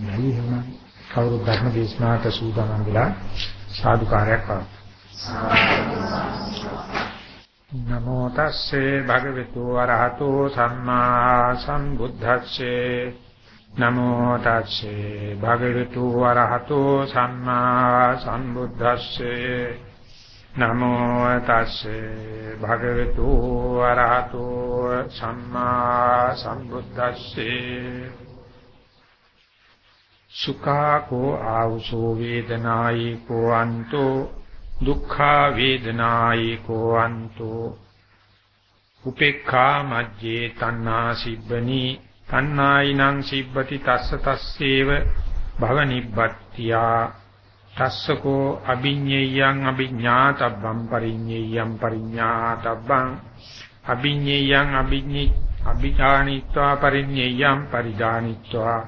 නැයි එහෙම කවුරු ධර්ම දේශනාවට සූදානම් වෙලා සාදුකාරයක් පාන. නමෝ තස්සේ භගවතු වරහතෝ සම්මා සම්බුද්දස්සේ. නමෝ තස්සේ භගවතු වරහතෝ සම්මා සම්බුද්දස්සේ. නමෝ තස්සේ භගවතු වරහතෝ සම්මා සම්බුද්දස්සේ. සුඛාකෝ ආවුසෝ වේදනායිකෝ අන්තෝ දුක්ඛා වේදනායිකෝ අන්තෝ. උපේක්ඛා මජ්ජේ තණ්හා සිබ්බනි තණ්හායිනං සිබ්බති තස්ස තස්සේව භව නිබ්බත්තියා තස්සකෝ අභිඤ්ඤයං අභිඥාතබ්බං පරිඤ්ඤයං පරිඥාතබ්බං අභිඤ්ඤයං අභිඤ්ඤි අභිජානිත්වා පරිඤ්ඤයං පරිජානිත්වා.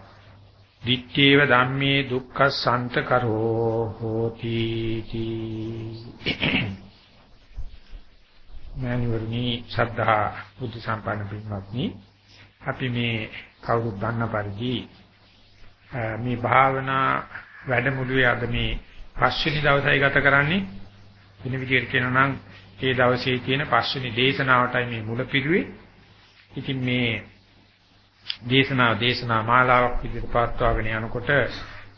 දිත්තේව ධම්මේ දුක්ඛසන්ත කරෝ හෝති මෑණිවරණි ශ්‍රද්ධා බුද්ධ සම්පන්න පින්වත්නි අපි මේ කවුරුත් දන්න පරිදි මේ භාවනා වැඩමුළුවේ අද මේ පස්වෙනි දවසයි ගත කරන්නේ. වෙන විදිහට කියනවා නම් ඒ දවසේ තියෙන පස්වෙනි දේශනාවටයි මේ මුල පිරුවේ. ඉතින් මේ දේශනා දේශනා මාලාවක් විදිහට පවත්වාගෙන යනකොට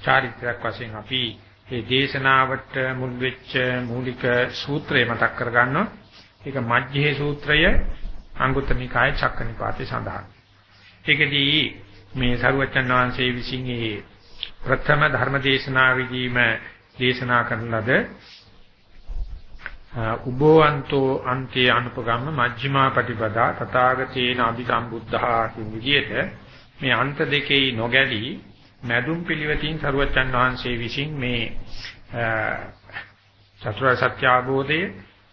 චාරිත්‍රාක් වශයෙන් අපි මේ දේශනාවට මුල් වෙච්ච මූලික සූත්‍රය මතක් කරගන්නවා. ඒක මජ්ජේ සූත්‍රය අංගුත්තර නිකාය චක්කනිපාතේ සඳහන්. ඒකදී මේ සරුවචන් වහන්සේ විසින් මේ ප්‍රථම ධර්ම දේශනාවේදීම දේශනා කරන ලද උබෝවන්තෝ අන්තේ අනුපගම්ම මජ්ක්‍ධිමා පටිපදා තථාගතේන අභිසම්බුද්ධා කියන විදිහට මේ අන්ත දෙකේ නොගැලී මැදුම් පිළිවෙතින් සරුවච්චන් වහන්සේ විසින් මේ චතුරාර්ය සත්‍ය අවබෝධය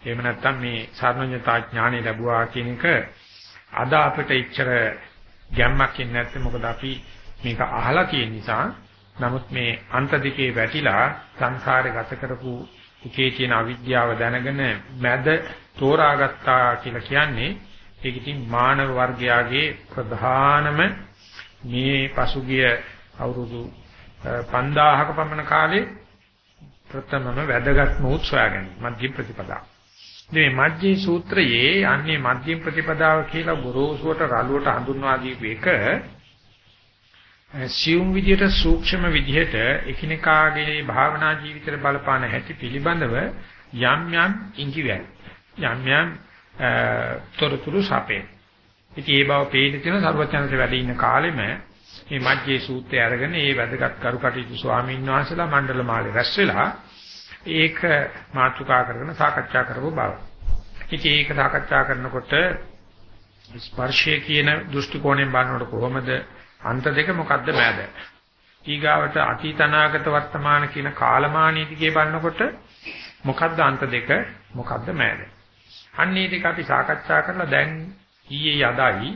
එහෙම නැත්නම් මේ සාරණ්‍යතා ඥානෙ ලැබුවා කියන එක අද අපිට ඉච්චර ගැම්මක් ඉන්නේ නැත්නම් මොකද අපි මේක අහලා තියෙන නිසා. නමුත් මේ අන්ත දෙකේ වැටිලා සංසාරේ ගත කරපු එකේ තියෙන අවිද්‍යාව දැනගෙන මැද තෝරාගත්තා කියලා කියන්නේ ඒක ඉතින් මානව වර්ගයාගේ ප්‍රධානම මේ පසුගිය අවුරුදු 5000ක පමණ කාලේ ප්‍රථමම වැදගත්ම උත්සවයන් මධ්‍ය ප්‍රතිපදා. මේ මධ්‍ය සූත්‍රයේ අන්නේ මධ්‍ය ප්‍රතිපදාව කියලා ගොරෝසුවට රළුවට හඳුන්වා දීපු එක සියුම් විදියට සූක්ෂම විදියට එකිනෙකාගේ භාවනා ජීවිතේ බලපාන හැටි පිළිබඳව යම් යම් ඉඟිවැල් යම් යම් තොරතුරු සපේ. ඉතින් ඒ බව පේන තියෙන සර්වඥාන්සේ වැඩ ඉන්න කාලෙම මේ මජ්ජේ සූත්‍රය අරගෙන ඒ වැදගත් කරුකටයුතු ස්වාමීන් වහන්සේලා මණ්ඩල මාලේ රැස් වෙලා ඒක මාතෘකා කරගෙන සාකච්ඡා කරපු බව. ඉතින් ඒක සාකච්ඡා කරනකොට ස්පර්ශය කියන දෘෂ්ටි කෝණයෙන් බලනකොට කොහොමද අන්ත දෙක මොකද්ද මෑද? ඊගාවට අතීත අනාගත වර්තමාන කියන කාලමානීතිකේ බලනකොට මොකද්ද අන්ත දෙක මොකද්ද මෑද? අන්නේ ටික අපි සාකච්ඡා කරලා දැන් ඊයේ යදායි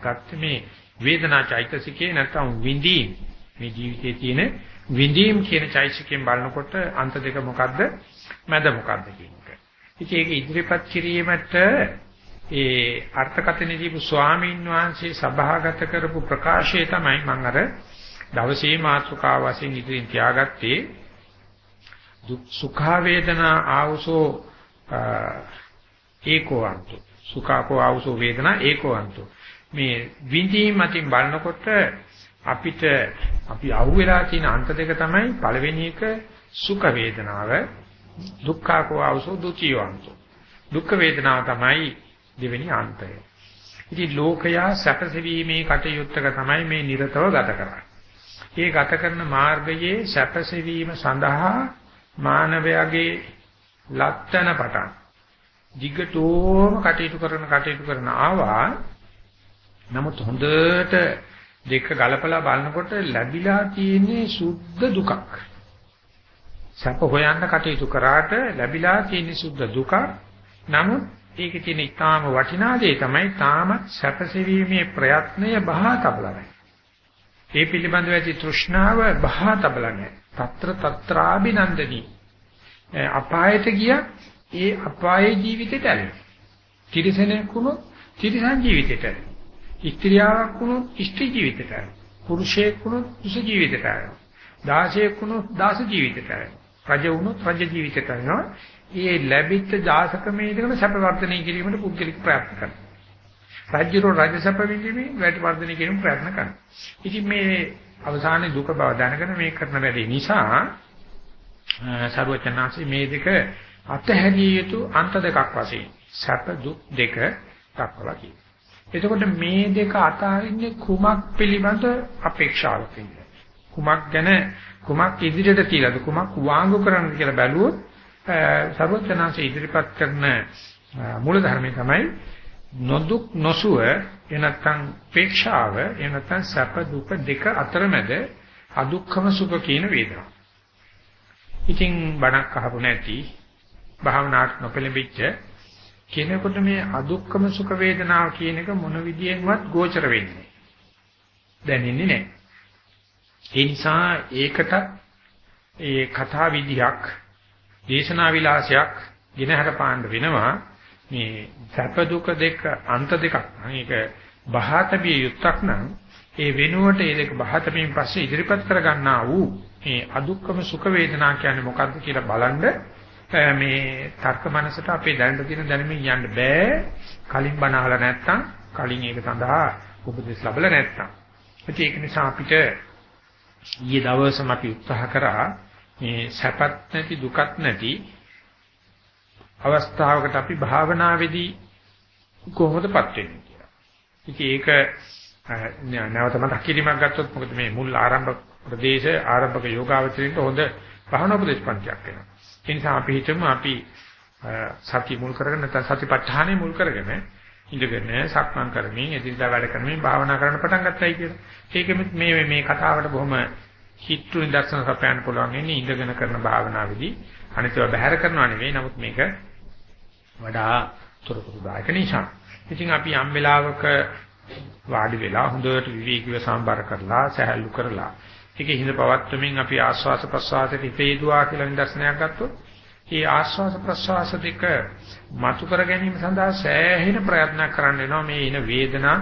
ගත්ත මේ වේදනා චෛතසිකේ නැත්නම් විඳීම් මේ ජීවිතයේ තියෙන විඳීම් කියන චෛතසිකයෙන් බලනකොට අන්ත දෙක මොකද්ද මැද මොකද්ද කියන එක. ඉතින් ඒක ඉදිරිපත් කිරීමට ඒ අර්ථකථන දීපු ස්වාමීන් වහන්සේ සභාගත කරපු ප්‍රකාශය තමයි මම අර දවසේ මාතෘකාව වශයෙන් ඉදිරින් තියාගත්තේ. දුක් සුඛ වේදනා ආවසෝ ඒකෝවන්තු. සුඛාකෝ ආවසෝ වේදනා ඒකෝවන්තු. මේ විඳීම් අතින් බලනකොට අපිට අපි අහුවෙලා තියෙන අන්ත දෙක තමයි පළවෙනි එක සුඛ වේදනාව දුක්ඛාකෝ ආවසෝ දුචියවන්තු දුක්ඛ වේදනාව තමයි දෙවෙනි අන්තය. ඉතින් ලෝකයා සැපසෙවීමේ කටයුත්තක තමයි මේ නිරතව ගත කරන්නේ. ඒ ගත කරන මාර්ගයේ සැපසෙවීම සඳහා මානවයාගේ ලත්තන පටන් දිගටම කටයුතු කරන කටයුතු කරන ආවා. නමුත් හොඳට දෙක ගලපලා බලනකොට ලැබිලා තියෙන්නේ සුද්ධ දුකක්. සැප හොයන්න කටයුතු කරාට ලැබිලා තියෙන්නේ සුද්ධ දුකක්. නමුත් ඒකේ තියෙන ඊටාම වටිනා දේ තමයි තාම සැපසෙවීමේ ප්‍රයත්නය බහා තබලා නැහැ. ඒ පිළිබඳව ඇති තෘෂ්ණාව බහා තබලා නැහැ. తත්‍ර తත්‍රාබිනන්දනී. අපායට ගිය ඒ අපායේ ජීවිතයට ඇලෙන. තිරිසනෙක් වුණොත් තිරිසන් ජීවිතයට ඇලෙන. ස්ත්‍රියාවක් වුණොත් ස්ත්‍රී ජීවිතයට ඇලෙන. පුරුෂයෙක් වුණොත් පුරුෂ ජීවිතයට ආවෙනවා. දාසයෙක් වුණොත් දාස ජීවිතයට ආවෙනවා. රජ වුණොත් රජ ජීවිතයට ආවෙනවා. මේ ලැබਿੱච්ච දාසකමේ ඉඳගෙන සැප වර්ධනය කිරීමට පුද්ගලික ප්‍රයත්න කරනවා. රාජ්‍යරෝ රාජ්‍ය සැප විඳීමේ වැඩි වර්ධනය කිරීම ප්‍රයත්න කරනවා. ඉතින් මේ අවසානයේ දුක බව දැනගෙන මේ කරන වැඩේ නිසා සරුවචනාංශي මේ දෙක අතහැරිය යුතු අන්ත දෙකක් වශයෙන් සැප දුක් දෙක දක්වලා කියනවා. එතකොට මේ දෙක අතරින්නේ කුමක් පිළිබඳ අපේක්ෂාවකින්ද? කුමක් ගැන කුමක් ඉදිරියට තියලාද කුමක් වාංගු කරන්නද කියලා බැලුවොත් සර්වඥාන්සේ ඉදිරිපත් කරන මූල ධර්මයේ තමයි නොදුක් නොසුව එනත්තම් ප්‍රේක්ෂාව එනත්තම් සැප දුක දෙක අතරමැද අදුක්ඛම සුඛ කියන වේදනාව. ඉතින් බණක් අහපු නැති භාවනාවක් නොපෙළඹිච්ච කෙනෙකුට මේ අදුක්කම සුඛ වේදනාව කියන එක මොන විදියෙන්වත් ගෝචර වෙන්නේ දැනෙන්නේ නැහැ. ඒ නිසා ඒකට ඒ කතා විදියක් දේශනා විලාසයක් ගෙනහැර පාන්න වෙනවා. මේ සැප දුක දෙක අන්ත දෙකක්. නම් ඒක බහාතබිය යුක්තක් නම් ඒ වෙනුවට ඒ දෙක බහාතබියෙන් පස්සේ ඉදිරිපත් කර ගන්නා වූ මේ අදුක්කම සුඛ වේදනා කියන්නේ මොකක්ද කියලා බලන්න. මේ තර්ක මනසට අපේ දැනට තියෙන දැනුමින් යන්න බෑ. කලින් බණ අහලා නැත්තම් කලින් ඒක සඳහා උපදෙස් ලැබලා නැත්තම්. ඉතින් ඒක නිසා අපිට ඊයේ දවසම අපි උත්සාහ කරා මේ සැපත් නැති දුකත් නැති අවස්ථාවකට අපි භාවනාවේදී කොහොමදපත් වෙන්නේ කියලා. ඉතින් ඒක නැවත මතක් කිරීමක් ගත්තොත් මොකද මේ මුල් ආරම්භ ප්‍රදේශ ආරම්භක යෝගාවචරින්ට හොඳ භාවනා උපදේශ පන්තියක් වෙනවා. ඒ නිසා අපි හිතමු අපි සති මුල් කරගෙන නැත්නම් සතිපට්ඨානෙ මුල් කරගෙන ඉඳගෙන සක්මන් කරමින් එදිනදා වැඩ කරමින් භාවනා කරන්න පටන් ගත්තයි කියලා. ඒකෙම මේ මේ කතාවට බොහොම හිතු නිදර්ශන සපයන්න පුළුවන් ඉන්නේ ඉඳගෙන කරන භාවනාවේදී අනිතව බැහැර කරනවා නෙවෙයි. නමුත් මේක වඩා තොරතුරුදායක නිසා. ඉතින් අපි යම් වෙලාවක වාඩි වෙලා හොඳට විවේකීව සම්බර කරලා සහැල්ලු කරලා ඒකේ හිඳ පවත්වමින් අපි ආස්වාස ප්‍රස්වාසයට ඉපේදුවා කියලා නිදර්ශනයක් ගත්තොත් ඒ ආස්වාස ප්‍රස්වාස දෙක මතු කර ගැනීම සඳහා සෑහෙන ප්‍රයත්නයක් කරන්න වෙනවා මේ ඉන වේදනා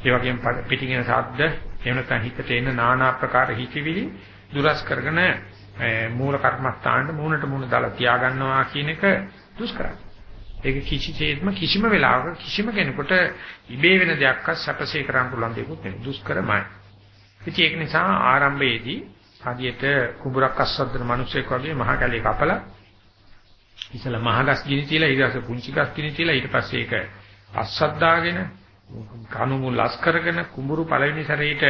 ඒ වගේම පිටිගෙන ශබ්ද එහෙම නැත්නම් හිතට එන নানা ආකාර හිතවිලි දුරස් කරගෙන මූල කර්මස්ථානට මූණට මූණ දාලා තියා ගන්නවා කියන එක දුෂ්කරයි. ඒක කිසිසේත්ම කිසිම වෙලාවක කිසිම කෙනෙකුට ඉබේ වෙන දෙයක්වත් සැපසේ කරන්න පුළුවන් දෙයක් නෙවෙයි. දුෂ්කරමයි. ඉතින් ඒක නිසා ආරම්භයේදී හදියට කුඹරක් අස්වද්දන මිනිසෙක් වගේ මහා කැලේ කපලා ඉතල මහගස් ගිනි තියලා ඊට පස්සේ පුංචි ගස් ගිනි තියලා ඊට පස්සේ ඒක අස්වද්දාගෙන කණු මුල් ලස් කරගෙන කුඹුරු පළවෙනි සැරේට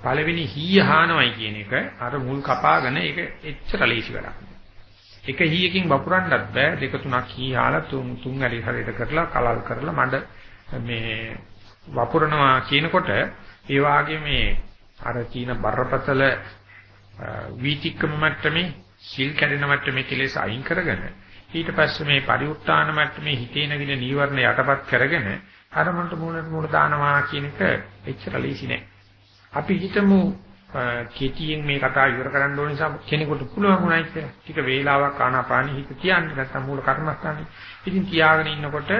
පළවෙනි හීය හානවයි කියන එක අර මුල් කපාගෙන ඒක එච්චර ලේසි වැඩක් එක හීයකින් වපුරන්නත් බෑ. දෙක තුනක් හී හාලා තුන් තුන් ඇලි හරියට කරලා කලල් කරලා මඩ මේ වපුරනවා කියනකොට ඒ වාගේ මේ අර චීන බරපතල වීතික්කම මට්ටමේ සිල් කැඩෙන මට්ටමේ කෙලෙස් අයින් කරගෙන ඊට පස්සේ මේ පරිඋත්තාන මට්ටමේ හිතේ නැගින නීවරණ යටපත් කරගෙන අරමුණට මූණට මූණ දානවා කියන එක එච්චර ලීසි නෑ. අපි හිතමු කෙටියෙන් මේ කතාව ඉවර කරන්න ඕන නිසා කෙනෙකුට පුළුවන් වුණයි කියලා. ටික වේලාවක් ආනාපානෙ හිත තියන්න නැත්නම් මූල කර්මස්ථානේ. ඉතින් තියාගෙන ඉන්නකොට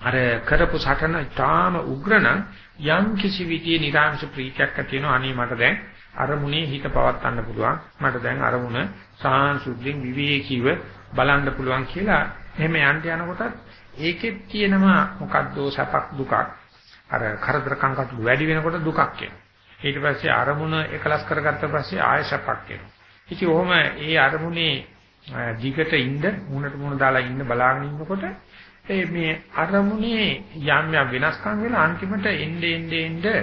අර කරපු සටන ඊටාම උග්‍රණ යම් කිසි විදිහේ නිරාංශ ප්‍රීතියක් ඇති වෙනවා අනේ මට දැන් අරමුණේ හිත පවත්වන්න පුළුවන් මට දැන් අරමුණ සාංශුද්ධින් විවේකීව බලන්න පුළුවන් කියලා එහෙම යන්න යනකොටත් ඒකෙත් තියෙනවා මොකද්ද සැපක් දුකක්? අර කරදර කංකටු වැඩි වෙනකොට දුකක් එනවා. ඊට පස්සේ අරමුණ එකලස් කරගත්ත පස්සේ ආය සැපක් එනවා. ඉතින් ඔහොම ඒ අරමුණේ දිගට ඉන්න මුණට මුණ දාලා ඉන්න බලාගෙන ඉන්නකොට ඒ මේ අරමුණේ යම් යම් වෙනස්කම් වෙලා අන්තිමට එnde ende ende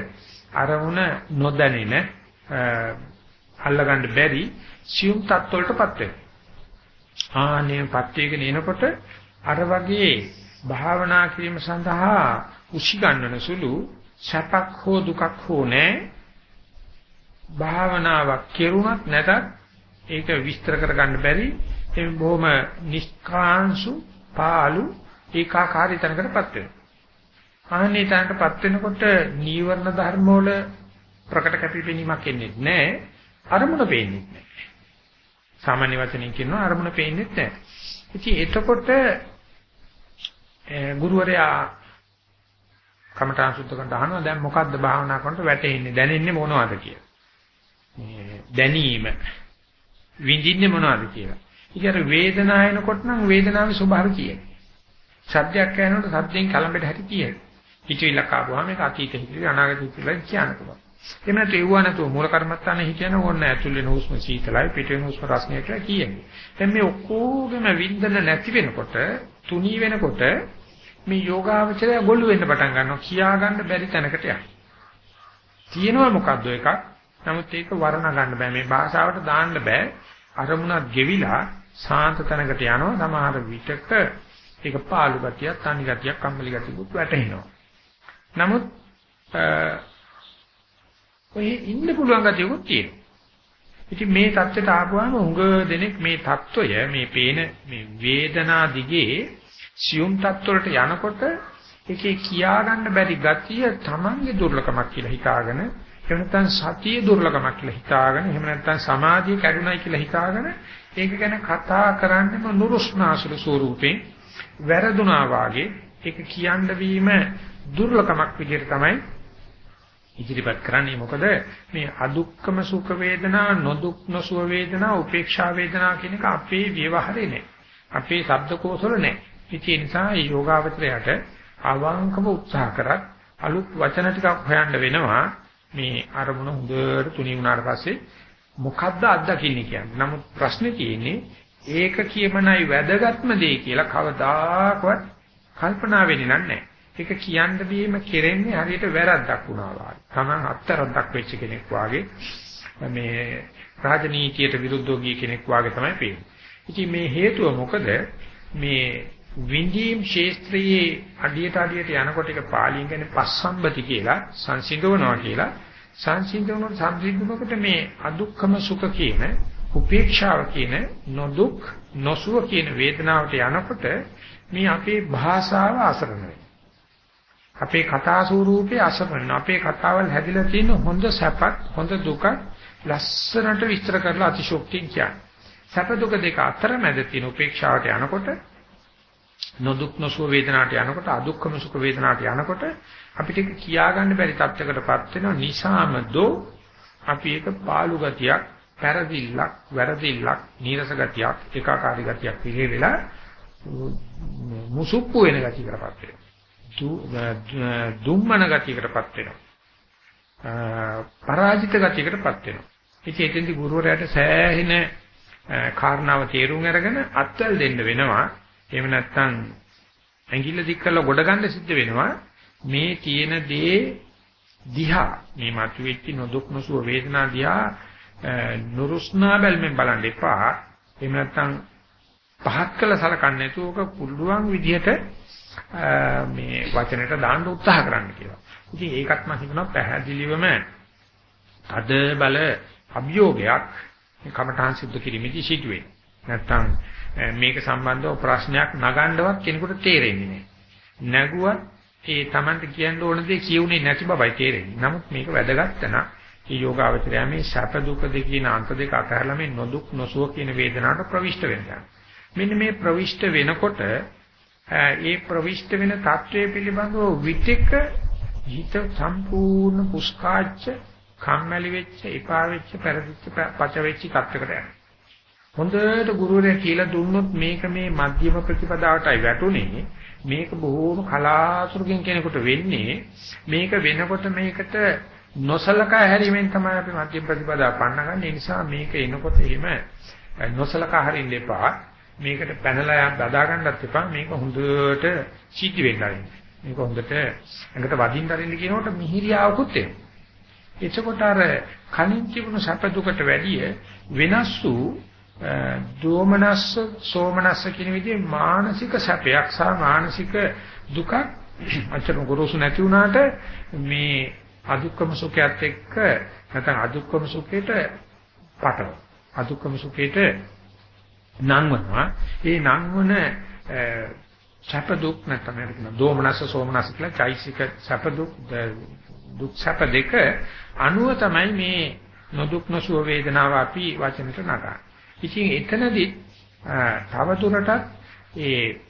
අරමුණ නොදැනෙන අල්ලගන්න බැරි සියුම් තත්වලටපත් වෙනවා. ආනේපත් වේගෙන එනකොට අර වගේ භාවනා කිරීම සඳහා උසි ගන්නන සුළු සැපක් හෝ දුකක් හෝ නැහැ. භාවනාවක් කෙරුණත් නැතත් ඒක විස්තර කරගන්න බැරි ඒ බොහොම නිෂ්කාංශු පාළු ඒකාකාරී තැනකටපත් වෙනවා. ආන්නේ තැනකටපත් වෙනකොට නීවරණ ධර්ම වල ප්‍රකට කැපිපෙනීමක් එන්නේ නැහැ. අරමුණ පේන්නේ නැහැ. සාමාන්‍ය වචනෙන් කියනවා අරමුණ පේන්නේ නැහැ. ඉතින් එතකොට ගුරුවරයා කමඨාන් සුද්ධ කරන අහනවා දැන් මොකද්ද භාවනා කරනකොට වැටෙන්නේ දැනෙන්නේ මොනවද කියලා. මේ දැනීම විඳින්නේ මොනවද කියලා. ඊට වේදනාව එනකොට නම් වේදනාවේ ස්වභාවය කියන්නේ. සද්දයක් ඇහෙනකොට සද්දෙන් කලඹෙට හැටි කියන්නේ. හිතවිල්ලක් ආවම මේක අතීත හිතවිලි අනාගත හිතවිලි කියන්න පුළුවන්. එහෙම නැත්නම් ඒව නැතුව මූල කර්මත්තානේ හිතන ඕන ඇතුල් වෙන හුස්ම සීතලයි පිට වෙන හුස්ම රස්නිය කියලා කියන්නේ. දැන් මේ ඔක්කොගෙම වින්දන නැති වෙනකොට තුනී වෙනකොට මේ යෝගාවචරය ගොළු වෙන්න පටන් ගන්නවා කියා ගන්න බැරි තැනකට යනවා. තියෙනවා මොකද්ද එකක්. නමුත් ඒක වර්ණ ගන්න බෑ මේ භාෂාවට දාන්න බෑ. අරමුණක් ගෙවිලා සාන්ත තැනකට යනවා. සමහර විටක ඒක පාළු ගතියක්, තනි ගතියක්, කම්මැලි ගතියකුත් වැටෙනවා. නමුත් ඔය ඉන්න පුළුවන් ගතියකුත් තියෙනවා. ඉතින් මේ தත්ත්වයට ආපුවාම උඟ දෙනෙක් මේ தত্ত্বය මේ පේන මේ වේදනා දිගේ සියුම් தত্ত্বවලට යනකොට ඒකේ කියා ගන්න බැරි ගතිය Tamange දුර්ලකමක් කියලා හිතාගෙන එහෙම නැත්නම් සතිය දුර්ලකමක් කියලා හිතාගෙන එහෙම නැත්නම් සමාධිය කැඩුනයි කියලා හිතාගෙන ඒක ගැන කතා කරන්නම නුරුස්නාසුළු ස්වරූපේ වැරදුනා වාගේ ඒක කියන්න වීම දුර්ලකමක් විදිහට තමයි ඉදිරිපත් කරන්නේ මොකද මේ අදුක්කම සුඛ වේදනා නොදුක් නොසුව වේදනා උපේක්ෂා වේදනා කියන එක අපේ ව්‍යවහාරේ නෑ අපේ ශබ්දකෝසවල නෑ ඒ නිසා මේ යෝගාවචරයට අවංකව උත්සාහ කරත් අලුත් වචන ටිකක් හොයන්න වෙනවා මේ අරමුණ හොඳට තුනී වුණාට පස්සේ මොකද්ද අත්දකින්නේ කියන්නේ. නමුත් ප්‍රශ්නේ තියෙන්නේ ඒක කියමනයි වැදගත්ම දේ කියලා කවදාකවත් කල්පනා වෙන්නේ නැහැ. ඒක කියන්න බීම කෙරෙන්නේ හරියට වැරද්දක් වුණා වගේ. Taman අත්තරද්දක් වෙච්ච කෙනෙක් වාගේ මේ රාජනීතියට විරුද්ධව ගිය කෙනෙක් වාගේ තමයි පේන්නේ. ඉතින් මේ හේතුව මොකද මේ විඳීම් ශේස්ත්‍රයේ අඩියට අඩියට යනකොට ඒක පාලියෙන් කියන්නේ පස්සම්බති කියලා සංසිඳවනවා කියලා සංසිඳවන සංසිඳනකොට මේ අදුක්කම සුඛ කියන උපේක්ෂාව කියන නොදුක් නොසුව කියන වේදනාවට යනකොට මේ අපේ භාෂාව අසරණ වෙනවා අපේ කතා ස්වරූපේ අසමන අපේ කතාවල් හැදිලා තියෙන හොඳ සැපත් හොඳ දුක ලස්සනට විස්තර කරලා අතිශෝක්තිය කියන්නේ. සැප දුක දෙක අතර මැද තියෙන උපේක්ෂාවට යනකොට නොදුක් නොසුව වේදනාවට යනකොට අදුක්කම සුඛ වේදනාවට යනකොට අපිට කියා ගන්න බැරි තත්යකටපත් වෙන නිසාම දෝ අපි එක පාළු ගතියක්, පෙරදිල්ලක්, වැරදිල්ලක්, නීරස ගතියක්, ඒකාකාරී ගතියක් පිළි වෙලා මුසුප්පු වෙන ගතියකටපත් වෙනවා. දුම්මන ගතියකටපත් වෙනවා. පරාජිත ගතියකටපත් වෙනවා. ඉතින් එතෙන්දී ගුරුවරයාට සෑහෙන කාරණාව තේරුම් අරගෙන අත්වල දෙන්න වෙනවා. එහෙම නැත්නම් ඇඟිල්ල දික් කරලා ගොඩ ගන්න සිද්ධ වෙනවා. මේ තියෙන දේ දිහා මේ මතුවෙච්ච නොදුක් නොසුව වේදනා දිහා නුරුස්නා බැල්මෙන් බලන්න එපා. එහෙම නැත්නම් පහත් කළ සලකන්නේ නැතුව ඔක පුළුවන් විදිහට මේ වචනයට දාන්න උත්සාහ කරන්න කියලා. ඉතින් ඒකත් මම හිතනවා පැහැදිලිවම අද බල අභියෝගයක් කමඨාන් සිද්ධ කිරීමේදී සිදුවේ. නැත්තම් මේක සම්බන්ධව ප්‍රශ්නයක් නගන්නවත් කෙනෙකුට තේරෙන්නේ නැහැ. නැගුවත් ඒ Tamanට කියන්න ඕන දේ කියුනේ නැති බවයි තේරෙන්නේ. නමුත් මේක වැදගත් තැන. මේ යෝගාවචරය මේ සැප දුක දෙකින අන්ත දෙක අතරලා මේ නොදුක් නොසුව කියන වේදනාවට ප්‍රවිෂ්ඨ වෙනවා. මෙන්න මේ ප්‍රවිෂ්ඨ වෙනකොට ඒ ප්‍රවිෂ්ඨ වෙන தત્ත්වය පිළිබඳව විතික හිත සම්පූර්ණ පුස්කාච්ච කම්මැලි වෙච්ච එපා වෙච්ච පෙරදිච්ච පච වෙච්ච තත්ත්වයකට යනවා. හොඳට ගුරුවරයා කියලා දුන්නොත් මේක මේ මධ්‍යම ප්‍රතිපදාවටයි වැටුනේ මේක බොහෝම කලාතුරකින් කෙනෙකුට වෙන්නේ මේක වෙනකොට මේකට නොසලකා හැරීමෙන් තමයි අපි මධ්‍යම ප්‍රතිපදාව පන්නගන්නේ. ඒ නිසා මේක එනකොට එහෙම නොසලකා හරින්න එපා. මේකට පැනලා බදා ගන්නත් එපා මේක හොඳට සිද්ධ වෙන්න ආරින්න. මේක හොඳට ඇඟට වදින්න ආරින්න කියනකොට මිහිරියාවකුත් එනවා. එතකොට අර කනින් තිබුණු සැප දුකට වැඩිය වෙනස් වූ දෝමනස්ස සෝමනස්ස කියන විදිහේ මානසික සැපයක් සහ මානසික දුකක් අචරණ ගොරෝසු නැති වුණාට මේ අදුක්කම සුඛයත් එක්ක නැත්නම් අදුක්කම සුඛයට පටව අදුක්කම සුඛයට නංවනවා. ඒ නංවන සැප දුක් නැත්නම් කියන දෝමනස සෝමනස කියලා චෛසික සැප දුක් දුක් සැප දෙක අනුව තමයි මේ නොදුක් නොසුව වේදනාව අපි වචනට නගන්නේ. ඉතින් එතනදී තව දුරටත් ඒ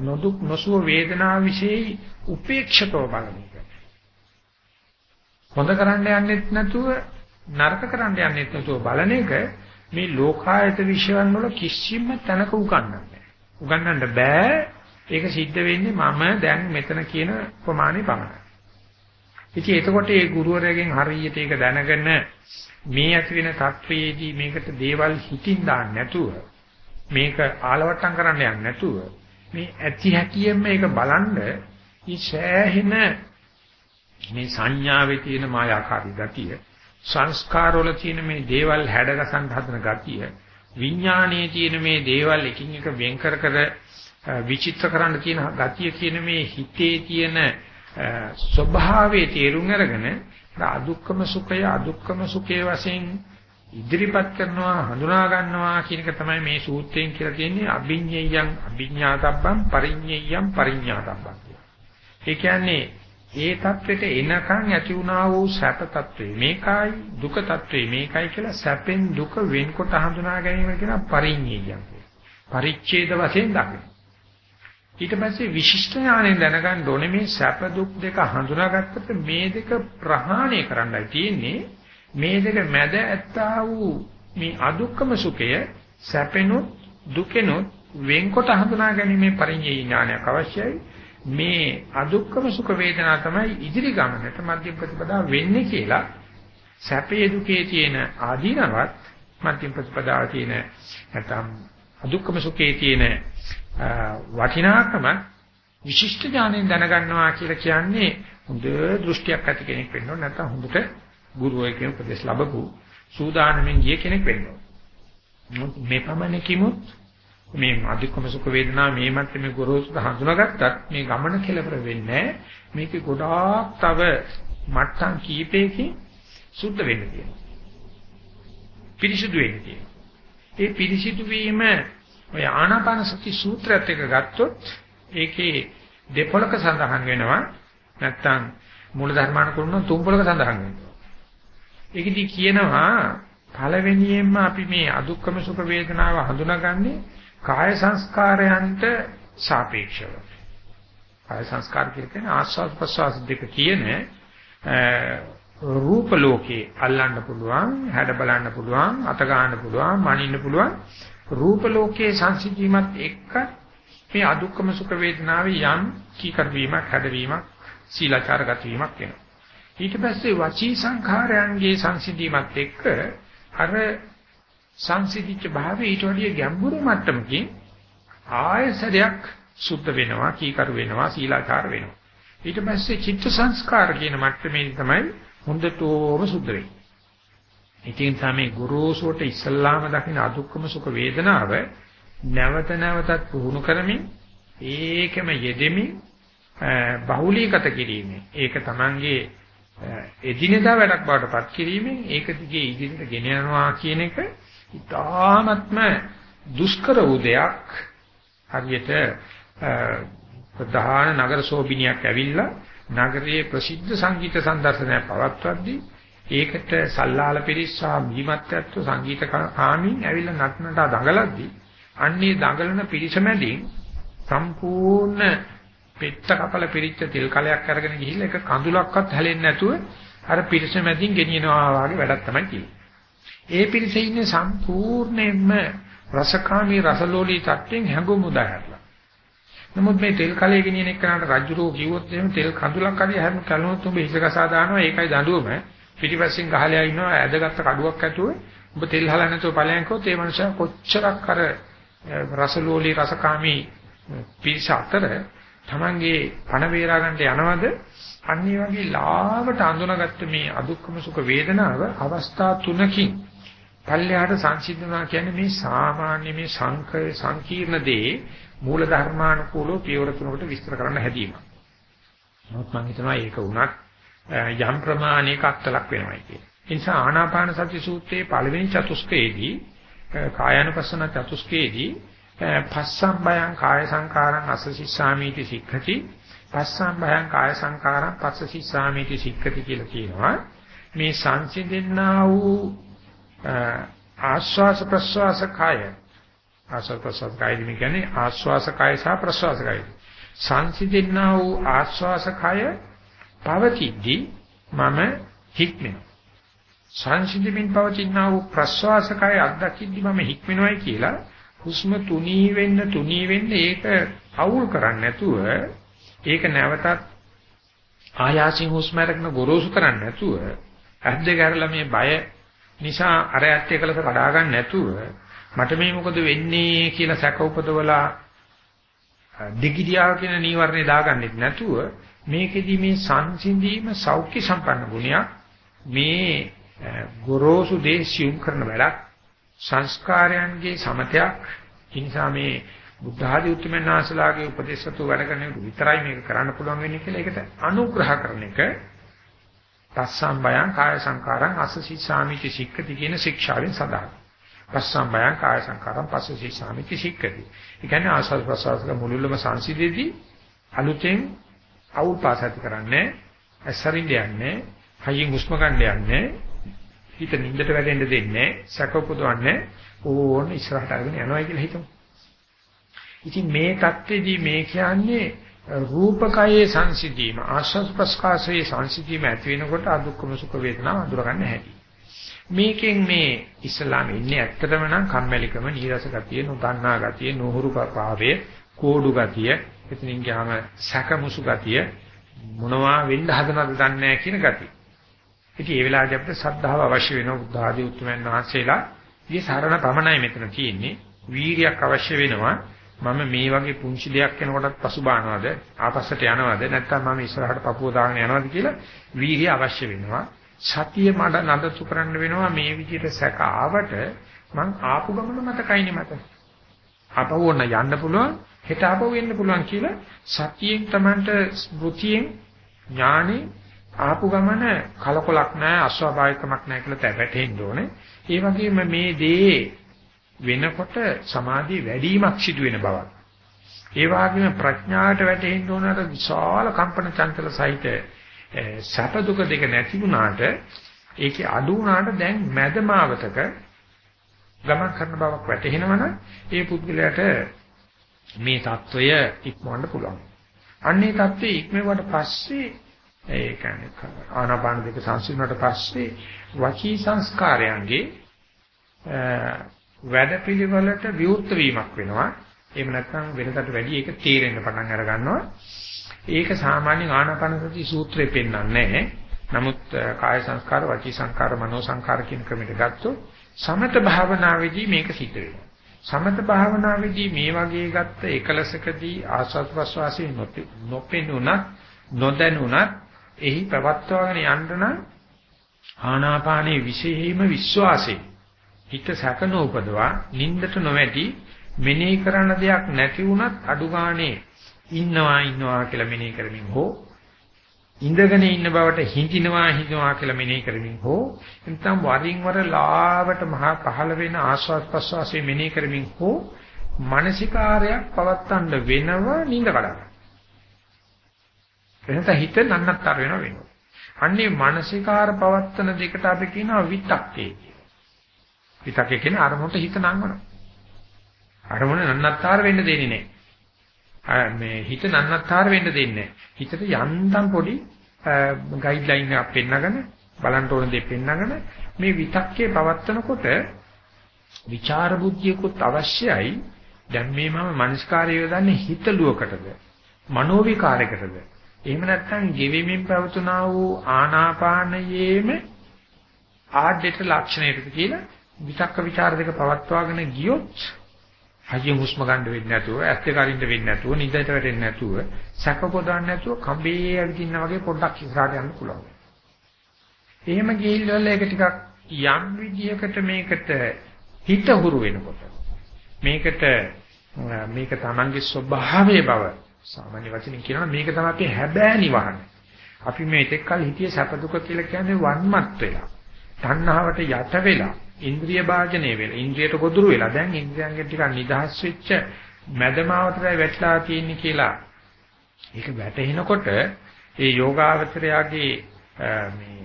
නොදුක් නොසුව වේදනාව વિશેයි උපේක්ෂකව බලන එක. හොඳ කරන්න යන්නෙත් නැතුව නරක කරන්න යන්නෙත් නැතුව බලන එක මේ ලෝකායත විශ්යන් වල කිසිම තැනක උගන්වන්නේ නැහැ. උගන්වන්න බෑ. ඒක සිද්ධ වෙන්නේ මම දැන් මෙතන කියන ප්‍රමාණය පමණයි. ඉතින් එතකොට ඒ ගුරුවරයාගෙන් හරියට ඒක දැනගෙන මේ ඇති වෙන තත්වයේදී මේකට දේවල් හිතින් දාන්න නැතුව මේක ආලවට්ටම් කරන්න යන්නේ නැතුව මේ ඇති හැකියෙම මේක බලන්න මේ සෑහෙන මේ සංඥාවේ තියෙන මායාකාරී ගතිය සංස්කාරවල තියෙන මේ දේවල් හැඩගසන් හදන ගතිය විඥානයේ තියෙන මේ දේවල් එකින් එක වෙන් කර කර විචිත්‍ර කරන්න තියෙන ගතිය කියන මේ හිතේ තියෙන ස්වභාවයේ තේරුම් අරගෙන අදුක්කම සුඛය අදුක්කම සුඛයේ වශයෙන් ඉදිරිපත් කරනවා හඳුනා ගන්නවා කියන එක තමයි මේ සූත්‍රයෙන් කියලා කියන්නේ අභිඤ්ඤයයන් අභිඤ්ඤාතබ්බම් පරිඤ්ඤයයන් පරිඤ්ඤාතබ්බම් ඒ කියන්නේ ඒ தത്വෙට එනකන් ඇති වුණා වූ සැප తත්වේ මේකයි දුක తත්වේ මේකයි කියලා සැපෙන් දුක වෙන්කොට හඳුනා ගැනීම කියන පරිඤ්ඤයයක්. පරිච්ඡේද වශයෙන් දකිනවා. ඊට පස්සේ විශිෂ්ට ඥාණයෙන් දැනගන්න ඕනේ මේ සැප දුක් දෙක හඳුනාගත්තට මේ දෙක ප්‍රහාණය කරන්නයි තියෙන්නේ. මේ දෙක මැද ඇත්තා වූ මේ අදුක්කම සුඛය සැපෙනුත් දුකෙනුත් වෙන්කොට හඳුනා ගැනීමේ පරිඤ්ඤය ඥානයක් අවශ්‍යයි. මේ අදුක්කම සුඛ වේදනා තමයි ඉදිරි ගමනට මධ්‍යම ප්‍රතිපදාව වෙන්නේ කියලා සැපේ දුකේ තියෙන ආදීනවත් මධ්‍යම ප්‍රතිපදාව තියෙන නැත්නම් අදුක්කම සුඛේ තියෙන වටිනාකම විශිෂ්ට ඥාණයෙන් දැනගන්නවා කියලා කියන්නේ හොඳ දෘෂ්ටියක් ඇති කෙනෙක් වෙන්න ඕන නැත්නම් හොඳට ගුරුවරයෙක්ගෙන් උපදෙස් ලැබපු සූදානමින් ගිය කෙනෙක් වෙන්න ඕන. මේ පමණකිමුත් මේ අධිකම සුඛ වේදනා මේ මට්ටමේ ගොරෝසුද හඳුනාගත්තත් මේ ගමන කෙලවර වෙන්නේ මේක ගොඩාක් තව මට්ටම් කීපයකින් සුද්ධ වෙන්න තියෙනවා. පිරිසිදු වෙන්න තියෙනවා. ඒ පිරිසිදු වීම ඔය ආනාපාන සති සූත්‍රයත් එක ගත්තොත් ඒකේ දෙපොලක සඳහන් වෙනවා නැත්තම් මූල ධර්මානුකූලව තුන්පොලක සඳහන් වෙනවා. ඒකෙදි කියනවා පළවෙනියෙන්ම අපි මේ අදුක්කම සුඛ වේදනාව හඳුනාගන්නේ කාය සංස්කාරයන්ට සාපේක්ෂව. කාය සංස්කාර කියන්නේ ආස්වාද ප්‍රසවාස දෙක කියන රූප ලෝකේ අල්ලන්න පුළුවන්, හැඩ බලන්න පුළුවන්, අත ගන්න පුළුවන්, මනින්න පුළුවන් රූප ලෝකයේ සංසිද්ධීමත් එක්ක මේ අදුක්කම සුඛ වේදනාවේ යම් කීකර වීමක් හැදවීමක් සීලාචාරගත වීමක් වෙනවා. ඊට පස්සේ වචී සංඛාරයන්ගේ සංසිද්ධීමත් එක්ක අර සංසිද්ධිච්ච භාවය ඊට වඩා ගැඹුරු මට්ටමකින් ආයසරයක් සුද්ධ වෙනවා කීකර වෙනවා සීලාචාර වෙනවා. ඊට පස්සේ චිත්ත සංස්කාර කියන මට්ටමේ තමයි හොඳටම සුද්ධ වෙන්නේ. ඉතින් තමයි ගුරුසුවට ඉස්සල්ලාම දකින්න අදුක්කම සුඛ වේදනාව නැවත නැවතත් පුහුණු කරමින් ඒකම යෙදෙමින් බහුලීගත කිරීමෙන් ඒක තමංගේ එදිනෙදා වැඩක් බවට පත් කිරීමෙන් ඒක දිගේ ඉදිරියට ගෙන යනවා කියන එක ඉතාමත්ම දුෂ්කර වූ දෙයක් හරියට ප්‍රධාන නගර සෝබිනියක් ඇවිල්ලා නගරයේ ප්‍රසිද්ධ සංගීත සම්දර්ශනයක් පවත්වද්දී ඒකට සල්ලාල පිරිස්සා බීමත්ත්ව සංගීත කාමින් ඇවිල්ලා නටනට දඟලද්දී අන්නේ දඟලන පිරිස මැදින් සම්පූර්ණ පෙත්ත කපල පිරිච්ච තෙල් කලයක් අරගෙන ගිහිල්ලා ඒක කඳුලක්වත් හැලෙන්නේ නැතුව අර පිරිස මැදින් ගෙනියනවා වගේ වැඩක් තමයි තියෙන්නේ. ඒ පිරිස ඉන්නේ සම්පූර්ණයෙන්ම රසකාමී රසලෝලී තත්ත්වෙන් හැඟුම් උදාහරලා. නමුත් මේ තෙල් කලයේ ගෙනියන එක්කනට රජුරෝ කිව්වොත් එහෙම තෙල් කඳුලක් හරි හැම කලනොත් උඹ හිස ගසා දානවා ඒකයි දඬුවම. පිටිපස්සෙන් ගහලා ඉන්නවා ඇදගත්ත කඩුවක් ඇතුව ඔබ තෙල් හලා නැතුව ඵලයන් කළොත් ඒ මනුස්සයා කොච්චරක් අර රසලෝලී රසකාමී පිරිස අතර Tamange පණ වේරා ගන්නට යනවද අනිත් වගේ ලාවට අඳුනගත්ත මේ අදුක්කම සුඛ වේදනාව අවස්ථා තුනකින් පල්ලෙහාට සංසිඳනවා කියන්නේ මේ සාමාන්‍ය මේ සංකේ සංකීර්ණ දේ මූල ධර්මානුකූලව පියවර තුනකට විස්තර කරන්න හැදීම. නමුත් මම හිතනවා ඒක උනත් යම් ප්‍රමාණයක අත්ලක් වෙනවයි කියන්නේ. ඒ නිසා ආනාපාන සති සූත්‍රයේ පළවෙනි චතුස්කයේදී කායानुපස්සන චතුස්කයේදී පස්සම් බයං කාය සංකාරං අසසිස්සාමීති සික්ඛති පස්සම් බයං කාය සංකාරං පස්සසිස්සාමීති සික්ඛති කියලා කියනවා. මේ සංසිඳෙන්නා වූ ආස්වාස ප්‍රස්වාස කාය ආස්වාස ප්‍රසවාස කායදී මේ කියන්නේ ආස්වාස කාය සහ ප්‍රසවාස කාය. සංසිඳෙන්නා වූ ආස්වාස කාය පවතිද්දී මම හික්මෙනවා. සංසිඳමින් පවතිනා වූ ප්‍රසවාස කාය අත්දකිද්දී මම හික්මෙනවයි කියලා හුස්ම තුනී වෙන්න තුනී වෙන්න ඒක අවුල් කරන්නේ නැතුව ඒක නැවතත් ආයාසින් හුස්ම අරගෙන ගොරෝසු කරන්නේ නැතුව ඇද්ද ගැරලා මේ බය නිසා අර ඇත්තේ කලස කඩා ගන්න නැතුව මට මේ මොකද වෙන්නේ කියලා සැක උපදවලා දෙගිඩියා කියන නීවරණේ දාගන්නෙත් නැතුව මේකෙදි මේ සංසිඳීම සෞඛ්‍ය සම්පන්න ගුණයක් මේ ගොරෝසු දේශියුම් කරන වැඩක් සංස්කාරයන්ගේ සමතයක්. නිසා මේ බුද්ධ ආදී උතුම්යන් වහන්සේලාගේ උපදේශතු වැඩ කරන විතරයි මේක කරන්න පුළුවන් වෙන්නේ කියලා ඒකට අනුග්‍රහ කරන එක පස්සම් බයං කාය සංකාරං අසසි සාමිති සික්කති කියන ශික්ෂාවෙන් සඳහන්. පස්සම් බයං කාය සංකාරං පස්සසි සාමිති සික්කති. ඒ කියන්නේ ආස්වාද ප්‍රසවාසක මුලුල්ලම සංසිදෙදී අලුතෙන් අවුල් පාස ඇති කරන්නේ ඇසරින් යන්නේ හයියෙන් හුස්ම ගන්න යන්නේ හිත නින්දට වැටෙන්න දෙන්නේ සැක උපදවන්නේ ඕන ඉස්සරහට අරගෙන යනවා කියලා හිතමු. ඉතින් මේ தත්ත්වෙදී මේ කියන්නේ රූපකයේ සංසිද්ධීම ආශ්වාස ප්‍රස්වාසයේ සංසිද්ධීම ඇති වෙනකොට අදුක්කම සුඛ වේදනාව අඳුරගන්න හැටි. මේකෙන් මේ ඉස්ලාම ඉන්නේ ඇත්තටම නම් කම්මැලිකම, නීරස ගතිය, නොදන්නා ගතිය, නොහුරු භාවය, කෝඩු ගතිය, එතනින් ගියාම සැකමුසු ගතිය මොනවා වෙන්න හදනවද දන්නේ නැහැ කියන ගතිය. ඉතින් ඒ වෙලාවට අපිට සද්ධාව අවශ්‍ය වෙනවා බුද්ධ ආදී උතුම්යන් වහන්සේලා. ඊ සරණ පමණයි මෙතන තියෙන්නේ. වීරියක් අවශ්‍ය වෙනවා. මම මේ වගේ පුංචි දෙයක් වෙනකොටත් පසුබානවද ආපස්සට යනවද? නැත්නම් මම ඉස්සරහට පපුව දාගෙන යනවද කියලා වීර්ය අවශ්‍ය වෙනවා. සතිය මඩ නඩතු කරන්න වෙනවා. මේ විදිහට සැක ආවට මං ආපු ගමන මතකයිනේ මට. අපව ඕන යන්න පුළුවන් හෙට ආපහු එන්න පුළුවන් කියලා සතියෙන් තමන්ට ස්මෘතියෙන් ඥානෙ ආපු ගමන කලකොලක් නැහැ අස්වාභාවිකමක් නැහැ කියලා තැපැටෙන්න ඕනේ. ඒ වගේම මේ දේ වෙනකොට සමාධිය වැඩිවීමක් සිදු වෙන බවක්. ඒ වගේම ප්‍රඥාවට වැටෙන්න ඕනට විශාල කම්පන චංචල සහිත සැප දුක දෙක නැති වුණාට ඒකේ අඩු වුණාට දැන් මැදමාවතක ගමන් කරන බවක් වැටහෙනවනම් ඒ පුද්ගලයාට මේ తত্ত্বය ඉක්මවන්න පුළුවන්. අන්නේ తত্ত্বය ඉක්මවුවට පස්සේ ඒ කියන්නේ ආනාපාන දෙක සංසිඳුණාට පස්සේ වචී සංස්කාරයන්ගේ වැඩපිළිවෙලට විවෘත වීමක් වෙනවා. එහෙම නැත්නම් වෙනකට වැඩි ඒක තේරෙන්න පටන් අර ගන්නවා. ඒක සාමාන්‍ය ආනාපානසති සූත්‍රේ පෙන්වන්නේ නැහැ. නමුත් කාය සංස්කාර, වචී සංස්කාර, මනෝ සංස්කාර කියන ක්‍රමයට ගත්තොත් සමත භාවනාවේදී මේක සිද්ධ වෙනවා. සමත භාවනාවේදී මේ වගේ ගත්ත එකලසකදී ආස්වාද ප්‍රසවාසයේ නොපෙනුණත් නොදැනුණත් එහි ප්‍රවත්වාගෙන යන්න නම් ආනාපානයේ විශේෂීම විශ්වාසයෙන් හිත සැකන උපදවා නින්දට නොවැටි මෙනෙහි කරන දෙයක් නැති වුණත් අඩු ගානේ ඉන්නවා ඉන්නවා කියලා මෙනෙහි කරමින් හෝ ඉඳගෙන ඉන්න බවට හිඳිනවා හිඳිනවා කියලා මෙනෙහි කරමින් හෝ නැත්නම් වරින් වර ලාවට මහා පහළ වෙන ආස්වාද ප්‍රසවාසයේ මෙනෙහි කරමින් හෝ මානසිකාරයක් පවත්තන්න වෙනව නිඳ කඩන. එතන හිත නන්නත්තර වෙනව වෙනවා. අන්නේ මානසිකාර පවත්තන දෙකට අපි කියනවා විතක්කේ. විතකේ කියන අරමුණට හිත නංවනවා. අරමුණ නන්නත්තර වෙන්න දෙන්නේ නැහැ. මේ හිත නන්නත්තර වෙන්න දෙන්නේ හිතට යන්තම් පොඩි ගයිඩ්ලයින් එකක් පෙන්නගෙන බලන්න ඕන දේ පෙන්නගෙන මේ විතක්කේ පවත්නකොට විචාර බුද්ධියකුත් අවශ්‍යයි. දැන් මේ මම මනස්කාරය යොදන්නේ හිතලුවකටද මනෝ විකාරයකටද එහෙම නැත්නම් ගෙවෙමින් පැවතුනා වූ ආනාපානයේම ආඩේට ලක්ෂණයකට කියලා විතක්ක ਵਿਚාර දෙක පවත්වාගෙන ගියොත් හයියෙන් හුස්ම ගන්න වෙන්නේ නැතුව, ඇස් දෙක අරින්න වෙන්නේ නැතුව, නිදයට වැටෙන්නේ නැතුව, සැක පොදවන්නේ නැතුව කඹේ ඇවිදින්න වගේ පොඩ්ඩක් ඉස්සරහට යන්න පුළුවන්. එහෙම ගිහිල්ලා ඒක ටිකක් යම් විදියකට මේකට හිත හුරු වෙනකොට මේකට මේක තමන්ගේ ස්වභාවයේ බව සාමාන්‍ය වචනින් කියනවා මේක තමයි අපි හැබෑ නිවහන. අපි මේ තෙක් කල හිතිය සැප දුක කියලා කියන්නේ වන්මත් වෙලා. තණ්හාවට යට වෙලා ඉන්ද්‍රිය භාජනය වෙලා ඉන්ද්‍රියට ගොදුරු වෙලා දැන් ඉන්ද්‍රියන්ගෙන් ටිකක් නිදහස් වෙච්ච මැදමාවතරයි වැටලා තියෙන්නේ කියලා ඒක වැටෙනකොට ඒ යෝගාවචරයාගේ මේ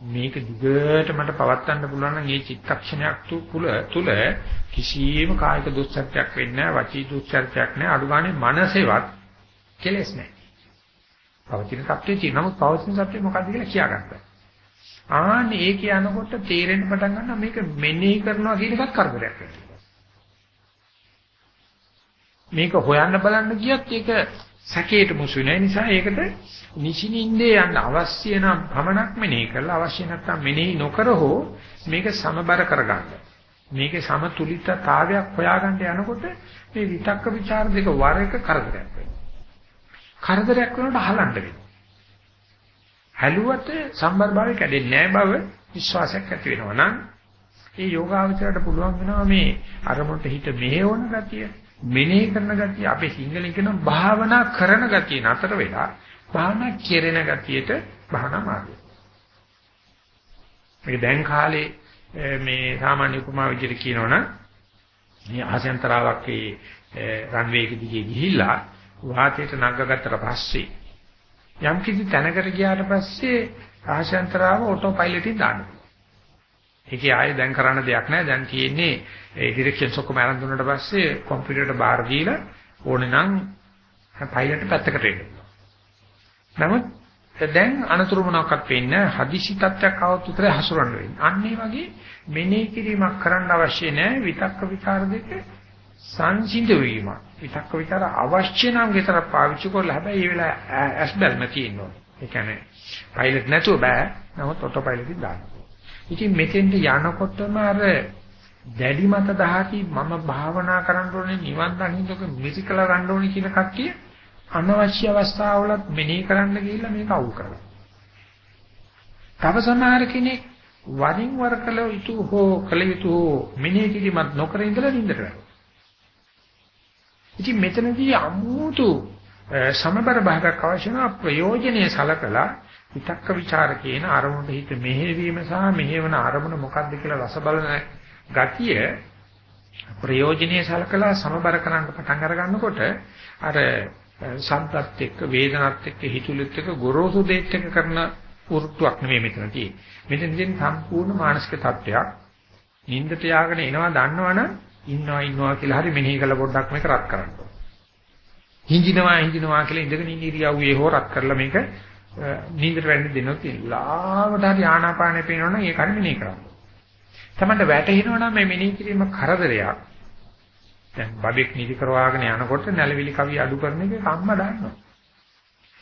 මේක දිගට මට පවත්වන්න පුළුවන් නම් මේ චිත්තක්ෂණයක් තුල තුල කිසියම් කායික දුස්චර්යයක් වෙන්නේ නැහැ වචී දුස්චර්යයක් නැහැ අඩු ගානේ මනසෙවත් කෙලෙස් නැහැ. පවතින සත්‍යය තියෙන නමුත් පවතින සත්‍යය මොකක්ද කියලා කියාගන්න. ආන්නේ ඒ කියනකොට තේරෙන්න පටන් ගන්නවා මේක මෙනෙහි කරනවා කියන එකත් කරදරයක් වෙනවා. මේක හොයන්න බලන්න ගියත් ඒක සැකයට මුසු වෙන නිසා ඒකට නිසිනින්දේ යන්න අවශ්‍ය නම් පමණක් මෙනෙහි කරලා අවශ්‍ය නැත්නම් මෙනෙහි නොකර හෝ මේක සමබර කරගන්න. මේකේ සමතුලිතතාවයක් හොයාගන්න යනකොට මේ විතක්ක ਵਿਚාර දෙක වර එක කරදරයක් වෙනවා. කරදරයක් වෙනකොට අහලන්න වෙනවා. හැලුවට සම්බරභාවය කැඩෙන්නේ නැහැ බව විශ්වාසයක් ඇති වෙනවා නම් ඒ යෝගාවචරයට පුළුවන් වෙනවා මේ අරමුණට හිත මෙහෙවන ගතිය මෙනෙහි කරන ගතිය අපේ සිංහලෙන් කියන භාවනා කරන ගතිය නතර වෙලා භාවනා කෙරෙන ගතියට භාවනා මාර්ගය. මේ දැන් කාලේ මේ සාමාන්‍ය උපමා විදිහට කියනවනම් මේ ආසයන්තරාවක් ඒ රන්වේ එක දිගේ ගිහිල්ලා වාතයට නගගත්තට පස්සේ යම් කිසි තැනකට ගියාට පස්සේ ආශයන්තරාව ඔටෝ පයිලට්ින් දාන්න. ඒකේ ආයේ දැන් කරන්න දෙයක් නැහැ. දැන් තියෙන්නේ ඒ ඩිරෙක්ෂන්ස් ඔක්කොම අරන් දුන්නාට පස්සේ කම්පියුටරට බාර දීලා ඕනේ නම් පයිලට් පැත්තකට එන්න. නමුත් දැන් අනතුරු මොනවාක්වත් වෙන්නේ හදිසි තත්ත්වයක් આવත් විතරයි හසුරන්න වෙන්නේ. අන්න ඒ වගේ මෙනෙහි කිරීමක් කරන්න අවශ්‍ය නැහැ විතක්ක විචාර දෙක සංසිඳ වීම. විතක්ක විචාර අවශ්‍ය නම් විතර පාවිච්චි කරලා හැබැයි ඒ වෙලාව ඇස් බැල්ම තියෙනවා. ඒ කියන්නේ පයිලට් නැතුව බෑ. නමුත් ඔටෝ පයිලට් දාන්න. ඉතින් මෙතෙන්ට යනකොටම අර දැඩි මත දහති මම භාවනා කරන්න ඕනේ නිවන් දකින්නක මිසිකල ගන්න ඕනේ කියන කට්ටිය අනවශ්‍ය අවස්ථාවලත් මෙනෙහි කරන්න ගිහිල්ලා මේක අවුල් කරනවා. තව සමහර කෙනෙක් වරින් වර කළ යුතු හෝ කළ යුතු මෙනෙහි කිරීමත් නොකර ඉඳලා නින්දට වැටෙනවා. ඉතින් මෙතනදී අමුතු සමබර භාගයක් අවශ්‍ය වෙන ප්‍රයෝජනේ සලකලා විතක්ක ਵਿਚාර කියන අරමුණට හිත මෙහෙවීම සහ මෙහෙවන අරමුණ මොකක්ද කියලා රස බලන ගතිය ප්‍රයෝජනේ සලකලා සමබර කරන්න පටන් අර ගන්නකොට අර සම්පත් එක්ක වේදනත් එක්ක හිතුලෙත් එක්ක ගොරෝසු දෙයක් එක්ක කරන වෘත්තුවක් නෙමෙයි මෙතන තියෙන්නේ. මෙතනදී සම්පූර්ණ මානසික තත්ත්වයක් නින්දට යාගෙන එනවා දන්නවනම් ඉන්නවා ඉන්නවා කියලා හරි මෙනෙහි කළ පොඩ්ඩක් මේක රත් කරන්න ඕන. හිඳිනවා හිඳිනවා කියලා ඉඳගෙන ඉන්න ඉරියව්වේ හෝ රත් කරලා මේක නින්දට වැටෙන්න දෙනොත් ලාවට හරි ආනාපානෙ පේනවනම් ඒක හරි මෙනෙහි කරන්න. තමන්ට වැටෙනවනම් මේ මෙනෙහි කිරීම කරදරයක්. දැන් බබෙක් නිදි කරවාගෙන යනකොට නැලවිලි කවි අඩු කරන එක අම්මා දන්නවා.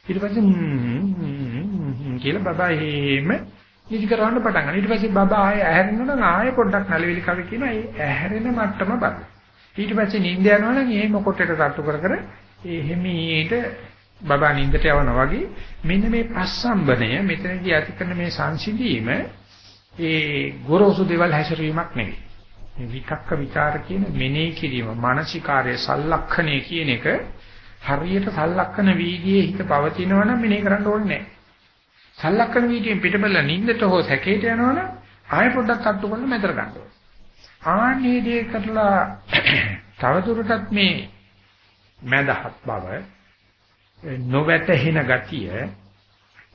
ඊට පස්සේ කියලා බබා එහෙම නිදි කරවන්න පටන් ගන්නවා. ඊට පස්සේ බබා ආයෙ ඇහැරෙනවා නම් ආයෙ පොඩ්ඩක් නැලවිලි කවි කියනවා. ඒ ඇහැරෙන මට්ටම බලන්න. ඊට පස්සේ නිින්ද යනවා නම් එහෙම කොටට තට්ටු කර කර එහෙමීට බබා නිින්දට යවනවා වගේ මෙන්න මේ පස්සම්බණය මෙතනදී ඇති කරන මේ සංසිඳීම ඒ ගොරෝසු දේවල් හැසිරීමක් නෙවෙයි. මේ විකක්ක ਵਿਚාර කියන මෙනෙහි කිරීම මානසිකාර්ය සලක්ෂණය කියන එක හරියට සලක්ෂණ වීදියේ හිත පවතිනවනම් මෙනෙහි කරන්න ඕනේ නැහැ. සලක්කන වීදියෙන් පිටබල නිින්දට හෝ සැකේට යනවනම් ආය පොඩ්ඩක් අට්ටු කරලා මෙතර ගන්න ඕනේ. ආන්නේ දේ කරලා තවදුරටත් මේ මදහත් බව නොවැටහෙන ගතිය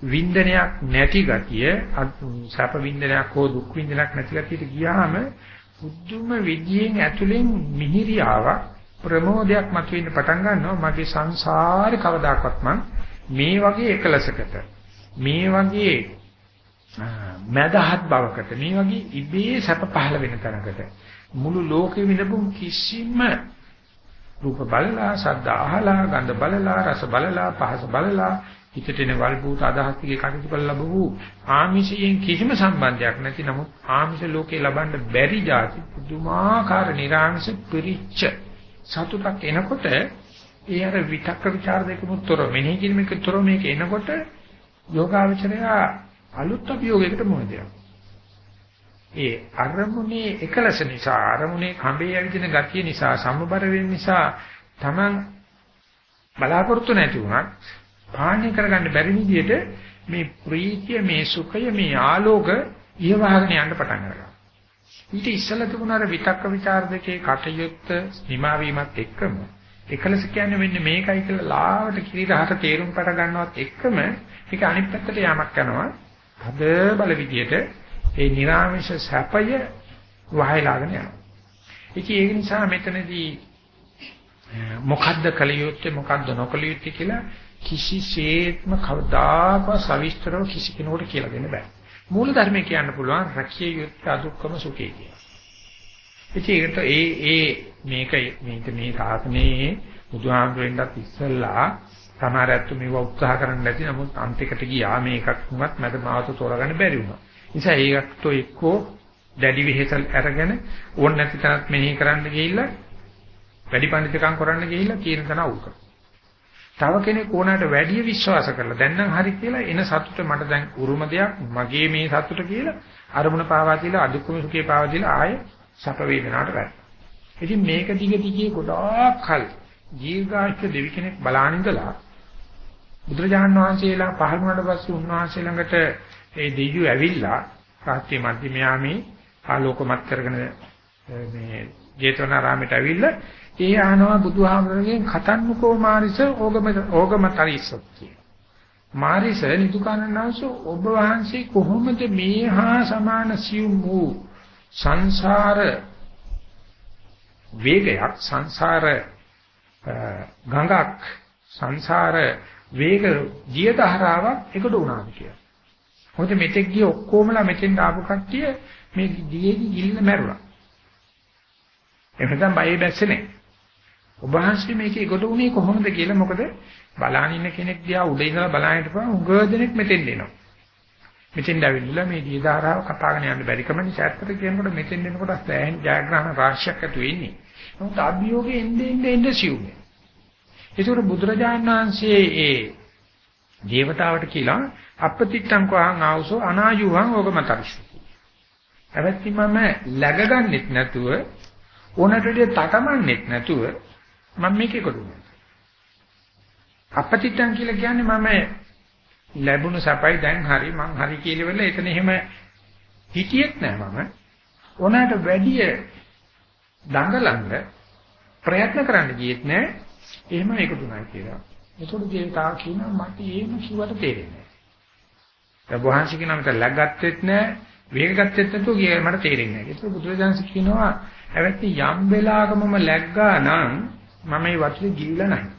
වින්දනයක් නැති ගතිය සැප වින්දනයක් හෝ දුක් වින්දනයක් නැති ගතියට ගියාම බුද්ධුම විදියෙන් ඇතුලෙන් මිහිරියාවක් ප්‍රමෝදයක් මතුවෙන්න පටන් ගන්නවා මගේ සංසාරේ කවදාකවත් මම මේ වගේ එකලසකට මේ වගේ මදහත් බවකට මේ වගේ ඉබේ සැප පහළ වෙන තැනකට මුළු ලෝකෙම ඉඳපු කිසිම රූප බලලා ශබ්ද අහලා ගන්ධ බලලා රස බලලා පහස බලලා හිතට එන වල්පූත අදහස් ටිකේ කටයුතු කරලා ලැබු ආමිෂයෙන් කිසිම සම්බන්ධයක් නැති නමුත් ආමිෂ ලෝකේ ලබන්න බැරි જાති පුදුමාකාර නිර්ආංශ පිරිච්ච සතුටක් එනකොට ඒ අර විතක්ක ਵਿਚාර දෙකම තොර මෙනෙහි කිරීමක තොර මේක එනකොට යෝගාවචරය අලුත් අභියෝගයකට මුහුණ දෙනවා. ඒ අරමුණේ එකලස නිසා අරමුණේ කඹේ ඇවිදින ගතිය නිසා සම්බර වෙන නිසා Taman බලාපොරොත්තු නැති වුණත් පාණය කරගන්න බැරි විදිහට මේ ප්‍රීතිය මේ සුඛය මේ ආලෝක ඊවහගෙන යන්න පටන් ගන්නවා. ඊට ඉස්සෙල්ලා තිබුණාර විතක්ක ਵਿਚාර දෙකේ කටයුත්ත නිමා වීමත් එක්කම එකලස කියන්නේ මෙන්න මේකයි කියලා ලාවට කිරිරහට තේරුම් පට ගන්නවත් එක්කම ඒක අනිත් පැත්තට යamak යනවා. අද බල විදියට ඒ නිර්ආමිෂ සැපය වහයලාගෙන යනවා. ඉතින් ඒක නිසා මෙතනදී මොකද්ද කලියුත්තේ මොකද්ද නොකලියුත්තේ කියලා කිසිසේත්ම කවදාකවත් සවිස්තරව කිසි කෙනෙකුට කියලා දෙන්න බෑ. මූල ධර්මය කියන්න පුළුවන් රකිය යුත්තේ අදුක්කම සුඛේ කියලා. ඉතින් ඒ ඒ මේක මේක මේ සාසනේ බුදුහාමුදුරෙන්වත් ඉස්සල්ලා සමහර අත්තු මේව උත්සාහ කරන්න නැති නමුත් අන්තිකට ගියා මේකක්වත් මැද මාවත තෝරගන්න බැරි වුණා. නිසා ඒකට එක්කෝ දැඩි විහෙසල් අරගෙන ඕන නැති තරත් මෙනෙහි කරන්න ගිහිල්ලා වැඩි පඬිතුකම් කරන්න ගිහිල්ලා කියන තන අවුල් තව කෙනෙක් ඕනකට වැඩි විශ්වාස කරලා දැන් නම් හරි කියලා එන සතුට මට දැන් උරුම දෙයක් මගේ මේ සතුට කියලා අරමුණ පාවා දීලා අදුක්කම සුඛේ පාවා දීලා ආයේ සැප වේදනාවට වැටෙනවා. ඉතින් මේක දිග දිගේ ගොඩාක් කල් දීර්ඝායුෂ දෙවි කෙනෙක් බලාන ඉඳලා බුදුරජාණන් වහන්සේලා පහළ වුණාට පස්සේ උන්වහන්සේ ළඟට ඒ දෙවියෝ ඇවිල්ලා රාත්‍රී මධ්‍යමයාමේ ආලෝකමත් කරගෙන මේ ජේතවනාරාමයට ඇවිල්ලා ඒ අහනවා බුදුහාමරගෙන් කතන්නකෝ මාරිස ඕගම ඕගමතරිසොත් කිය. මාරිස නිදුකානන්වංශ ඔබ වහන්සේ කොහොමද මේ හා සමාන සියුම් වූ සංසාර වේගයක් සංසාර ගඟක් සංසාර වේග දිය ධාරාවක් එකට උනාද කියලා. මොකද මෙතෙක් ගිය ඔක්කොමලා මෙතෙන් ආපු කට්ටිය මේ දියේදී ගිල්ල මැරුණා. එහෙම නැත්නම් බයේ බැස්සේ නැහැ. ඔබ වහන්සේ මේකේ කොට උනේ කොහොමද කියලා මොකද බලාන ඉන්න කෙනෙක් දිහා උඩ ඉඳලා බලාගෙන ඉඳපුවා උගව දෙනෙක් මෙතෙන් එනවා. මෙතෙන් ඇවිල්ලා මේ දී ධාරාව කතාගෙන යන්න බැරි කම නිසා ඇත්තට කියනකොට මෙතෙන් එනකොට සෑහෙන ජයග්‍රහණ රාශියක් ඇති වෙන්නේ. නමුත් අභියෝගේ එන්නේ එන්නේ එන්නේ සිවුනේ. ඒකෝර බුදුරජාණන් වහන්සේ ඒ දේවතාවට කියලා අපතිත්තං කෝහං ආවසෝ අනායුවං ඕගමතරිසති. හැබැයි මම läගගන්නෙත් නැතුව ඕනට විදිය තකමන්නෙත් නැතුව මම මේකේ කොටුනේ. අපතිත්තං කියලා කියන්නේ මම ලැබුණු සපයි දැන් හරි මං හරි කියලා වෙල එතන එහෙම හිතියෙත් නෑ මම. ඕනට වැඩිය දඟලන්න ප්‍රයත්න කරන්න ගියෙත් නෑ. එහෙම එකතුණා කියලා. ඒතකොට දේවතාව කියනවා මට එහෙම කිව්වට තේරෙන්නේ නෑ. වහන්සේ කියනවා මට ලැග්ගත්තෙත් නෑ, වේග ගත්තෙත් නැතුව කිය මට තේරෙන්නේ නෑ. ඒතකොට බුදුරජාණන් කියනවා හැබැයි යම් වෙලාවකමම ලැග්ගා නම් මම මේ වතුරේ ගිවිලා නැහැ.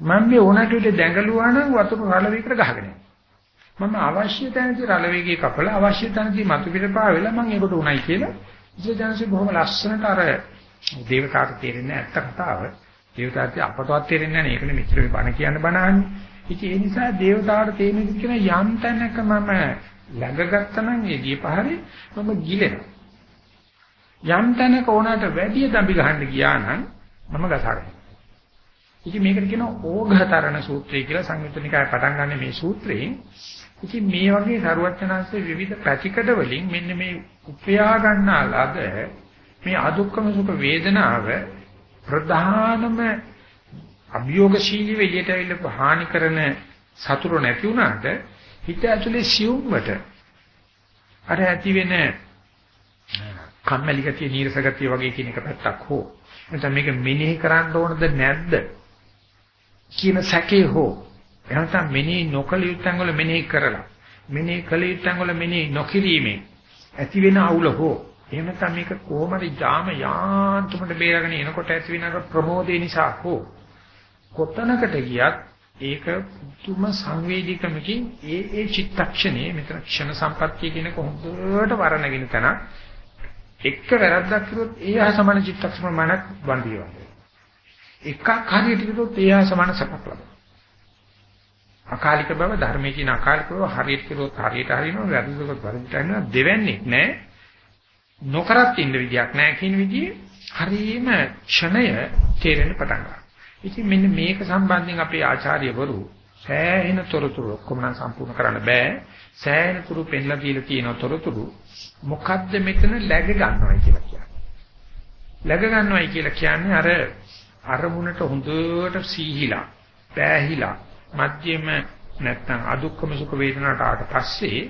මම මේ ඕනට විදිහ දැඟලුවා නම් වතුර රළ වේගකට ගහගෙන මම අවශ්‍ය තැනදී රළ වේගයේ කපලා අවශ්‍ය තැනදී මතු පිට පාවෙලා මම ඒකට උණයි කියලා ඉතින් බොහොම ලස්සනට අර දේවතාවට තේරෙන්නේ ඇත්ත කතාව. දේවතාවට අපටවත් තේරෙන්නේ නැහැ. ඒකනේ මෙච්චර බණ කියන්න බණහන්නේ. ඉතින් ඒ නිසා දේවතාවට තේරෙන්නේ කියන යම් තැනක මම ළඟගත්තා නම් ඒ දීපහරේ මම ගිලෙනවා. යම් තැනක ඕනකට වැඩි දම්බි ගහන්න ගියා නම් මම ගසාගෙන. ඉතින් මේකට කියනවා ඕඝතරණ සූත්‍රය කියලා සංයුත්තනිකාය පටන් ගන්න මේ සූත්‍රයෙන්. ඉතින් මේ වගේ සරුවචනාංශයේ විවිධ පැතිකඩ වලින් මෙන්න මේ උපයා ගන්නාලද මේ අදුක්කම සුඛ වේදනාව ප්‍රධානම අභියෝගශීලී වෙලියට ඇවිල්ලා හානි කරන සතුරු නැති වුණාට හිත ඇතුලේ සියුම්වට අර ඇති වෙන කම්මැලි ගතිය නීරස ගතිය වගේ කියන එක පැත්තක් හෝ නැත්නම් මේක මෙනෙහි කරන්න ඕනද නැද්ද කියන සැකේ හෝ එහෙනම් මෙනෙහි නොකල යුත්තන් වල මෙනෙහි කරලා මෙනෙහි කල යුත්තන් වල මෙනෙහි නොකිරීමේ ඇති වෙන අවුල හෝ එහෙම නැත්නම් මේක කොහොමද යාම යාන්තුමට බේරගෙන එනකොට ඇති වෙන ප්‍රමෝදේ නිසා හෝ කොතනකට ගියත් ඒක පුදුම සංවේදීකමකින් ඒ ඒ චිත්තක්ෂණයේ මෙතන ක්ෂණ සම්පත්තිය කියන කොහොමද වරණගෙන තන එක වැරද්දක් කළොත් ඒ හා සමාන චිත්තක්ෂණ මනක් වන්දිය වගේ. එකක් හරියට කිව්වොත් ඒ හා සමාන සපක් ලබනවා. අකාලික බව ධර්මයේ කියන අකාලික බව හරියට කිව්වොත් හරියට හරිනවා වැරදිදොත් වැරදිට හරිනවා දෙවන්නේ නැහැ. නොකරත් ඉන්න විදියක් නැහැ කියන විදිහේ හරීම ක්ෂණය තේරෙන්න පටන් ගන්නවා. ඉතින් මෙන්න මේක සම්බන්ධයෙන් අපේ ආචාර්යවරු සෑහෙන තොරතුරු ඔක්කොම නම් සම්පූර්ණ කරන්න බෑ. සෑහෙන තුරු පෙන්ලා දීලා තියෙන තොරතුරු මොකද්ද මෙතන läග ගන්නවයි කියලා කියන්නේ. läග ගන්නවයි කියලා කියන්නේ අර අරමුණට හොඳට සීහිලා, පෑහිලා, මධ්‍යම නැත්තම් අදුක්කම සුඛ වේදනාට ආවට පස්සේ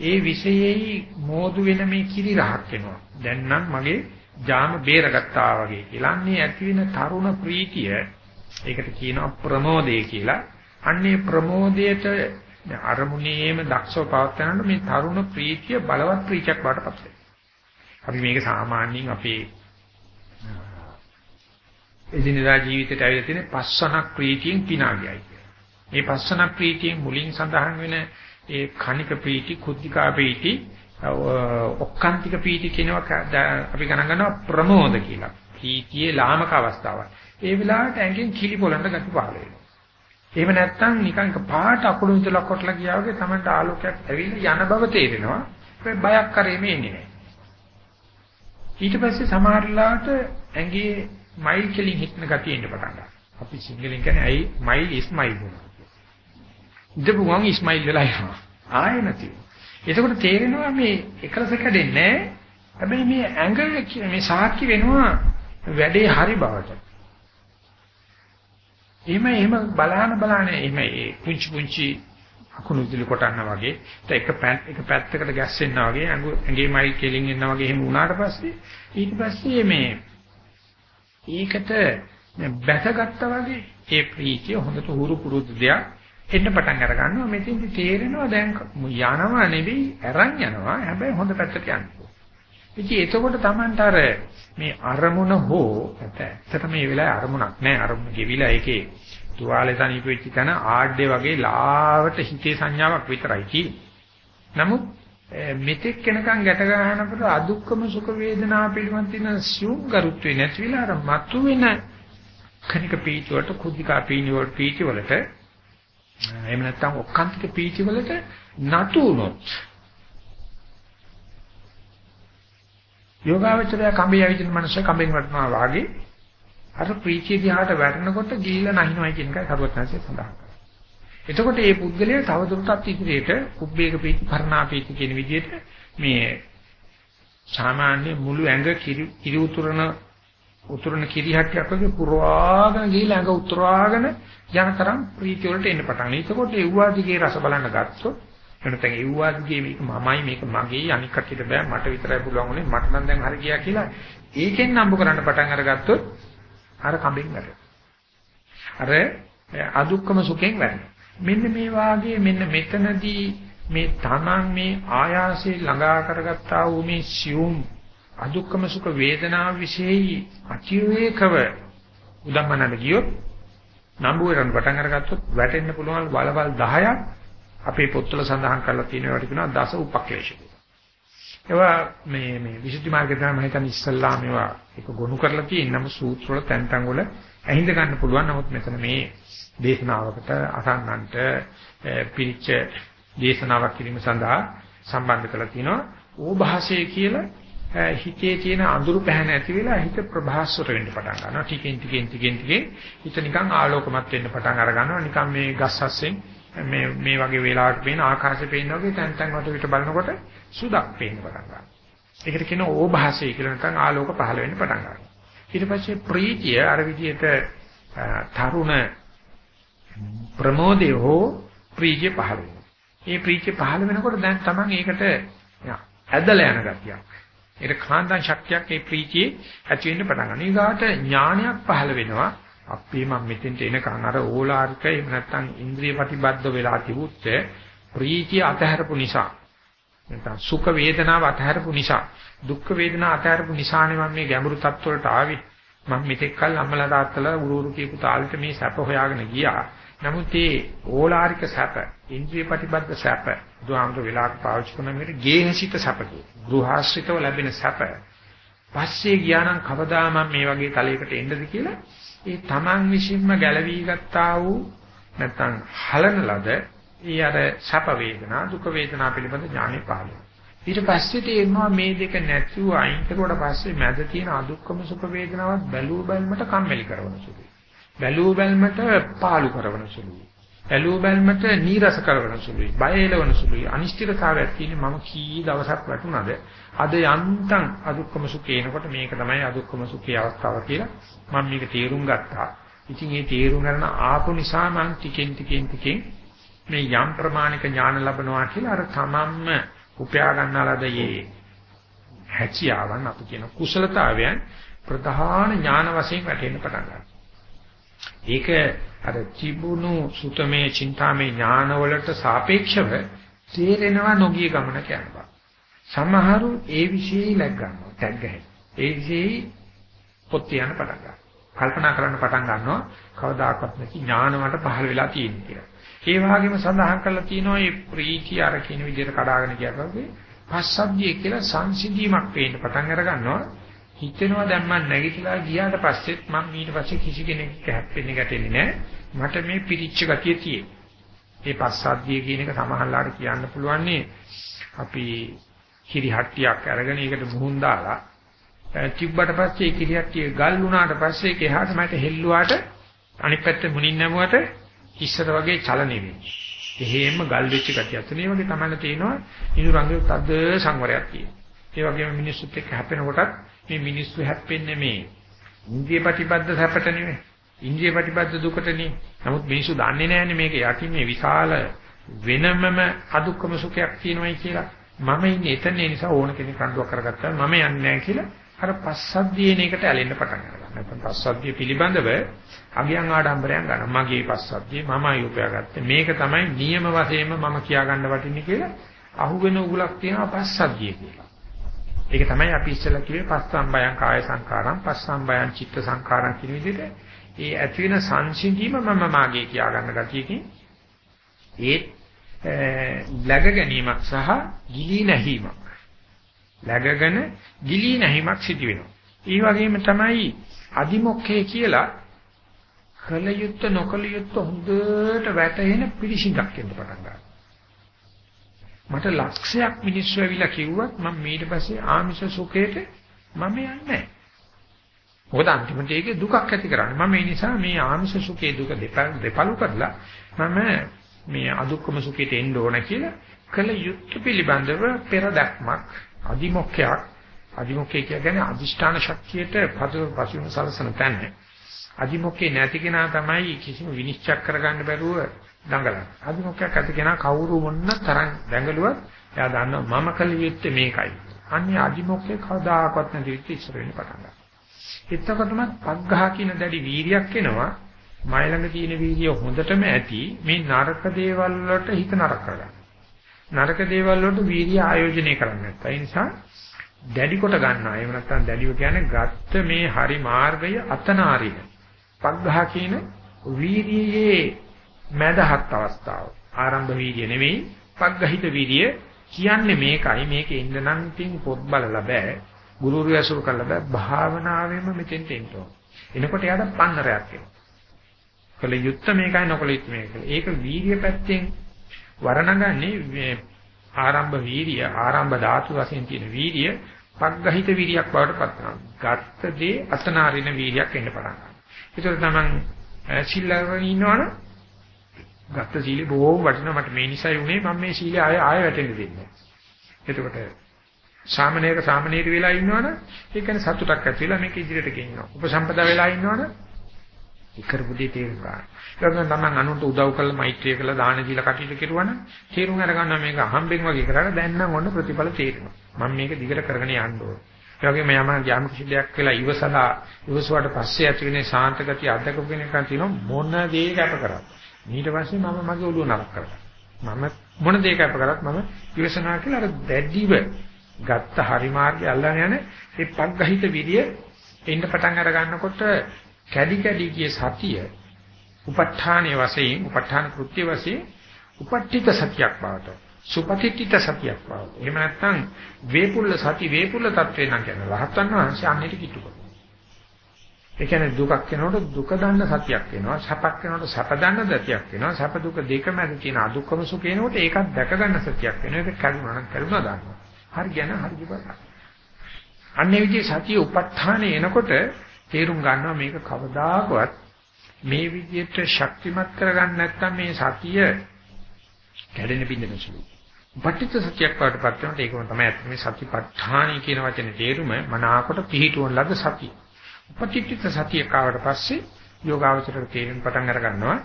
ඒ විෂයෙහි මෝදු වෙන මේ කිරි රහක් වෙනවා. දැන් නම් මගේ ජාම බේරගත්තා වගේ කියලා. අන්නේ ඇති වෙන තරුණ ප්‍රීතිය ඒකට කියනවා ප්‍රමෝදය කියලා. අන්නේ ප්‍රමෝදයට අරමුණේම දක්ෂව පවත්වනකොට මේ තරුණ ප්‍රීතිය බලවත් ප්‍රීතියක් වඩපත් වෙනවා. අපි මේක සාමාන්‍යයෙන් අපේ එදිනදා ජීවිතයට ඇවිල්ලා තියෙන පස්සනක් ප්‍රීතියෙන් පිනාගයයි. මේ පස්සනක් ප්‍රීතියෙන් මුලින් සඳහන් වෙන ඒ කණික ප්‍රීති, කුද්ධිකා ප්‍රීති, ඔක්කාන්තික ප්‍රීති කියනවා අපි ගණන් ගන්නවා ප්‍රමෝද කියලා. ප්‍රීතියේ ලාමක අවස්ථාවක්. ඒ වෙලාවට ඇඟෙන් කිලි පොළඳ ගති පහළ වෙනවා. එහෙම නැත්නම් නිකන් පාට අකුණු ඉඳලා කොටලා ගියා වගේ තමයි ආලෝකයක් ඇවිල්ලා යන බව තේරෙනවා. ඒ බයක් කරේ මේ ඉන්නේ නැහැ. ඊට පස්සේ සමහරලාට ඇඟේ මයිල් කෙලින් හිටන ගතිය එන්න පටන් ගන්නවා. අපි සිංහලෙන් කියන්නේ ඇයි මයිල් ඉස්මයිල් වෙනවා. ඉඳපු ගමන් ඉස්මයිල් වෙලා යනවා. ආයෙ නැති. එතකොට තේරෙනවා මේ එකලස කැඩෙන්නේ හැබැයි මේ ඇඟ මේ සාක්ෂි වෙනවා වැඩේ හරි බවට. එහෙම එහෙම බලහන බලහන එහෙම ඒ පුංචි පුංචි අකුණු ඉදිලි කොටන්න වගේ ඒක එක පැත්තකට ගැස්සෙන්නා වගේ ඇඟේ මයිල් කෙලින් එනවා වගේ එහෙම වුණාට පස්සේ ඊට පස්සේ මේ ඒකට බැසගත්තා වගේ ඒ ප්‍රීතිය හොඳට හුරු පුරුදු දෙයක් එන්න පටන් අර ගන්නවා මෙතෙන්දි තේරෙනවා දැන් යනවා නෙවෙයි අරන් යනවා. හැබැයි හොඳ පැත්තට යනවා ඉතින් එතකොට Tamanට අර මේ අරමුණ හෝ ඇත්තට මේ වෙලාවේ අරමුණක් නැහැ අරමුණ ගෙවිලා ඒකේ තුවාලේ තනිප වෙච්ච තැන ආඩ්ඩේ වගේ ලාවට හිතේ සංඥාවක් විතරයි තියෙන්නේ. නමුත් මෙතෙක් කෙනකන් ගැට ගන්නකොට අදුක්කම සුඛ වේදනා පිළිබඳ තියෙන සියුම් ගරුත්වේ නැතිවිලා අර මතුවෙන කනික පීච වලට කුද්ධිකා පීනි වලට පීච වලට එහෙම නැත්නම් ඔක්කාන්තික පීච වලට නතු වුණොත් යෝගාවචරය කඹේ ඇවිදින මනුස්සය කඹෙන් වටනවා වාගේ අර ප්‍රීතිය දිහාට වැටෙනකොට ගිහිල්ලා නැහිනවයි කියන එකයි සරුවත්නාංශය සඳහන් කරන්නේ. එතකොට මේ පුද්ගලයා තවදුරටත් ඉදිරියට උබ්බේක ප්‍රීති පරණා ප්‍රීති කියන විදිහට මේ සාමාන්‍ය මුළු ඇඟ කිරි උතුරන උතුරන කිරිහට්ටියක් වගේ පුරවාගෙන ගිහිල්ලා ඇඟ උතුරවාගෙන යන තරම් ප්‍රීතිය වලට එන්න පටන් ගන්නවා. එතකොට ඒ ව්වාදිගේ රස බලන්න ගත්තොත් එනතෙන් ඒ ව්වාදිගේ මේක මමයි මේක මගේ අනික් කටියට බෑ මට විතරයි පුළුවන් උනේ මට නම් දැන් හරි ගියා කියලා ඒකෙන් නම්බු කරන්න පටන් අරගත්තොත් අර කඹෙන් වැටෙනවා. අර අදුක්කම සුඛෙන් වැටෙනවා. මෙන්න මේ වාගේ මෙන්න මෙතනදී මේ තමන් මේ ආයාසයෙන් ළඟා කරගත්තා වූ මේ සියුම් අදුක්කම සුඛ වේදනාව વિશેයි අතිවේකව උදම්මනට ගියොත් නම්බු වෙනන් පටන් අරගත්තොත් වැටෙන්න පුළුවන් බලවල් 10ක් අපේ පොත්වල සඳහන් කරලා තියෙනවා ඒකට කියනවා දස උපක්ලේශ ඒවා මේ මේ විසුද්ධි මාර්ගය තමයි මම හිතන්නේ ඉස්සල්ලා මේවා ඒක ගොනු කරලා තියෙන නම සූත්‍ර වල තැන් තැන් වල ඇහිඳ ගන්න පුළුවන්. නමුත් මෙතන මේ දේශනාවකට අසන්නන්ට පිරිච්ච දේශනාවක් කිරීම සඳහා සම්බන්ධ කරලා තිනවා ඕභාෂය කියලා හිතේ තියෙන අඳුරු පැහැන ඇති වෙලා හිත ප්‍රභාස්වර වෙන්න පටන් ගන්නවා ටිකෙන් ටිකෙන් ටිකෙන් ටිකෙන් හිත නිකන් ආලෝකමත් වෙන්න පටන් අර ගන්නවා නිකන් මේ ගස් හස්සෙන් මේ මේ වගේ වෙලාවට පේන ආකාශය පේන වගේ තැන් තැන් වලට විතර බලනකොට සුදක් පේන්න පටන් ගන්නවා. ඒකට කියන ඕභාසය කියලා නැත්නම් ආලෝක පහළ වෙන්න පටන් ගන්නවා. ඊට පස්සේ ප්‍රීතිය අර විදිහට තරුණ ප්‍රමෝදය හෝ ප්‍රීතිය පහළ වෙනවා. මේ ප්‍රීතිය පහළ වෙනකොට දැන් Taman ඒකට ඇදලා යන ගතියක්. ඒක කාන්දන් ශක්තියක් ඒ ප්‍රීතියේ ඇති වෙන්න පටන් ගන්නවා. ඊගාට ඥානයක් පහළ වෙනවා. අපි මම මෙතෙන්ට එනකන් අර ඕලාරික එහෙම නැත්නම් ඉන්ද්‍රිය ප්‍රතිබද්ධ වෙලා තිබුත් ප්‍රීතිය අතහැරපු නිසා නැත්නම් සුඛ වේදනාව අතහැරපු නිසා දුක්ඛ වේදනාව අතහැරපු නිසානේ මම මේ ගැඹුරු තත්ත්වවලට ආවේ මම මෙතෙක් කල් අම්මලා තාත්තලා උරුරු කියපු තාලෙට මේ සැප හොයාගෙන ගියා නමුත් මේ ඕලාරික සැප ඉන්ද්‍රිය ප්‍රතිබද්ධ සැප දුහාමර වෙලාවක් පාවිච්චි කරන මේකට ගේහසිත සැප ගෘහාශ්‍රිතව ලැබෙන සැප පස්සේ ගියා නම් කවදා මම මේ වගේ තලයකට එන්නද කියලා ඒ Taman විසින්ම ගැලවී ගත්තා වූ නැත්නම් හලන ලද ඒ අර සැප වේදනා දුක වේදනා පිළිබඳ ඥානෙ පහළ ඊට පස්සේ තේරෙනවා මේ දෙක නැතිව අයින් කරුවට පස්සේ මැද තියෙන අදුක්කම සුඛ වේදනාවත් බැලුව බැලමට කම්මැලි කරන සුළුයි. බැලුව බැලමට පාළු කරන සුළුයි. බැලුව බැලමට නීරස කරන සුළුයි. බය එලවන සුළුයි. අනිශ්චිතතාවයක් තියෙන්නේ මම කී දවසක් වැටුණාද? අද යන්තම් අදුක්කම සුඛේනකොට මේක තමයි අදුක්කම සුඛේ අවස්ථාව කියලා මම මේක තේරුම් ගත්තා. ඉතින් මේ තේරුම් ගන්න ආපු නිසා මම ටිකෙන් ටිකෙන් ටිකෙන් මේ යම් ප්‍රමාණික ඥාන ලැබනවා කියලා අර තමන්ම උපයා ගන්නාලාද මේ හැකියාවන් අපි කියන කුසලතාවයන් ප්‍රධාන ඥාන වශයෙන් වැටෙන්න පටන් ගන්නවා. ඒක අර තිබුණු සුතමේ චින්තාමේ ඥානවලට සාපේක්ෂව තේරෙනවා නොගිය ගමන යනවා. සමහරු ඒ විශේෂයි ලැග් ගන්නවා. ටැග් ගහන. ඒ විශේෂයි පොත් තියන්න පටන් ගන්නවා. කල්පනා කරන්න පටන් ගන්නවා කවදාකවත් නැති ඥාන මට පහළ වෙලා තියෙන කියලා. ඒ වගේම සඳහන් කරලා තියෙනවා මේ ප්‍රීති අර කියන විදිහට කඩාගෙන කියනවාගේ පස්සද්ධිය කියලා සංසිඳීමක් පේන්න පටන් අර ගන්නවා. හිතෙනවා දැන් මම නැගිටලා ගියාට පස්සෙත් මම ඊට පස්සේ කිසි කෙනෙක් හැප්පෙන්නේ ගැටෙන්නේ නැහැ. මට මේ පිරිච්ච ගතිය තියෙන. මේ පස්සද්ධිය කියන එක සමහරලාට කියන්න පුළුවන්නේ අපි කිරි හට්ටියක් අරගෙන ඒකට මුහුන් දාලා තිබ්බට පස්සේ ඒ කිරි හට්ටිය ගල් වුණාට පස්සේ ඒක එහාට මට හෙල්ලුවාට අනිත් පැත්තේ මුණින් නැමුවට ඉස්සර වගේ චලනෙ වෙන්නේ. එහෙම ගල් වෙච්ච ගතියක්. මේ වගේ තමයි තියෙනවා ඉනුරංගේ තද්ද සංවරයක් තියෙනවා. ඒ වගේම මිනිස්සුත් එක්ක හැපෙනකොටත් මේ මිනිස්සු හැප්පෙන්නේ මේ ඉන්ද්‍රිය ප්‍රතිබද්ධ සැපට නෙවෙයි. ඉන්ද්‍රිය ප්‍රතිබද්ධ දුකට නෙවෙයි. නමුත් මිනිස්සු දන්නේ නැහැනේ මේක යටි මේ විශාල වෙනමම අදුක්කම සුඛයක් තියෙනවයි කියලා. මම ඉන්නේ එතන ඒ නිසා ඕන කෙනෙක් අඬුවක් කරගත්තා මම යන්නේ නැහැ කියලා අර පස්සද්ධියේන එකට ඇලෙන්න පටන් ගන්නවා. නැත්නම් පස්සද්ධිය පිළිබඳව අගයන් ආඩම්බරයන් ගන්න. මගේ පස්සද්ධිය මමයි උපයාගත්තේ. මේක තමයි නියම වශයෙන්ම මම කියා ගන්න වටින්නේ කියලා අහුවෙන උගලක් තියෙනවා පස්සද්ධිය කියලා. ඒක තමයි අපි ඉස්සෙල්ලා කිව්වේ පස්සම්බයං කාය සංකාරම් පස්සම්බයං චිත්ත සංකාරම් කියන විදිහට ඒ ඇති වෙන සංසිඳීම මම මාගේ කියා ගන්න ගතියකින් ඒ läග ගැනීමක් සහ ගිලී නැහිමක් läගගෙන ගිලී නැහිමක් සිදු වෙනවා. ඒ වගේම තමයි අදිමොක්ඛේ කියලා කල යුත්ත නොකල යුත්ත හොඳට වැටෙන පිළිසිඳක් එන්න පටන් ගන්නවා. මට ලක්ෂයක් මිනිස්සු ඇවිල්ලා කිව්වත් මම ඊට පස්සේ ආමිෂ සුඛයට මම යන්නේ නැහැ. මොකද අන්තිමට ඒකේ දුකක් ඇති කරන්නේ. මම ඒ නිසා මේ ආමිෂ සුඛේ දුක දෙපළු කරලා මම මේ අදුක්කම සුඛයට එන්න ඕන කියලා කල යුත්ත පිළිබඳව පෙර දැක්මක් අදිමොක්ඛයක් අදිමොක්ඛය කියන්නේ අදිෂ්ඨාන ශක්තියට පසුපසුම සලසන තැන. අදිමොක්ඛේ නැති කෙනා තමයි කිසිම විනිශ්චය කරගන්න බැරුව දඟලන්නේ. අදිමොක්ඛයක් ඇති කෙනා කවුරු මොන්න තරම් දඟලුවත් එයා දන්නවා මම කල යුත්තේ මේකයි. අන්නේ අදිමොක්ඛේ කවදාකවත් නැති විදිහට ඉස්සර වෙන්න පටන් ගන්නවා. එතකොටම පග්ඝා කියන දැඩි වීරියක් එනවා. මයි ළඟ තියෙන වීර්යය හොඳටම ඇති මේ නරක දේවල් වලට හිත නරක කරගන්න. නරක දේවල් වලට වීර්යය ආයෝජනය කරන්නේ නැත්නම් ඒ නිසා දැඩි කොට ගන්නවා. එහෙම නැත්නම් දැඩිව කියන්නේ ගත්ත මේ හරි මාර්ගය අතනාරින. පග්ඝා කියන වීර්යයේ මැදහත් අවස්ථාව. ආරම්භ වීර්ය නෙවෙයි පග්ගහිත වීර්ය කියන්නේ මේකයි මේකේ ඉන්න නම් තින් පොත් බලලා බෑ. ගුරුවරු ඇසුරු කරලා බෑ. භාවනාවෙම මෙතෙන්ට එන්න ඕන. එනකොට යාට පන්නරයක් එනවා. කළ යුත්ත මේකයි නොකළ යුත්ත මේකයි. ඒක වීර්ය පැත්තෙන් වර්ණගන්නේ ආරම්භ වීර්ය ආරම්භ ධාතු වශයෙන් තියෙන වීර්ය පග්ගහිත වීර්යයක් බවට පත් වෙනවා. ගත්ත දේ අතනාරින වීර්යයක් එන්න පටන් ගන්නවා. ඒතර තමන් සිල්ලරගෙන ඉන්නවනම් ගත්ත සීලේ බොහොම වටිනවා මට මේ නිසයි උනේ මම මේ සීලේ ආය ආය වැටෙන්න දෙන්නේ. එතකොට සාමනීර සාමනීර වෙලා ඉන්නවනම් ඒ කියන්නේ සතුටක් ඇති වෙලා මේක ඉදිරියට ගෙනියනවා. උපසම්පදා වෙලා ඉන්නවනම් ඉකරපුදී තේරුම් ගන්න. ඒකෙන් තමයි අනුන්ට උදව් කරලා මෛත්‍රිය කරලා දාන දීලා කටයුතු කරුවනම් තේරුම් අරගන්නවා මේක අහම්බෙන් වගේ කරලා දැන් නම් ඔන්න ප්‍රතිඵල තේරෙනවා. මම මේක දිගට කරගෙන යන්න ඕන. ඒ වගේම යම යම් කිසි දෙයක් වෙලා ඉවසලා ඉවසුවාට පස්සේ ඇති වෙන සාන්ත ගතිය අධදක කෙනෙක් තියෙනවා මොන දේ කැප කරා. ඊට පස්සේ මම මගේ ඔළුව නරක කරා. මම මොන දේ කැප කරත් මම ඉවසනවා කියලා අර දැඩිව ගත්ත හරි මාර්ගය අල්ලගෙන යන ඒ පග්ගහිත විදිය එන්න පටන් අර ගන්නකොට කැඩි කැඩි කිය සතිය උප ဋ ාණයේ වශයෙන් උප ဋ ාණ කෘත්‍ය වශයෙන් උපට්ඨිත සතියක් බවට සුපතිත්‍ිත සතියක් බවට එහෙම නැත්නම් වේපුල්ල සති වේපුල්ල තත්වේ නම් කියන රහතන් වහන්සේ අන්නේට කිට්ටු කරනවා ඒ කියන්නේ දුකක් වෙනකොට දුක දන්න සතියක් වෙනවා සැපක් වෙනකොට සැප දන්න සතියක් වෙනවා සැප දුක දෙක මැද තියෙන අදුක්කම සුඛ වෙනකොට ඒකත් දැක ගන්න සතියක් වෙනවා ඒක කරුණා නම් කරුණා දානවා හරි කියන හරි කිව්වා අන්නේ විදිහේ සතිය උප ဋ ාණේ එනකොට තේරුම් ගන්නවා මේක කවදාකවත් මේ විදිහට ශක්තිමත් කරගන්න නැත්නම් මේ සතිය කැඩෙන බින්දන සුළු. පටිච්ච සත්‍යයක් වඩපත් වෙනකොට ඒකම තමයි මේ සතිපට්ඨානයි කියන වචනේ තේරුම මනාකොට පිහිටුවන ලද සතිය. පටිච්ච සතිය කාවට පස්සේ යෝගාවචරයට තේරෙන පටන් අර ගන්නවා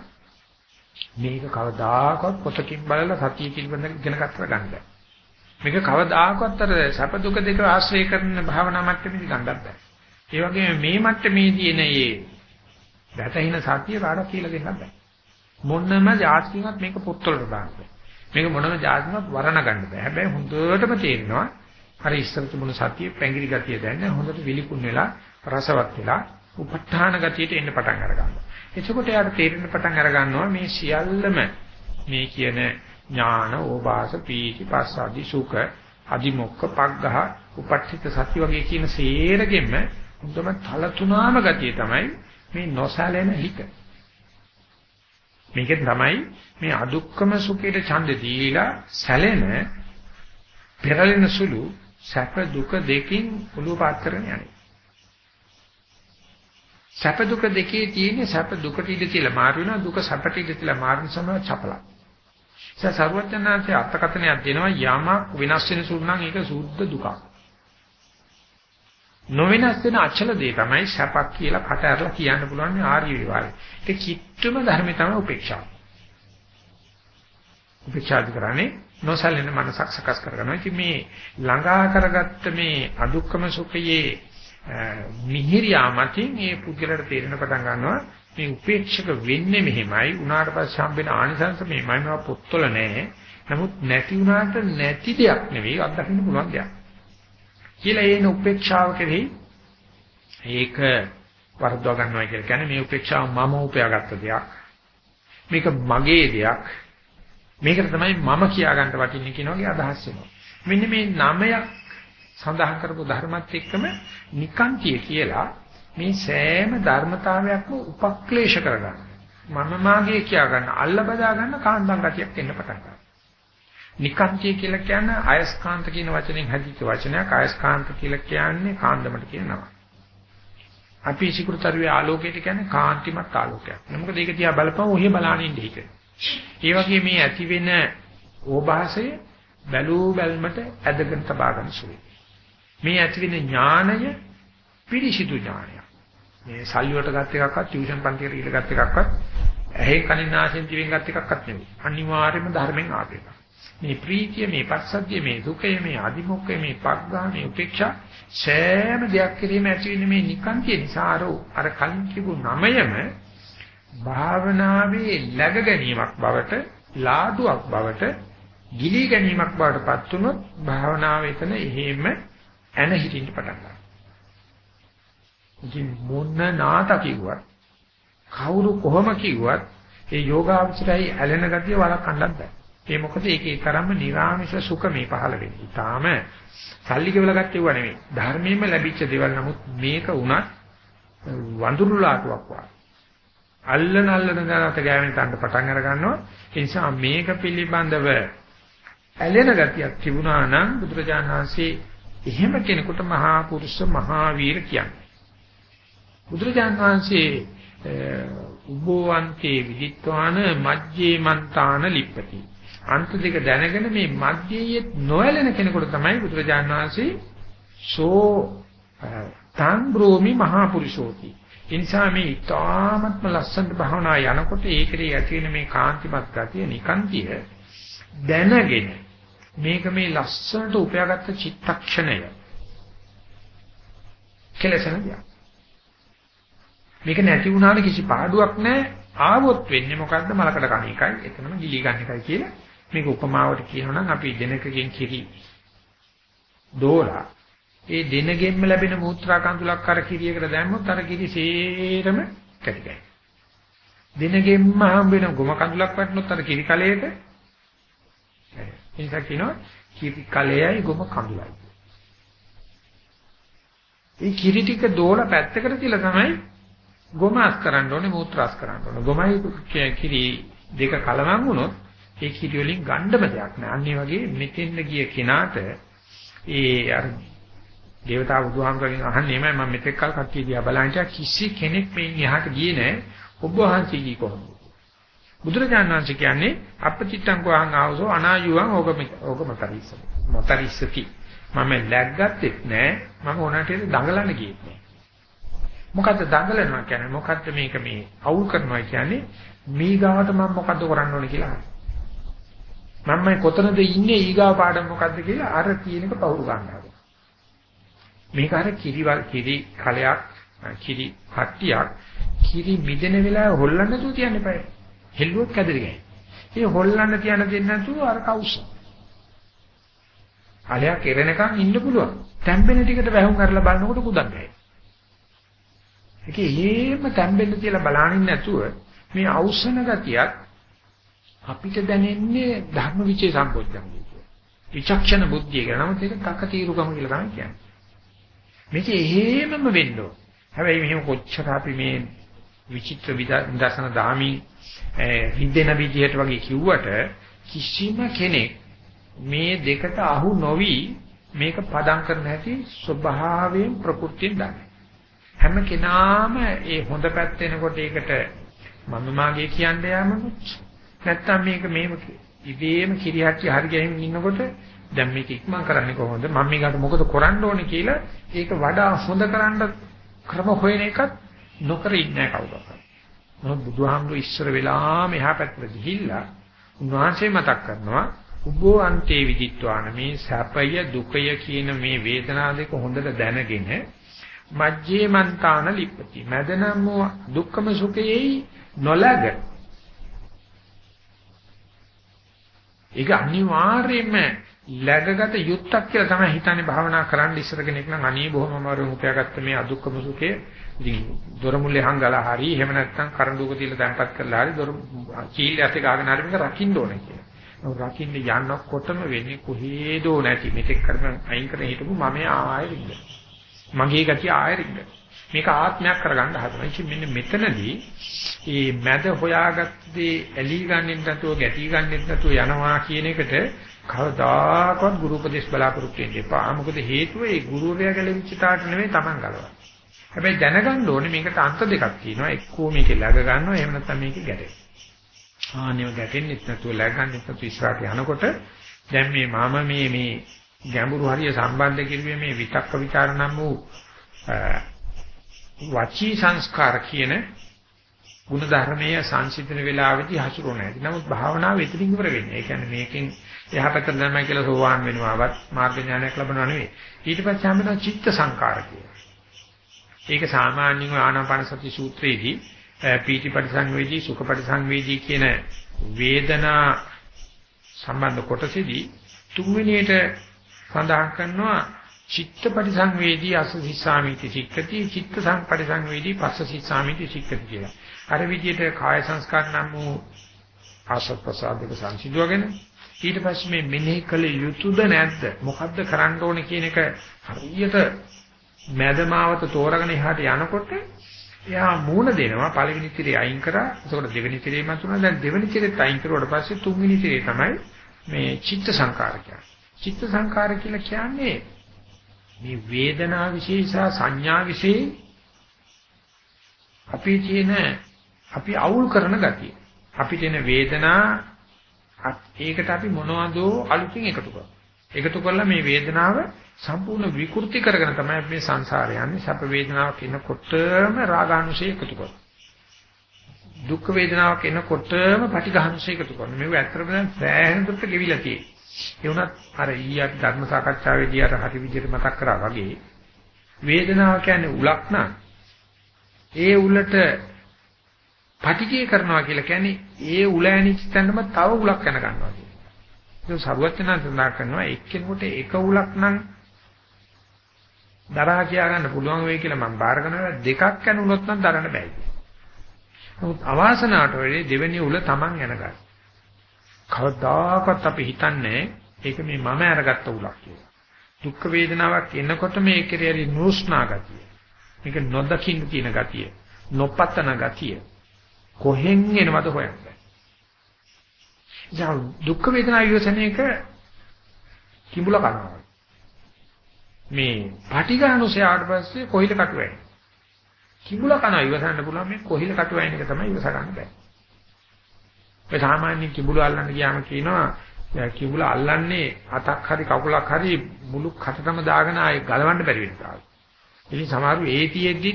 මේක කවදාකවත් පොතකින් බලලා සතිය පිළිබඳව ඉගෙන ගන්න ගන්න මේක කවදාකවත් අර සැප දුක දෙක ආශ්‍රය කරන භාවනා මට්ටමේදී ගන්නත් බෑ. ඒ වගේම මේ මට්ටමේදී එන මේ වැටහින සතිය කාටවත් කියලා දෙන්නත් බෑ. මොනම જાතිකවත් මේක පොත්වලට දාන්න බෑ. මේක මොනම જાතිකවත් වරණ ගන්න බෑ. හැබැයි හොඳටම තේරෙනවා අර ඉස්සර තිබුණු සතිය පැංගිරි ගතිය දැන් හොඳට විලිකුන් වෙලා රසවත් වෙලා උප ဋ ාණ ගතියට එන්න පටන් අර ගන්නවා. එතකොට යාට තේරෙන්න පටන් අර ගන්නවා මේ සියල්ලම මේ කියන ඥාන, ඕපාස, පීති, පස්සාදි, සුඛ, අදිමොක්ක, පග්ගහ, උපට්ඨිත සති වගේ කියන සේරගෙම මුදම තල තුනාම ගතිය තමයි මේ නොසැලෙන හිත. මේකෙන් තමයි මේ අදුක්කම සුඛයට ඡන්ද දීලා සැලෙන පෙරලෙන සුළු සැප දුක දෙකින් ඔළුව පාත් කරගෙන යන්නේ. සැප දුක දෙකේ තියෙන සැප දුකට ඉඳ තියලා මාරු වෙනවා දුක සැපට ඉඳ තියලා මාරු සමව චපලයි. ඒ සර්වඥාන්සේ අර්ථකථනයක් දෙනවා යමක් වෙනස් වෙන සුළු නම් ඒක සුද්ධ දුකක්. නොවෙනස් වෙන අචල දේ තමයි සැපක් කියලා කට ඇරලා කියන්න පුළුවන් ආර්ය විවාහය. ඒක කිට්ටුම ධර්මය තමයි උපේක්ෂාව. උපේක්ෂාද කරන්නේ නොසැලෙන මනසක් සකස් කරගන්නවා. ඉතින් මේ ළඟා කරගත්ත මේ අදුක්කම සුඛයේ මිහිරියා මතින් මේ පුද්ගලට තේරෙන පටන් ගන්නවා මේ උපේක්ෂක වෙන්නේ මෙහෙමයි. උනාට පස්සේ හම්බෙන ආනිසංස මෙහෙමයි. මේවා පොත්වල නැහැ. නමුත් නැති උනාට නැති දෙයක් නෙවෙයි. අත්දකින්න පුළුවන් දෙයක්. කියලා ඒන උපේක්ෂාව කෙරෙහි ඒක වර්ධව ගන්නවා කියලා කියන්නේ මේ උපේක්ෂාව මම උපයාගත්ත දෙයක්. මේක මගේ දෙයක්. මේකට තමයි මම කියා ගන්න වටින්නේ කියන වගේ අදහස් වෙනවා මෙන්න මේ නමයක් සඳහන් කරපු ධර්මත් එක්කම නිකාන්තිය කියලා මේ සෑම ධර්මතාවයක්ම උපක්ලේශ කරගන්න. මම මාගේ කියා ගන්න අල්ල බදා ගන්න කාන්දම් ගතියක් එන්න පටන් ගන්නවා. නිකාන්තිය කියලා කියන්නේ අයස්කාන්ත කියන වචනෙන් හැදිච්ච වචනයක්. අයස්කාන්ත කියලා කියන්නේ කාන්දමට කියන නම. අපි සිකුරුතරුවේ ආලෝකයට කියන්නේ කාන්තිමත් ආලෝකයක්. මොකද ඒක දිහා බලපුවම ඔහි බලාගෙන ඉඳී හිතේ. ඒ වගේ මේ ඇති වෙන ඕභාසය බැලූ බැල්මට ඇදගෙන තබා ගන්න සුළුයි. මේ ඇති වෙන ඥානය පිරිසිදු ඥානයක්. මේ සල්ලි වලට ගත් එකක්වත් ටියුෂන් පන්තියට ඉල ගත් එකක්වත් ඇහි කනින් නාසයෙන් දිවෙන් ගත් එකක්වත් නෙවෙයි. අනිවාර්යයෙන්ම ධර්මෙන් ආපේක. මේ ප්‍රීතිය, මේ පස්සද්ධිය, මේ දුකය, මේ අදිමොක්කය, මේ පග්ගා, මේ උපේක්ෂා සෑම දෙයක් කිරීම ඇති වෙන මේ නිකාන්තිය නිසා අර කලින් කියපු නමයම භාවනාවේ läග ගැනීමක් බවට, ලාඩුවක් බවට, ගිලී ගැනීමක් බවට පත් වුනොත් භාවනාව එතන එහෙම ඇන හිටින්න පටන් ගන්නවා. ඉතින් මොන නාත කිව්වත් කවුරු කොහොම කිව්වත් ඒ යෝගාවචරයි ඇලෙන ගතිය වළක්වන්නත් බෑ. ඒ මොකද ඒකේ තරම්ම නිර්ආමිෂ සුඛ මේ පහළ වෙන්නේ. ඊටාම සල්ලි කෙවල ගත්තේව නෙමෙයි. ධර්මයෙන්ම ලැබිච්ච දේවල් නමුත් මේක උනත් වඳුරු ලාටුවක් වගේ. අල්ලන අල්ලන දානට ගෑවෙන තන්න පටන් අර ගන්නවා. ඒ නිසා මේක පිළිබඳව ඇලෙන ගතියක් තිබුණා නම් බුදුරජාණන් වහන්සේ එහෙම කෙනෙකුට මහා පුරුෂ මහා වීර කියන්නේ. බුදුරජාන් වහන්සේ උබෝවන්තේ විදිත්වාන මජ්ජේ මන්තාන ලිප්පති. අන්ත දෙක දැනගෙන මේ මධ්‍යයේ නොයැලෙන කෙනෙකුට තමයි බුදුරජාන් වහන්සේ සෝ තං බ්‍රෝමි මහා පුරුෂෝති. ඉන්සා මේ ඊ타ත්ම ලස්සන භාවනා යනකොට ඒකේ ඇති වෙන මේ කාන්තිමත් ගතිය නිකන්තිය දැනගෙන මේක මේ ලස්සනට උපයාගත්ත චිත්තක්ෂණය කෙලසන දියා මේක නැති වුණාට කිසි පාඩුවක් නැහැ. ආවොත් වෙන්නේ මොකද්ද මලකඩ කණ එකයි. එතනම ගිලී ගන්න එකයි කියලා. මේක උපමාවට කියනනම් අපි දෙනකකින් කිරි දෝලා ඒ දෙනගෙම්ම ලැබෙන මූත්‍රා කඳුලක් අර කිරියකට දැම්මොත් අර කිරි සේරම කැටිගයි. දෙනගෙම්ම හම්බ වෙන ගොම කඳුලක් වටනොත් අර කිරි කලයට එනිසා කියනවා කිරි කලයයි ගොම කඳුලයි. ඒ කිරි ටික දෝලා පැත්තකට තියලා තමයි ගොමස් කරන්න ඕනේ මූත්‍රාස් කරන්න ඕනේ. ගොමයි කිරි දෙක කලවම් වුණොත් ඒ කිරි වලින් ගණ්ඩම දෙයක් නෑ. අන්න වගේ මෙතෙන්ද ගිය කෙනාට ඒ අර දේවතා බුදුහාමරගෙන් අහන්නේ එමය මම මෙතෙක් කල් කට්ටිය දිහා බලන්නේ කිසි කෙනෙක් මේ එහාට ගියේ නෑ. ඔබ වහන්සේ ගියේ කොහොමද? බුදුරජාණන් වහන්සේ කියන්නේ අපචිත්තං කෝහං ආවසෝ අනායුවං ඕක ඕක මතරිස්සති. මතරිස්සති. මම läග්ගත්තේ නෑ. මම ඕනට දඟලන්න ගියේ නෑ. මොකද්ද දඟලනවා කියන්නේ මොකද්ද මේක මේ අවුල් කරනවා කියන්නේ මීගාවට මම මොකද්ද කරන්න ඕනේ කියලා මම මේ කොතනද ඉන්නේ ඊගාව පාඩම මොකද්ද කියලා අර කියන එක පවුරු ගන්නවා මේක අර කිරිවල් කිරි කලයක් කිරි කට්ටියක් කිරි මිදෙන වෙලාව හොල්ලන්න නැතුව තියන්න එපා. හෙල්ලුවක් කැදරි ගෑ. ඒ හොල්ලන්න තියන්න දෙන්න නැතුව අර කවුස. අලයක් එරෙනකන් ඉන්න පුළුවන්. තැම්බෙන ටිකට වැහුම් කරලා බලනකොට කුදක් ගෑ. ඒකේ හේම තැම්බෙන්න කියලා බලනින් නැතුව මේ අවසන ගතියක් අපිට දැනෙන්නේ ධර්ම විචේ සම්පෝඥංගය කියලා. විචක්ෂණ බුද්ධිය කියලා. නමුත් ඒක කකතීරුකම කියලා තමයි කියන්නේ. මේක එහෙමම වෙන්න ඕන. හැබැයි මෙහෙම කොච්චර අපි මේ විචිත්‍ර විදර්ශන දාමි හින්දෙන විදියට වගේ කිව්වට කිසිම කෙනෙක් මේ දෙකට අහු නොවි මේක පදම් කරන්න ඇති ස්වභාවයෙන් ප්‍රകൃතියෙන් දන්නේ. හැම කෙනාම ඒ හොඳ පැත්ත එනකොට ඒකට මම මාගේ කියන්න යාමනොත් නැත්තම් මේක මේව ඉබේම කිරියච්චි හරි ගහින් ඉන්නකොට දැන් මේක ඉක්මන් කරන්නේ කොහොමද මම මේකට මොකද කරන්න ඕනේ කියලා ඒක වඩා හොඳ කරන්න ක්‍රම හොයන එකත් නොකර ඉන්නේ කවුරුත්. මොකද බුදුහාමුදුරු ඉස්සර වෙලාම එහා පැත්තට ගිහිල්ලා උන්වහන්සේ මතක් කරනවා උබෝ අන්තේ විදිත්වාන මේ සැපය දුකය කියන මේ වේදනා දෙක හොඳට දැනගෙන මජ්ජේ මන්තාන ලිප්පති. මදනම දුක්ඛම සුඛයේයි නොලග. ඒක අනිවාර්යයෙන්ම läගගත යුක්තක් කියලා තමයි හිතන්නේ භාවනා කරන්න ඉස්සර කෙනෙක් නම් අනේ බොහොම අමාරුවෙන් උපයාගත්ත මේ අදුක්කම සුඛය. ඉතින් දොර මුල්ලේ හංගලා හරි එහෙම නැත්නම් කරඬුක තියලා තැම්පත් කරලා හරි දොර චීල් ඇස්සේ ගාගෙන හරි මේක රකින්න ඕනේ කියලා. ඔව් රකින්න යනකොටම වෙන්නේ කොහේදෝ නැති මෙතෙක් කරන අයින් කරන හිටපු මම ආයෙ රින්න. මගේ ගතිය ආයෙ රින්න. මේක ආත්මයක් කරගන්න හදනවා. ඉතින් මෙන්න මෙතනදී මේ මැද හොයාගත්තේ ඇලී ගන්නෙත් නැතුව ගැටි ගන්නෙත් නැතුව යනවා කියන එකට කවදාකවත් ගුරු උපදේශ බලාපොරොත්තු වෙන්න එපා. මොකද හේතුව ඒ ගුරුවරයා ගැලවිච්ච තාට නෙවෙයි Taman ගලවන්නේ. හැබැයි දැනගන්න ඕනේ මේකට අන්ත දෙකක් තියෙනවා. එක්කෝ මේකේ läග ගන්නවා එහෙම නැත්නම් මේකේ ගැටෙනවා. ආනෙව ගැටෙන්නෙත් නැතුව läග ගන්නෙත් නැතුව ඉස්සරහට යනකොට දැන් මේ මම මේ මේ ගැඹුරු හරිය සම්බන්ධ කිරුවේ මේ විතක්ක ਵਿਚාර නම් වූ වචී සංස්කාර කියන ගුණ ධර්මයේ සංසිඳන වේලාවෙදී හසුරුවන හැටි. නමුත් භාවනාව එතනින් ඉවර වෙන්නේ. ඒ කියන්නේ මේකෙන් එහාට තමයි කියලා සෝවාන් වෙනවවත් මාර්ග ඥානයක් ලැබනවා නෙවෙයි. ඊට පස්සේ හම්බෙනවා චිත්ත සංකාර කියලා. ඒක සාමාන්‍යයෙන් ආනාපාන සති සූත්‍රයේදී පීති පරිසංවේදී සුඛ පරිසංවේදී කියන වේදනා සම්බන්ධ කොටසේදී තුන්වෙනියට සඳහන් කරනවා චිත්ත පරිසංවේදී අසසිස්සාමිති සික්කති චිත්ත සංපරිසංවේදී පස්සසිස්සාමිති සික්කති කියලා. අර විදිහට කාය සංස්කාර නම් වූ ආසත් ප්‍රසාදික සංසිඳුවගෙන ඊට පස්සේ මේ මෙනෙහි කළ යුතුද නැද්ද මොකද්ද කරන්න ඕනේ කියන එක හරියට මැදමාවත තෝරගෙන එහාට යනකොට එයා මූණ දෙනවා පළවෙනි තිරේ අයින් කරා එතකොට දෙවෙනි තිරේ මතුණා දැන් දෙවෙනි තිරේත් අයින් කරුවාට පස්සේ තුන්වෙනි තිරේ තමයි මේ චිත්ත සංකාර චිත්ත සංකාර කියලා කියන්නේ මේ වේදනා විශේෂ සංඥා විශේෂ අපි කියන අපි අවුල් කරන ගතිය. අපිට එන වේදනා ඒකට අපි මොනවදෝ අලුතින් එකතු කරනවා. එකතු කරලා මේ වේදනාව සම්පූර්ණ විකෘති කරගෙන තමයි මේ සංසාරය යන්නේ. සැප වේදනාවක් එනකොටම රාගානුසය එකතු කරනවා. දුක් වේදනාවක් එනකොටම පටිඝානුසය එකතු කරනවා. මේක ඇත්තටම සෑහෙන දුරට ගෙවිලා තියෙන්නේ. ඒ වුණත් අර ඊයත් ධර්ම සාකච්ඡාවේදී අර හරි විදිහට මතක් කරා වගේ වේදනාව කියන්නේ උලක් නම් ඒ උලට පටිගය කරනවා කියලා කියන්නේ ඒ උල ඇනිච්ච තැනම තව උලක් යන ගන්නවා කියන්නේ. ඒක සරුවචනන් සඳහන් කරනවා එක්කෙනෙකුට එක උලක් නම් දරා කියා ගන්න පුළුවන් වෙයි කියලා මම බාර ගන්නවා දෙකක් යනුනොත් නම් දරන්න බෑ. නමුත් අවාසනාවට වෙලේ දෙවෙනි උල Taman යන ගන්න. කවදාකවත් අපි හිතන්නේ ඒක මේ මම අරගත්ත උලක් කියලා. දුක් වේදනාවක් එනකොට මේ කෙරෙහි නුස්නා ගතිය. මේක නොදකින්න තියෙන ගතිය. නොපතන ගතිය. කොහෙන් එනවද හොයන්නේ. ඉතින් දුක් වේදනා විවසනයේක කිඹුල කරනවා. මේ පටිඝානුසය ආවට පස්සේ කොහිල කටු වෙන්නේ. කිඹුල කන ඉවසන්න පුළුවන් මේ කොහිල කටු වෙන එක තමයි ඉවස ගන්න බෑ. ඒ සාමාන්‍ය කිඹුල අල්ලන්න ගියාම කියනවා කිඹුල අල්ලන්නේ අතක් හරි කකුලක් හරි මුළු කටටම දාගෙන ආයේ ගලවන්න බැරි වෙනවා. ඉතින් සමහරු ඒතියෙද්දි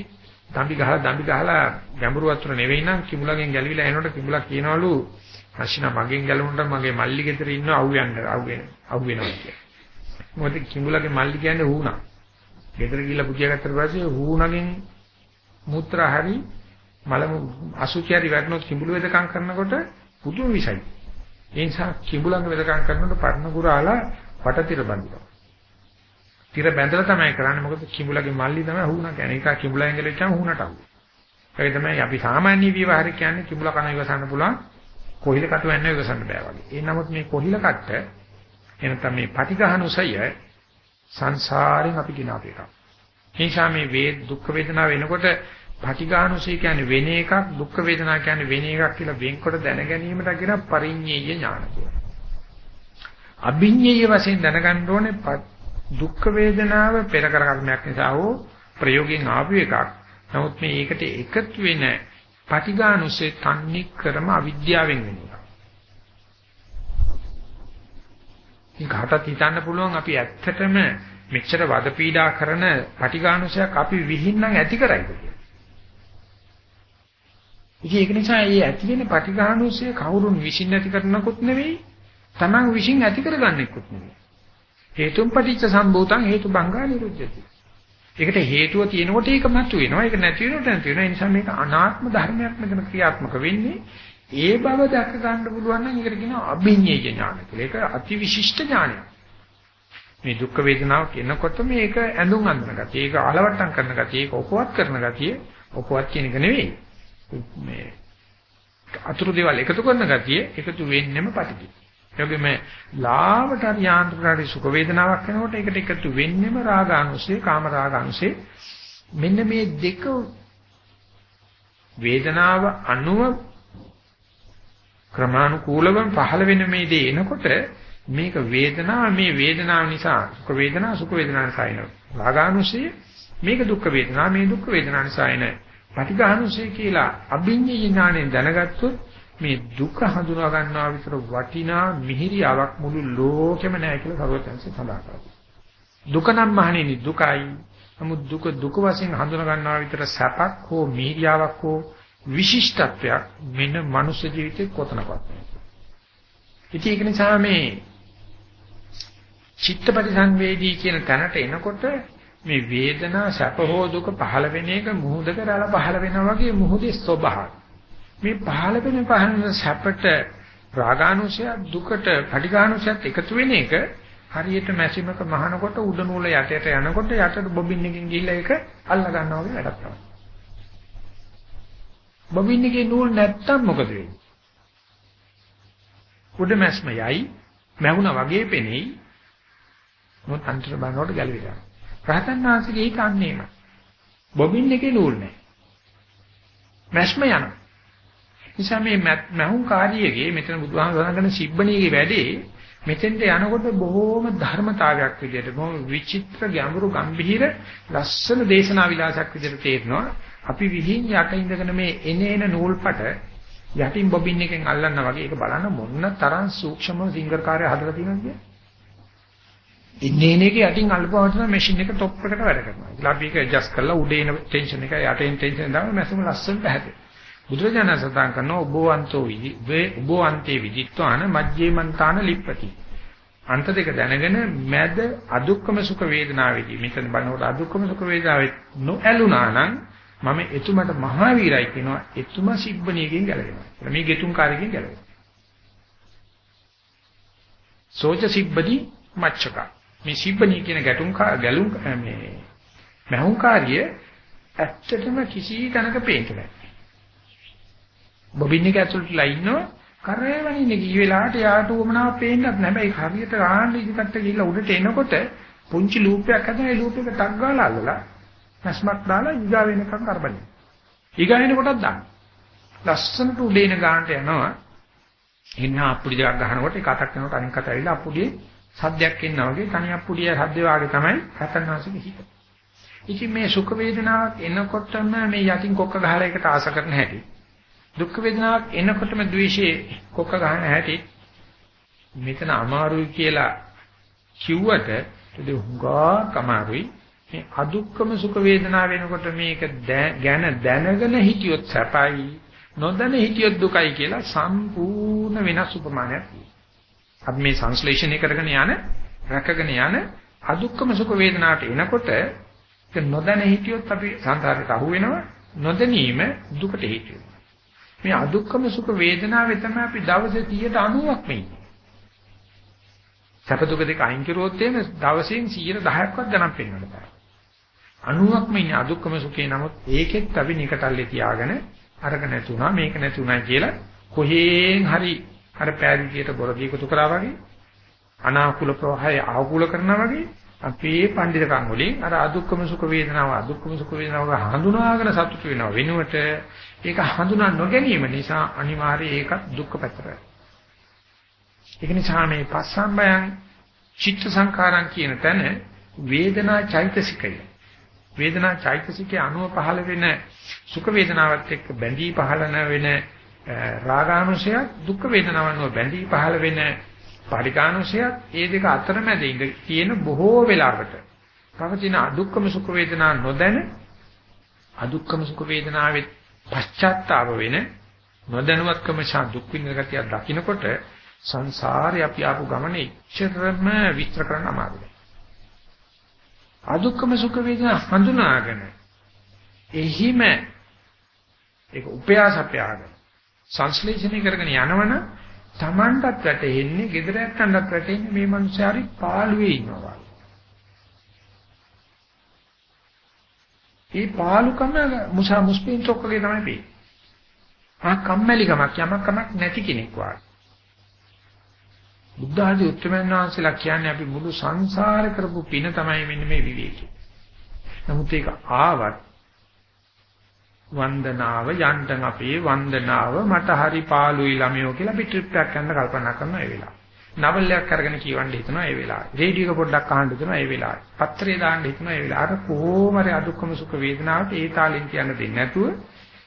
දම්බි ගහලා දම්බි ගහලා ගැඹුරු වතුර නෙවෙයි නම් කිඹුලගෙන් ගැලවිලා එනකොට කිඹුලා කියනවලු හෂිනා මගෙන් ගැලවුණට මගේ මල්ලි ගෙදර ඉන්න අවු යන්න අවු වෙන අවු වෙනවා කියලා. මොකද කිඹුලගේ මල්ලි කියන්නේ හුණා. ගෙදර ගිහිල්ලා පුදියා ගත්තට පස්සේ හුණගෙන් මුත්‍රා හරි මල අසුචියරි වැටෙනොත් කිඹුල වෙදකම් කරනකොට පුදුම විසයි. ඒ නිසා කිඹුලන්ගේ වෙදකම් කරනකොට පරණ කුරාලා වටතිර බඳිනවා. තිර බැඳලා තමයි කරන්නේ මොකද කිඹුලගේ මල්ලි තමයි හුණා කියන්නේ. ඒක කිඹුලෙන් ගලච්චාම හුණට අහු. ඒක තමයි අපි සාමාන්‍ය විවහාර කියන්නේ කිඹුල කන ඉවසන්න පුළුවන්. කොහිල කටු වෙන්න ඉවසන්න බෑ වගේ. ඒ නමුත් මේ කොහිල කට්ට එනතම මේ පටිඝහනුසය සංසාරයෙන් අපි ගినాපු එකක්. ඒ නිසා මේ වේ දුක් වේදනා වෙනකොට පටිඝානුසය කියන්නේ වෙන එකක් දුක් වේදනා කියන්නේ වෙන එකක් කියලා වෙන්කොට දැන ගැනීමට කියන පරිඤ්ඤය ඥාන කියලා. අභිඤ්ඤය වශයෙන් දැනගන්න ඕනේ දුක් වේදනාව පෙර කර කර්මයක් නිසා හෝ ප්‍රයෝගයෙන් ආපු එකක්. නමුත් මේ ඒකට එකතු වෙන පටිඝානුසය තන්නේ ක්‍රම අවිද්‍යාවෙන් වෙන එක. ඒකටත් හිතන්න පුළුවන් අපි ඇත්තටම මෙච්චර වද පීඩා කරන පටිඝානුසයක් අපි විහින්නම් ඇති කරයිද කියලා. ඉතින් ඒක නිසා මේ ඇති වෙන පටිඝානුසය කවුරුන් විසින් ඇති කරනකුත් නෙවෙයි, Taman විසින් ඇති කරගන්නෙකුත් නෙවෙයි. හේතුම් පටිච්ච සම්භූතං හේතු බංගා නිරුද්ධති. ඒකට හේතුව තියෙනකොට ඒක මතු වෙනවා. ඒක නැති වෙනකොට නැති වෙනවා. ඒ නිසා මේක අනාත්ම ධර්මයක් මෙතන ක්‍රියාත්මක වෙන්නේ. ඒ බව දැක ගන්න පුළුවන් නම් ඒකට කියනවා අභිඤ්ඤය ඥාන කියලා. ඒක අතිවිශිෂ්ට ඥානයක්. මේ දුක් වේදනාව කියනකොට මේක ඇඳුම් අඳින ගතිය, ඒක ආලවට්ටම් කරන ගතිය, ඒක උපවත් කරන ගතිය, උපවත් කියන එක නෙවෙයි. මේ අතුරු දේවල් එකතු කරන ගතිය එකතු වෙන්නෙම පටිගි. ඒගොල්ලෝ මේ ලාවට යාන්ත්‍රකාරී සුඛ වේදනාවක් වෙනකොට ඒකට එකතු වෙන්නෙම රාගානුසය, කාම රාගානුසය. මෙන්න මේ දෙක වේදනාව අනුව ක්‍රමානුකූලව පහළ වෙන මේ දේ එනකොට මේක වේදනාව මේ වේදනාව නිසා සුඛ වේදනා සුඛ වේදනා නිසා එන රාගානුසය මේක දුක්ඛ වේදනා මේ දුක්ඛ වේදනා නිසා එන පටිඝානුසය කියලා අභිඤ්ඤේ ඥාණයෙන් දැනගත්තොත් මේ දුක හඳුනා ගන්නවා විතර වටිනා මිහිරියාවක් මුළු ලෝකෙම නැහැ කියලා සර්වඥයන්සේ සඳහන් කරනවා. දුක නම් මහණෙනි දුකයි. නමුත් දුක දුක වශයෙන් හඳුනා ගන්නවා විතර සැපක් හෝ මිහිරියාවක් හෝ විශිෂ්ටත්වයක් මෙන්න මනුෂ්‍ය ජීවිතේ කොතනකවත් නැහැ. ඉතින් ඒක නිසා මේ චිත්තපටි සංවේදී කියන තැනට එනකොට මේ වේදනා සැප හෝ දුක පහළ වෙන එක මුහුදක රළ පහළ වෙනා වගේ මුහුදේ ස්වභාවය. මේ පහළ වෙන පහළ සැපට රාගානුසය දුකට පටිඝානුසයත් එකතු වෙන එක හරියට මැෂිමක මහනකොට උඩ නූල යටට යනකොට යටට බොබින් එකකින් ගිහිල්ලා ඒක අල්ල ගන්නවා වගේ වැඩක් තමයි. බොබින් එකේ නූල් නැත්තම් මොකද වෙන්නේ? උඩ මැස්ම යයි මැහුණා වගේ පෙනෙයි. මොකද අන්තර බලනකොට ගැලවිලා. රහතන් වහන්සේගේ ඒක අන්නේම. බොබින් එකේ නූල් නැහැ. මැස්ම යනවා. නිසා මේ මහුම් කාර්යයේ මෙතන බුදුහාම සඳහන් සිබ්බණීගේ වැඩේ මෙතෙන්ට යනකොට බොහෝම ධර්මතාවයක් විදිහට බොහොම විචිත්‍ර ගැඹුරු ගම්භීර ලස්සන දේශනා විලාසයක් විදිහට තේරෙනවා. අපි විහිං යට ඉඳගෙන මේ එනේන නූල්පට යටින් බොබින් එකෙන් අල්ලන්න වගේ ඒක බලන්න මොන්න තරම් සූක්ෂම සිංගර් කාර්යය හදලා තියෙනවද කියලා. ඉන්නේ ඉන්නේ යටින් අල්පවටන මැෂින් එක টොප් එකට වැඩ කරනවා. ඉතින් අපි ඒක ඇඩ්ජස්ට් කරලා උඩේ එන ටෙන්ෂන් එක යටින් ටෙන්ෂන් දාම මැසුම ලස්සනට හැදේ. බුදුරජාණන් සඳහන් කරනවා ඔබවන්තෝ විදි වේ ඔබවන්තේ විදිත්වාන මජ්ජේමන්තාන ලිප්පති. අන්ත දෙක දැනගෙන මැද අදුක්කම සුඛ වේදනාවේදී මෙතන බලනකොට අදුක්කම සුඛ වේදනාවේ නොඇලුනා නම් මම එතුමට මහා වීරයි කියනවා එතුමා සිබ්බණියකින් ගැලවෙනවා. මේ ගෙතුම් කාර්යකින් ගැලවෙනවා. සෝච සිබ්බදී මච්චකා මේ සිබ්බණී කියන ගැටුම් ගැලුම් මේ මහුම් කාර්ය ඇත්තටම කිසි තැනක පේන්න නැහැ. බොබින් එක ඇතුළටලා ඉන්නව කරේවනින්නේ කී වෙලාවට යාට උවමනාව පේන්නත් නැහැ. හැබැයි හරියට රාන්න ඉදිකට ගිහිල්ලා උඩට එනකොට පුංචි ලූප් එකක් හදලා ඒ ලූප් එක ටක් ගාලා අල්ලලා නැස්මක් දාලා ඊගා වෙනකම් කරබන්නේ. ඊගා වෙන කොටක් දාන්න. ලස්සනට උඩේන ගානට යනවා. එන්න අප්පුඩි දෙකක් ගහනකොට එක අතක් යනකොට අනිත් අත ඇවිල්ලා අප්පුඩියේ සද්දයක් එනවා වගේ තනියක් පුඩිය සද්ද වාගේ තමයි රතන්වාසික හිත. ඉතින් මේ සුඛ වේදනාවක් එනකොටම මේ යටින් කොක්ක ගහලා එකට ආස කරන හැටි. දුක් වේදනාවක් එනකොටම ද්වේෂයේ කොක්ක ගහන හැටි. මෙතන අමාරුයි කියලා කිව්වට ඒක හුඟා කමාරුයි. මේ අදුක්කම සුඛ වේදනාව වෙනකොට මේක ගැන දැනගෙන හිටියොත් සැපයි නොදැන හිටියොත් දුකයි කියලා සම්පූර්ණ වෙනස් උපමානයක් තියෙනවා. අපි මේ සංශ්ලේෂණය කරගෙන යන රැකගෙන යන අදුක්කම සුඛ වේදනාවට එනකොට ඒක නොදැන හිටියොත් අපි සංසාරයට අහු වෙනවා නොදැනීම දුකට හේතු වෙනවා. මේ අදුක්කම සුඛ වේදනාවේ තමයි අපි දවසේ 90ක් මේ. සැප දුක දෙක අයින් කරුවොත් එimhe දවසෙන් 110ක්වත් ගණන් පෙන්වන්න බෑ. 90ක්ම ඉන්නේ අදුක්කම සුඛේ නමුත් ඒකෙත් අපි නිකටල්ලේ තියාගෙන අරක නැතුණා මේක නැතුණා කියලා කොහේන් හරි අර පෑදීතියට බොරදී එකතු කරා වගේ අනාකූල ප්‍රවාහය ආකූල කරනවා වගේ අපේ පඬිතුකම් වලින් අර අදුක්කම සුඛ වේදනාව අදුක්කම සුඛ වේදනාව හඳුනාගෙන සතුට වෙනවා වෙනුවට ඒක හඳුනා නොගැනීම නිසා අනිවාර්යයෙන් ඒක දුක්ඛ පැත්තට. ඒක නිසා මේ පස්සම්බයං චිත්ත සංකාරං කියන තැන වේදනා චෛතසිකය. වේදනා චෛතසිකයේ අනුව පහළ වෙන සුඛ වේදනාවත් එක්ක බැඳී පහළ වෙන රාගානුසයත් දුක්ඛ වේදනාවන්ව බැඳී පහළ වෙන පරිකානුසයත් ඒ දෙක අතරමැද ඉඳ තියෙන බොහෝ වෙලාවට පවතින අදුක්කම සුඛ වේදනා නොදැන අදුක්කම සුඛ වේදනාවේ පශ්චාත්තාව වෙන නොදැනුවත්කම ශා දුක් විඳ ගතිය දකින්නකොට සංසාරේ අපි ආපු ගමනේ ඉච්ඡතරම විස්තර කරන්න අමාරුයි. අදුක්කම සුඛ වේදනා හඳුනාගෙන එහිම ඒක උපයාසපයාගෙන සංශ්ලේෂණය කරගෙන යනවනම් Tamanටත් වැටෙන්නේ, gedara යත්තන්ටත් වැටෙන්නේ මේ මිනිස්සාරි පාළුවේ ඉන්නවා. ඒ පාලුකම මුසා මුස්පින් තොක්කගේ තමයි පේන්නේ. ආ කම්මැලිකමක් යමක් කමක් නැති කෙනෙක් වගේ. බුද්ධ ආදී උත්තරමයන් වහන්සේලා කියන්නේ අපි මුළු සංසාර කරපු පින තමයි මෙන්න මේ විවේකී. නමුත් ඒක ආවත් වන්දනාව යන්ටන් අපේ වන්දනාව මට හරි පාළුයි ළමයෝ කියලා අපි ට්‍රිප් එකක් යන්න කල්පනා කරනවා ඒ වෙලාව. නවල් එකක් අරගෙන කියවන්න හිතනවා ඒ වෙලාවේ. රේඩියෝ එක පොඩ්ඩක් අහන්න හිතනවා ඒ වෙලාවේ. පත්‍රය දාන්න හිතනවා ඒ වෙලාවට. අර කොහොම හරි අදුක්කම සුඛ වේදනාවට ඒ තාලෙන් කියන්න දෙන්නේ නැතුව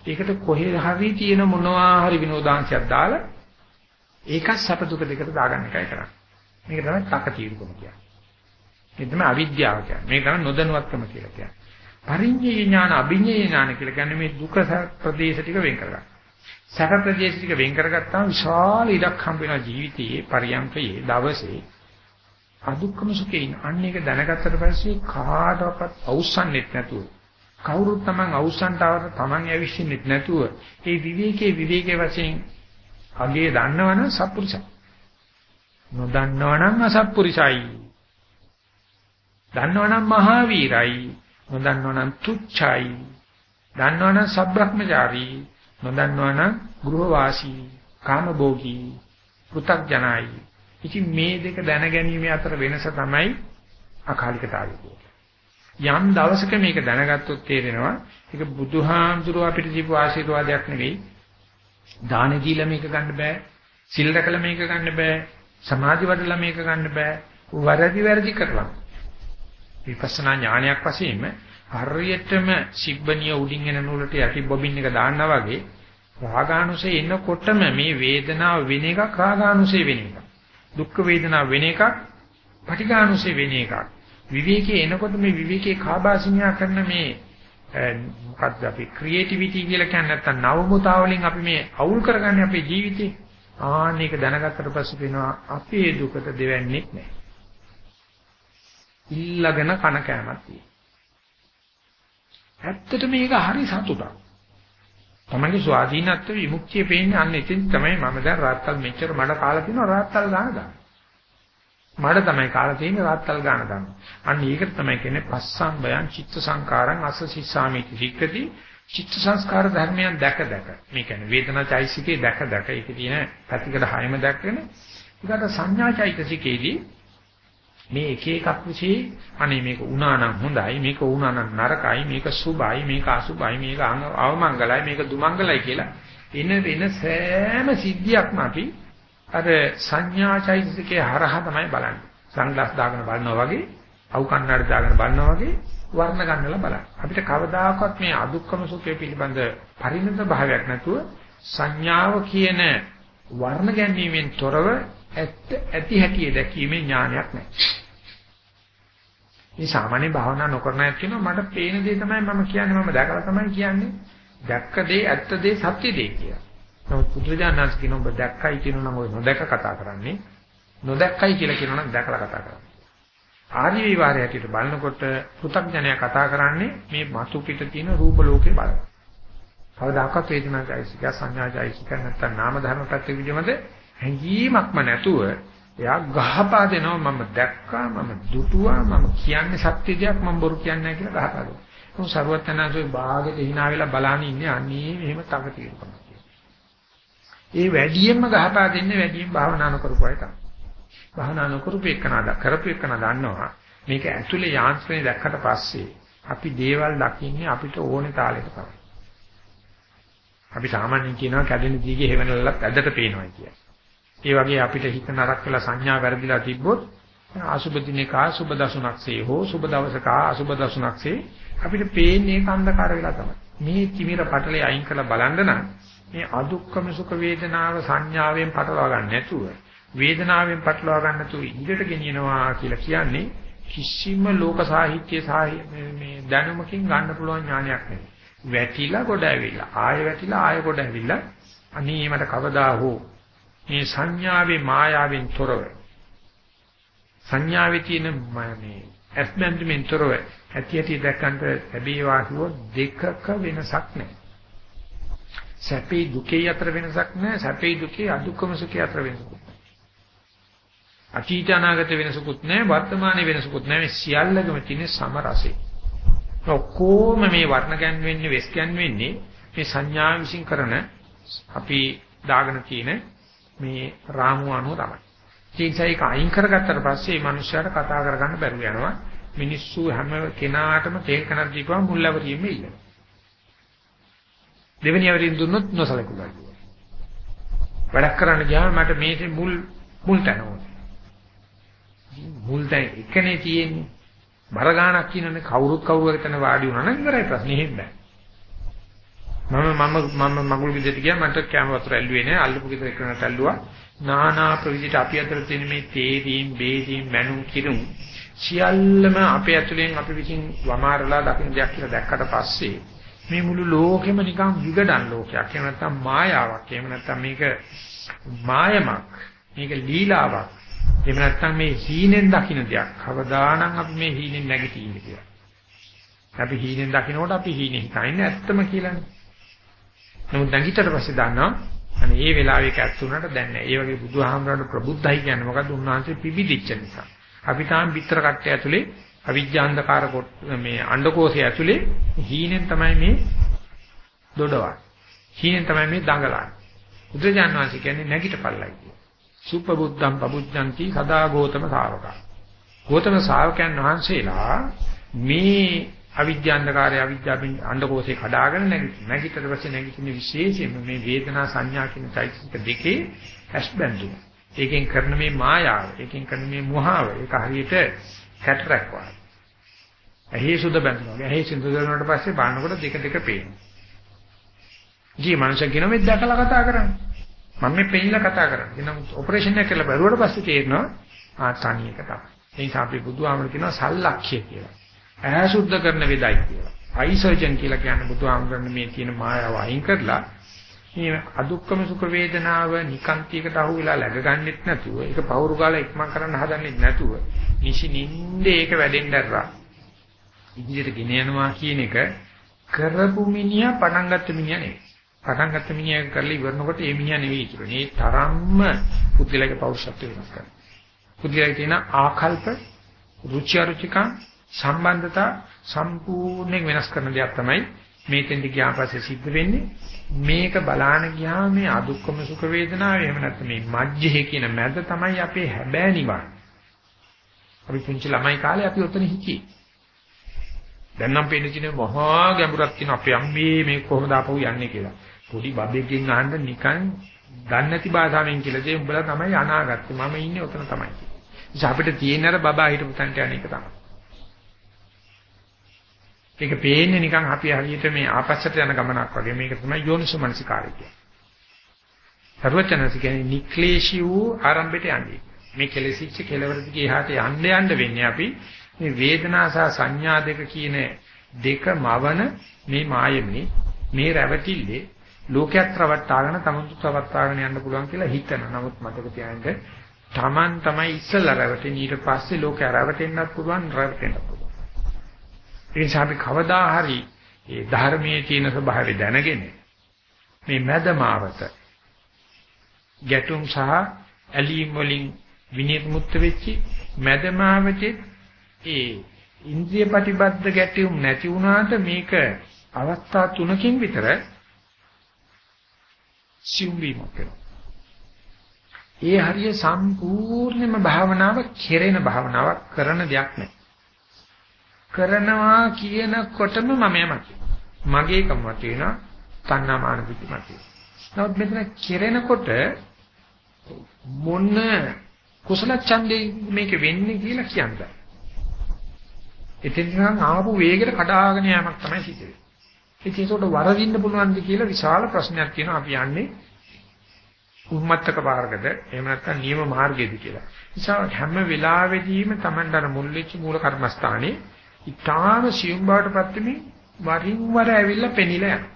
ඒකට කොහේ හරි තියෙන මොනවා හරි විනෝදාංශයක් දාලා ඒකත් සැප දුක දෙකට දාගන්න එකයි කරන්නේ. මේක තමයි තක తీරුකම කියන්නේ. මේ තමයි අවිද්‍යාව කියන්නේ. මේක තමයි නොදැනුවත්කම කියලා කියන්නේ. පරිඤ්ඤේ ඥාන අභිඤ්ඤේ ඥාන කියලා කියන්නේ මේ දුක ප්‍රදේශ ටික වෙන් කරගන්න. සැප ප්‍රදේශ ටික වෙන් කරගත්තාම විශාල ඉඩක් හම්බ වෙනවා ජීවිතයේ පරියන්කයේ දවසේ. අදුක්කම සුඛේන අන්න එක දැනගත්තට පස්සේ කාටවත් අවසන්නෙත් නැතුව කවුරුත් Taman අවසන්ට ආවට Taman ඇවිස්සෙන්නෙත් නැතුව ඒ විවේකයේ විවේකයේ වශයෙන් අගේ දන්නවනම් සත්පුරුෂයි. නොදන්නවනම් අසත්පුරුෂයි. දන්නවනම් මහාවීරයි. නොදන්නවනම් තුච්චයි. දන්නවනම් සබ්‍රහ්මචාරී. නොදන්නවනම් ගෘහවාසී, කාමභෝගී, පෘ탁ජනයි. ඉතින් මේ දෙක දැනගැනීම අතර වෙනස තමයි අකාලිකතාවය යම් දවසක මේක දැනගත්තොත් තේරෙනවා ඒක බුදුහාමුදුරුව අපිට දීපු ආශිර්වාදයක් නෙවෙයි. දාන දීලා මේක ගන්න බෑ. සිල් රැකලා මේක ගන්න බෑ. සමාධි වඩලා මේක ගන්න බෑ. වරදි වැරදි කරලා. විපස්සනා ඥානයක් වශයෙන්ම හරියටම සිබ්බනිය උඩින් එන නූලට යටි බොබින් එක දාන්නා වගේ රාගානුසය එනකොටම මේ වේදනාව වෙන එකක් රාගානුසය වෙන එකක්. දුක් වේදනාව වෙන එකක් පටිඝානුසය වෙන එකක්. විවේකයේ එනකොට මේ විවේකයේ කාබාසිනියා කරන මේ මොකද්ද අපි ක්‍රියේටිවිටි කියලා කියන්නේ නැත්තම් නවමුතාවලින් අපි මේ අවුල් කරගන්නේ අපේ ජීවිතේ. ආන්න ඒක දැනගත්තට පස්සේ වෙනවා අපේ දුකට දෙවන්නේ නැහැ. ඉල්ලගෙන කන කෑමක් තියෙනවා. ඇත්තට මේක හරි සතුටක්. තමන්ගේ ස්වාධීනත්ව විමුක්තිය පේන්නේ අන්න එතෙන් තමයි මම දැන් රාත්තල් මෙච්චර මඩ කාලා තිනවා රාත්තල් ගන්න දාන්න. මඩ තමයි කාලා තියෙන්නේ රාත්තල් ගන්න දාන්න. අන්න ඒකට තමයි කියන්නේ පස්සම්බයං චිත්ත සංකාරං අසසිස්සාමිති සික්කති චිත්ත සංස්කාර ධර්මයන් දැක දැක. මේ කියන්නේ වේදනා චෛසිකේ දැක දැක. ඒකේ තියෙන පැතිකඩ හයම දැක්කන. ඊකට සංඥා චෛතසිකේදී මේ එක එකක් විශ්ේ අනේ මේක වුණා නම් හොඳයි මේක වුණා නම් නරකයි මේක සුභයි මේක අසුභයි මේක අවමංගලයි මේක දුමංගලයි කියලා එන වෙන සෑම සිද්ධියක්ම අපි අර සංඥාචෛතසිකේ හරහා තමයි බලන්නේ. සංග්ලාස් දාගෙන බලනවා වගේ අවු කන්නඩ දාගෙන බලනවා වගේ වර්ණ ගන්නලා බලන්න. අපිට කවදාකවත් මේ අදුක්කම සුඛය පිළිබඳ පරිණත භාවයක් නැතුව සංඥාව කියන වර්ණ ගැනීමෙන් තොරව ඇත්ත ඇති හැටි දැකීමේ ඥානයක් නැහැ. මේ සාමාන්‍ය භාවනා නොකරන අය කියනවා මට පේන දේ තමයි මම කියන්නේ මම දැකලා තමයි කියන්නේ. දැක්ක දේ ඇත්ත දේ සත්‍ය දේ කියලා. නමුත් පුදුරජානන්ස් කියන ඔබ දැක්කයි කියනනම් ඔය නොදැක කතා කරන්නේ. නොදැක්කයි කියලා කියනනම් දැකලා කතා කරන්නේ. ආදි විවාහය හැටියට බලනකොට පෘථග්ජනයා කතා කරන්නේ මේ මතු පිට තියෙන රූප ලෝකේ බලන. කවදාකවත් වේදනාචෛසික සංඥාචෛසික නැත්නම් නාම ධර්ම පැත්තේ විදිහමද හැඟීමක්ම නැතුව එයා ගහපා දෙනවා මම දැක්කා මම දුටුවා මම කියන්නේ සත්‍ය දෙයක් මම බොරු කියන්නේ නැහැ කියලා ගහපා දෙනවා. මොකද සරුවත්තනාසෝයි ਬਾගෙට hina වෙලා බලන්න ඉන්නේ අනේ මෙහෙම තව තියෙනවා. ඒ වැඩියෙන්ම ගහපා දෙන්නේ වැඩියෙන් භාවනා නොකරපු අය තමයි. භාවනා නොකරපු එකනද කරපු එකන දන්නවා. මේක ඇතුලේ යාන්ත්‍රණය දැක්කට පස්සේ අපි දේවල් දකින්නේ අපිට ඕනේ තාලෙට තමයි. අපි සාමාන්‍යයෙන් කියනවා කැඩෙන දීගේ හේවනලලත් ඇදට පේනවා කියලා. ඒ වගේ අපිට හිත නරක වෙලා සංඥා වැරදිලා තිබ්බොත් අසුබ දිනේක අසුබ දසුණක්සේ හෝ සුබ දවසක අසුබ දසුණක්සේ අපිට පේන්නේ ඒක අන්ධකාර වෙලා තමයි. මේ කිමිර පටලේ අයින් කරලා බලන්න නම් මේ අදුක්කම සුඛ වේදනාව සංඥාවෙන් පටලවා ගන්න නැතුව වේදනාවෙන් පටලවා ගන්න නැතුව ඉඳට ගෙනියනවා කියලා කියන්නේ කිසිම ලෝක සාහිත්‍ය මේ දැනුමකින් ගන්න පුළුවන් ඥානයක් නෙවෙයි. වැටිලා ගොඩ ඇවිල්ලා ආය වැටිලා ආය ගොඩ ඇවිල්ලා අනේ මට කවදා හෝ මේ සංඥාවේ මායාවෙන් තොරව සංඥාවේ තියෙන මේ ඇස්බැඳුමින් තොරව ඇති ඇති දැක්කන්ට ලැබේවා කිව්වොත් දෙකක වෙනසක් නැහැ. සැපේ දුකේ අතර වෙනසක් නැහැ. සැපේ දුකේ අදුක්කම සුඛේ අතර වෙනසක් අතීත අනාගත වෙනසකුත් නැහැ. වර්තමානයේ වෙනසකුත් නැහැ. මේ සියල්ලකම තියෙන සම රසය. ඔක්කොම මේ වර්ණ ගැන් වෙන්නේ වෙස් ගැන් වෙන්නේ මේ සංඥා විශ්ින් කරන අපි දාගෙන තියෙන මේ රාමුව අනුව තමයි. ඒ නිසා ඒක අයින් කරගත්තට පස්සේ මේ මිනිස්සයාට කතා කරගන්න බැරුව යනවා. මිනිස්සු හැම කෙනාටම තේල් කනක් දීපුවම මුල්වරියෙම ඉන්නවා. දෙවෙනි අවරින් දුන්නොත් නොසලකුණා. වැඩක් කරන්න ගියාම මට මේකේ මුල් මුල් තැන ඕනේ. මුල් තැන එකනේ තියෙන්නේ. බර ගාණක් කියනනේ කවුරුත් කවුරුවක තැන වාඩි වුණා නම් ඉවරයි ප්‍රශ්නේ හෙන්නේ. මම මම මම මගුල් විදිහට ගියා. මට කැම වතුර ඇල්ලුවේ නෑ. අල්ලපු ගෙදර එකනට ඇල්ලුවා. නානා ප්‍රවිධිත අපි අතර තියෙන මේ තේදීන් බේදීන් මනුන් කිරුම් සියල්ලම අපේ ඇතුලෙන් අපි විසින් වමාරලා දකින්න දෙයක් කියලා දැක්කට පස්සේ මේ මුළු ලෝකෙම නිකන් විගඩන් ලෝකයක්. එහෙම නැත්නම් මායාවක්. එහෙම නැත්නම් මේක මායමක්. මේක ලීලාවක්. එහෙම නැත්නම් මේ හීනෙන් දකින්න දෙයක්. කවදානම් අපි මේ හීනෙන් නැගිටින්නේ කියලා. අපි හීනෙන් දකින්නකොට අපි හීනෙන් හිතන්නේ ඇත්තම කියලානේ. නමුත් නැගිටට පස්සේ දන්නවා අනේ මේ වෙලාවේ ඒක ඇත්ත උනට දැන් නෑ. ඒ වගේ බුදුහාමරණ ප්‍රබුද්ධයි කියන්නේ මොකද්ද? උන්වහන්සේ පිබිදිච්ච නිසා. අපි තාම පිටර කට්ටය ඇතුලේ අවිජ්ජාන්ධකාර මේ අණ්ඩකෝෂය ඇතුලේ හීනෙන් තමයි මේ දොඩවන්නේ. හීනෙන් තමයි මේ දඟලන්නේ. බුදුජාන විශ්වාස කියන්නේ නැගිටපල්ලයි කියන්නේ. සුපබුද්ධම් පබුද්ධಂತಿ සදා ගෝතම ශාවකා. ගෝතම ශාවකයන් වහන්සේලා මේ අවිද්‍යාන්ධකාරය අවිද්‍යාවෙන් අණ්ඩකෝෂේ කඩාගෙන නැගිටිට පස්සේ නැගිටින විශේෂයෙන්ම මේ වේදනා සංඥා කියන চৈতසික දෙකේ ඇස් බැඳුන. ඒකෙන් කරන මේ මායාව, ඒකෙන් කරන මේ මොහාව, ඒක හරියට කැටරක් වගේ. ඇහි සුද බැඳුනවා. ඇහි සුද බැඳුනට පස්සේ බලනකොට දෙක දෙක පේනවා. ජී මනුෂ්‍ය කියන මේ දැකලා කතා කරන්නේ. මම මේ පෙන්නලා කතා කරන්නේ. නමුත් ඔපරේෂන් එක කරලා බැලුවට පස්සේ තේරෙනවා ආ තනියක තමයි. ඒ නිසා අපි බුදුහාමර කියනවා සල්ලක්ෂ්‍ය කියලා. ඈ සුද්ධ කරන වෙදයි කියලා. අයි සර්ජන් කියලා කියන්නේ බුදුහාමුදුරනේ මේ තියෙන මායාව අයින් කරලා මේ අදුක්කම සුඛ වේදනාව නිකාන්තියකට අහු වෙලා läග ගන්නෙත් නැතුව ඒක පවුරු කාලා ඉක්මන් කරන්න හදන්නෙත් නැතුව නිසි නින්දේ ඒක වැඩෙන්න ඇරලා ඉදිරියට ගෙන යනවා කියන එක කරපු මිනිහා පටන් ගත්ත මිනිහා නෙවෙයි. පටන් ගත්ත මිනිහා කරලා ඉවරනකොට ඒ මිනිහා නෙවෙයි කියන්නේ. මේ තරම්ම පුද්ගලගේ පෞරුෂත්වය වෙනස් කරනවා. පුද්ගලගේ තියෙන ආකල්ප රුචි අරුචිකා සම්බන්ධතා සම්පූර්ණයෙන් වෙනස් කරන දෙයක් තමයි මේතෙන්ද ගියාන් පස්සේ සිද්ධ වෙන්නේ මේක බලාන ගියාම මේ අදුක්කම සුඛ වේදනාව එහෙම නැත්නම් මේ මජ්ජේ කියන මැද තමයි අපේ හැබෑ නිවන. අපි පුංචි ළමයි කාලේ අපි ඔතන හිටියේ. දැන් නම් පේන තියෙන මහා ගැඹුරක් තියෙන අපේ අම්මේ මේ කොහොමද ආපහු යන්නේ කියලා. පොඩි බබෙක්ගෙන් අහන්න නිකන් දන්නේ නැති භාෂාවෙන් කියලා දෙයි උඹලා තමයි අනාගත්තේ. මම ඉන්නේ ඔතන තමයි. ඉතින් අපිට තියෙන අර බබා හිටපු තැනට යන එක තමයි. ඒක පේන්නේ නිකන් අපි හරියට මේ ආපස්සට යන ගමනක් වගේ. මේක තමයි යෝනිසමනසිකාරය කියන්නේ. සර්වචනස කියන්නේ නික්ලේශී වූ ආරම්භයට යන්නේ. මේ කෙලෙසිච්ච කෙලවරදී එහාට යන්න යන්න වෙන්නේ අපි මේ වේදනා සහ සංඥා දෙක කියන දෙක මවන මේ මායමේ මේ රැවටිල්ලේ ලෝකයක් රවට්ටාගෙන තමුතු රවට්ටාගෙන යන්න පුළුවන් කියලා හිතන. නමුත් මතක තියාගන්න Taman තමයි ඉස්සලා රැවටෙන්නේ ඊට පස්සේ ලෝකය රැවටෙන්නත් පුළුවන් රැවටෙන්නත් පුළුවන්. ඒ නිසා අපි කවදා හරි මේ ධර්මයේ තියෙන ස්වභාවය දැනගෙන මේ මැදමාවත ගැටුම් සහ ඇලීම් වලින් විනිර්මුක්ත වෙච්චි මැදමාවතේ ඒ ඉන්ද්‍රිය ප්‍රතිබද්ධ ගැටුම් නැති වුණාට මේක අවස්ථා තුනකින් විතර සිව් වීමක් වෙනවා. ඒ හරිය සම්පූර්ණයෙන්ම භාවනාව කෙරෙන භාවනාවක් කරන දෙයක් නෑ. කරනවා කියනකොටම මම යමක්. මගේ කමට වෙනවා තණ්හාමාන පිටිමත්. නමුත් මෙතන කෙරෙනකොට මොන කුසල ඡන්දේ මේක වෙන්නේ කියලා කියන්නේ. එතෙන් නම් ආපු වේගෙට කඩාගෙන යamak තමයි සිද්ධ වෙන්නේ. ඉතින් ඒකට වරදින්න පුළුවන්ද කියලා විශාල ප්‍රශ්නයක් තියෙනවා අපි යන්නේ උම්මත්තක මාර්ගද එහෙම නැත්නම් නියම මාර්ගයේද කියලා. නිසා හැම වෙලාවෙදීම Tamandar මුල් වෙච්ච මූල කර්මස්ථානේ ඊටාම සියුම් බවටපත් වෙමින් වරින් වර ඇවිල්ලා පෙනිලා යනවා.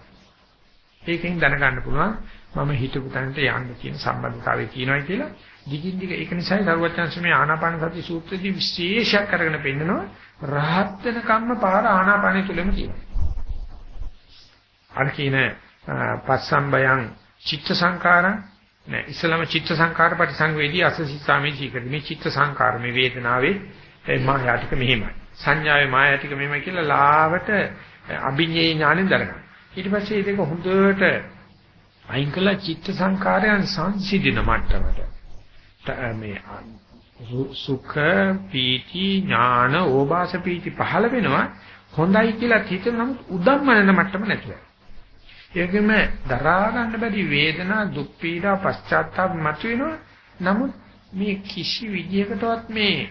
ඒකෙන් දැනගන්න පුළුවන් මම හිතපු තැනට යන්න තියෙන සම්බන්ධතාවය තියෙනවා කියලා. දිගින් දිග ඒක නිසායි සරුවචාන්සමේ ආනාපාන සති සූත්‍රයේදී විශේෂයක් කරගෙන පෙන්නනවා රහත් වෙන කම්ම පාර ආනාපානය තුලම තියෙනවා. අර කියන පස්සම්බයං චිත්ත සංකාරං නෑ ඉස්සලම චිත්ත සංකාර පරිසංවේදී අසසිතාමේ ජීකරි මේ චිත්ත සංකාර මේ වේදනාවේ මායාටික මෙහිමයි සංඥාවේ මායාටික මෙහිමයි කියලා ලාවට අභිඤ්ඤේ ඥාණයෙන් දරගන්න ඊට පස්සේ ඒක හොඳට අයින් කළා චිත්ත සංකාරයන් සංසිඳින මට්ටමට. මේ සුඛ පීති ඥාන ඕභාස පීති පහළ වෙනවා. හොඳයි කියලා හිතන නමුත් උදම්මනන මට්ටම නැතිව. ඒකෙම දරා ගන්න බැරි වේදනා දුක් පීඩා පශ්චාත්තාප මතුවෙනවා. නමුත් මේ කිසි විදියකටවත් මේ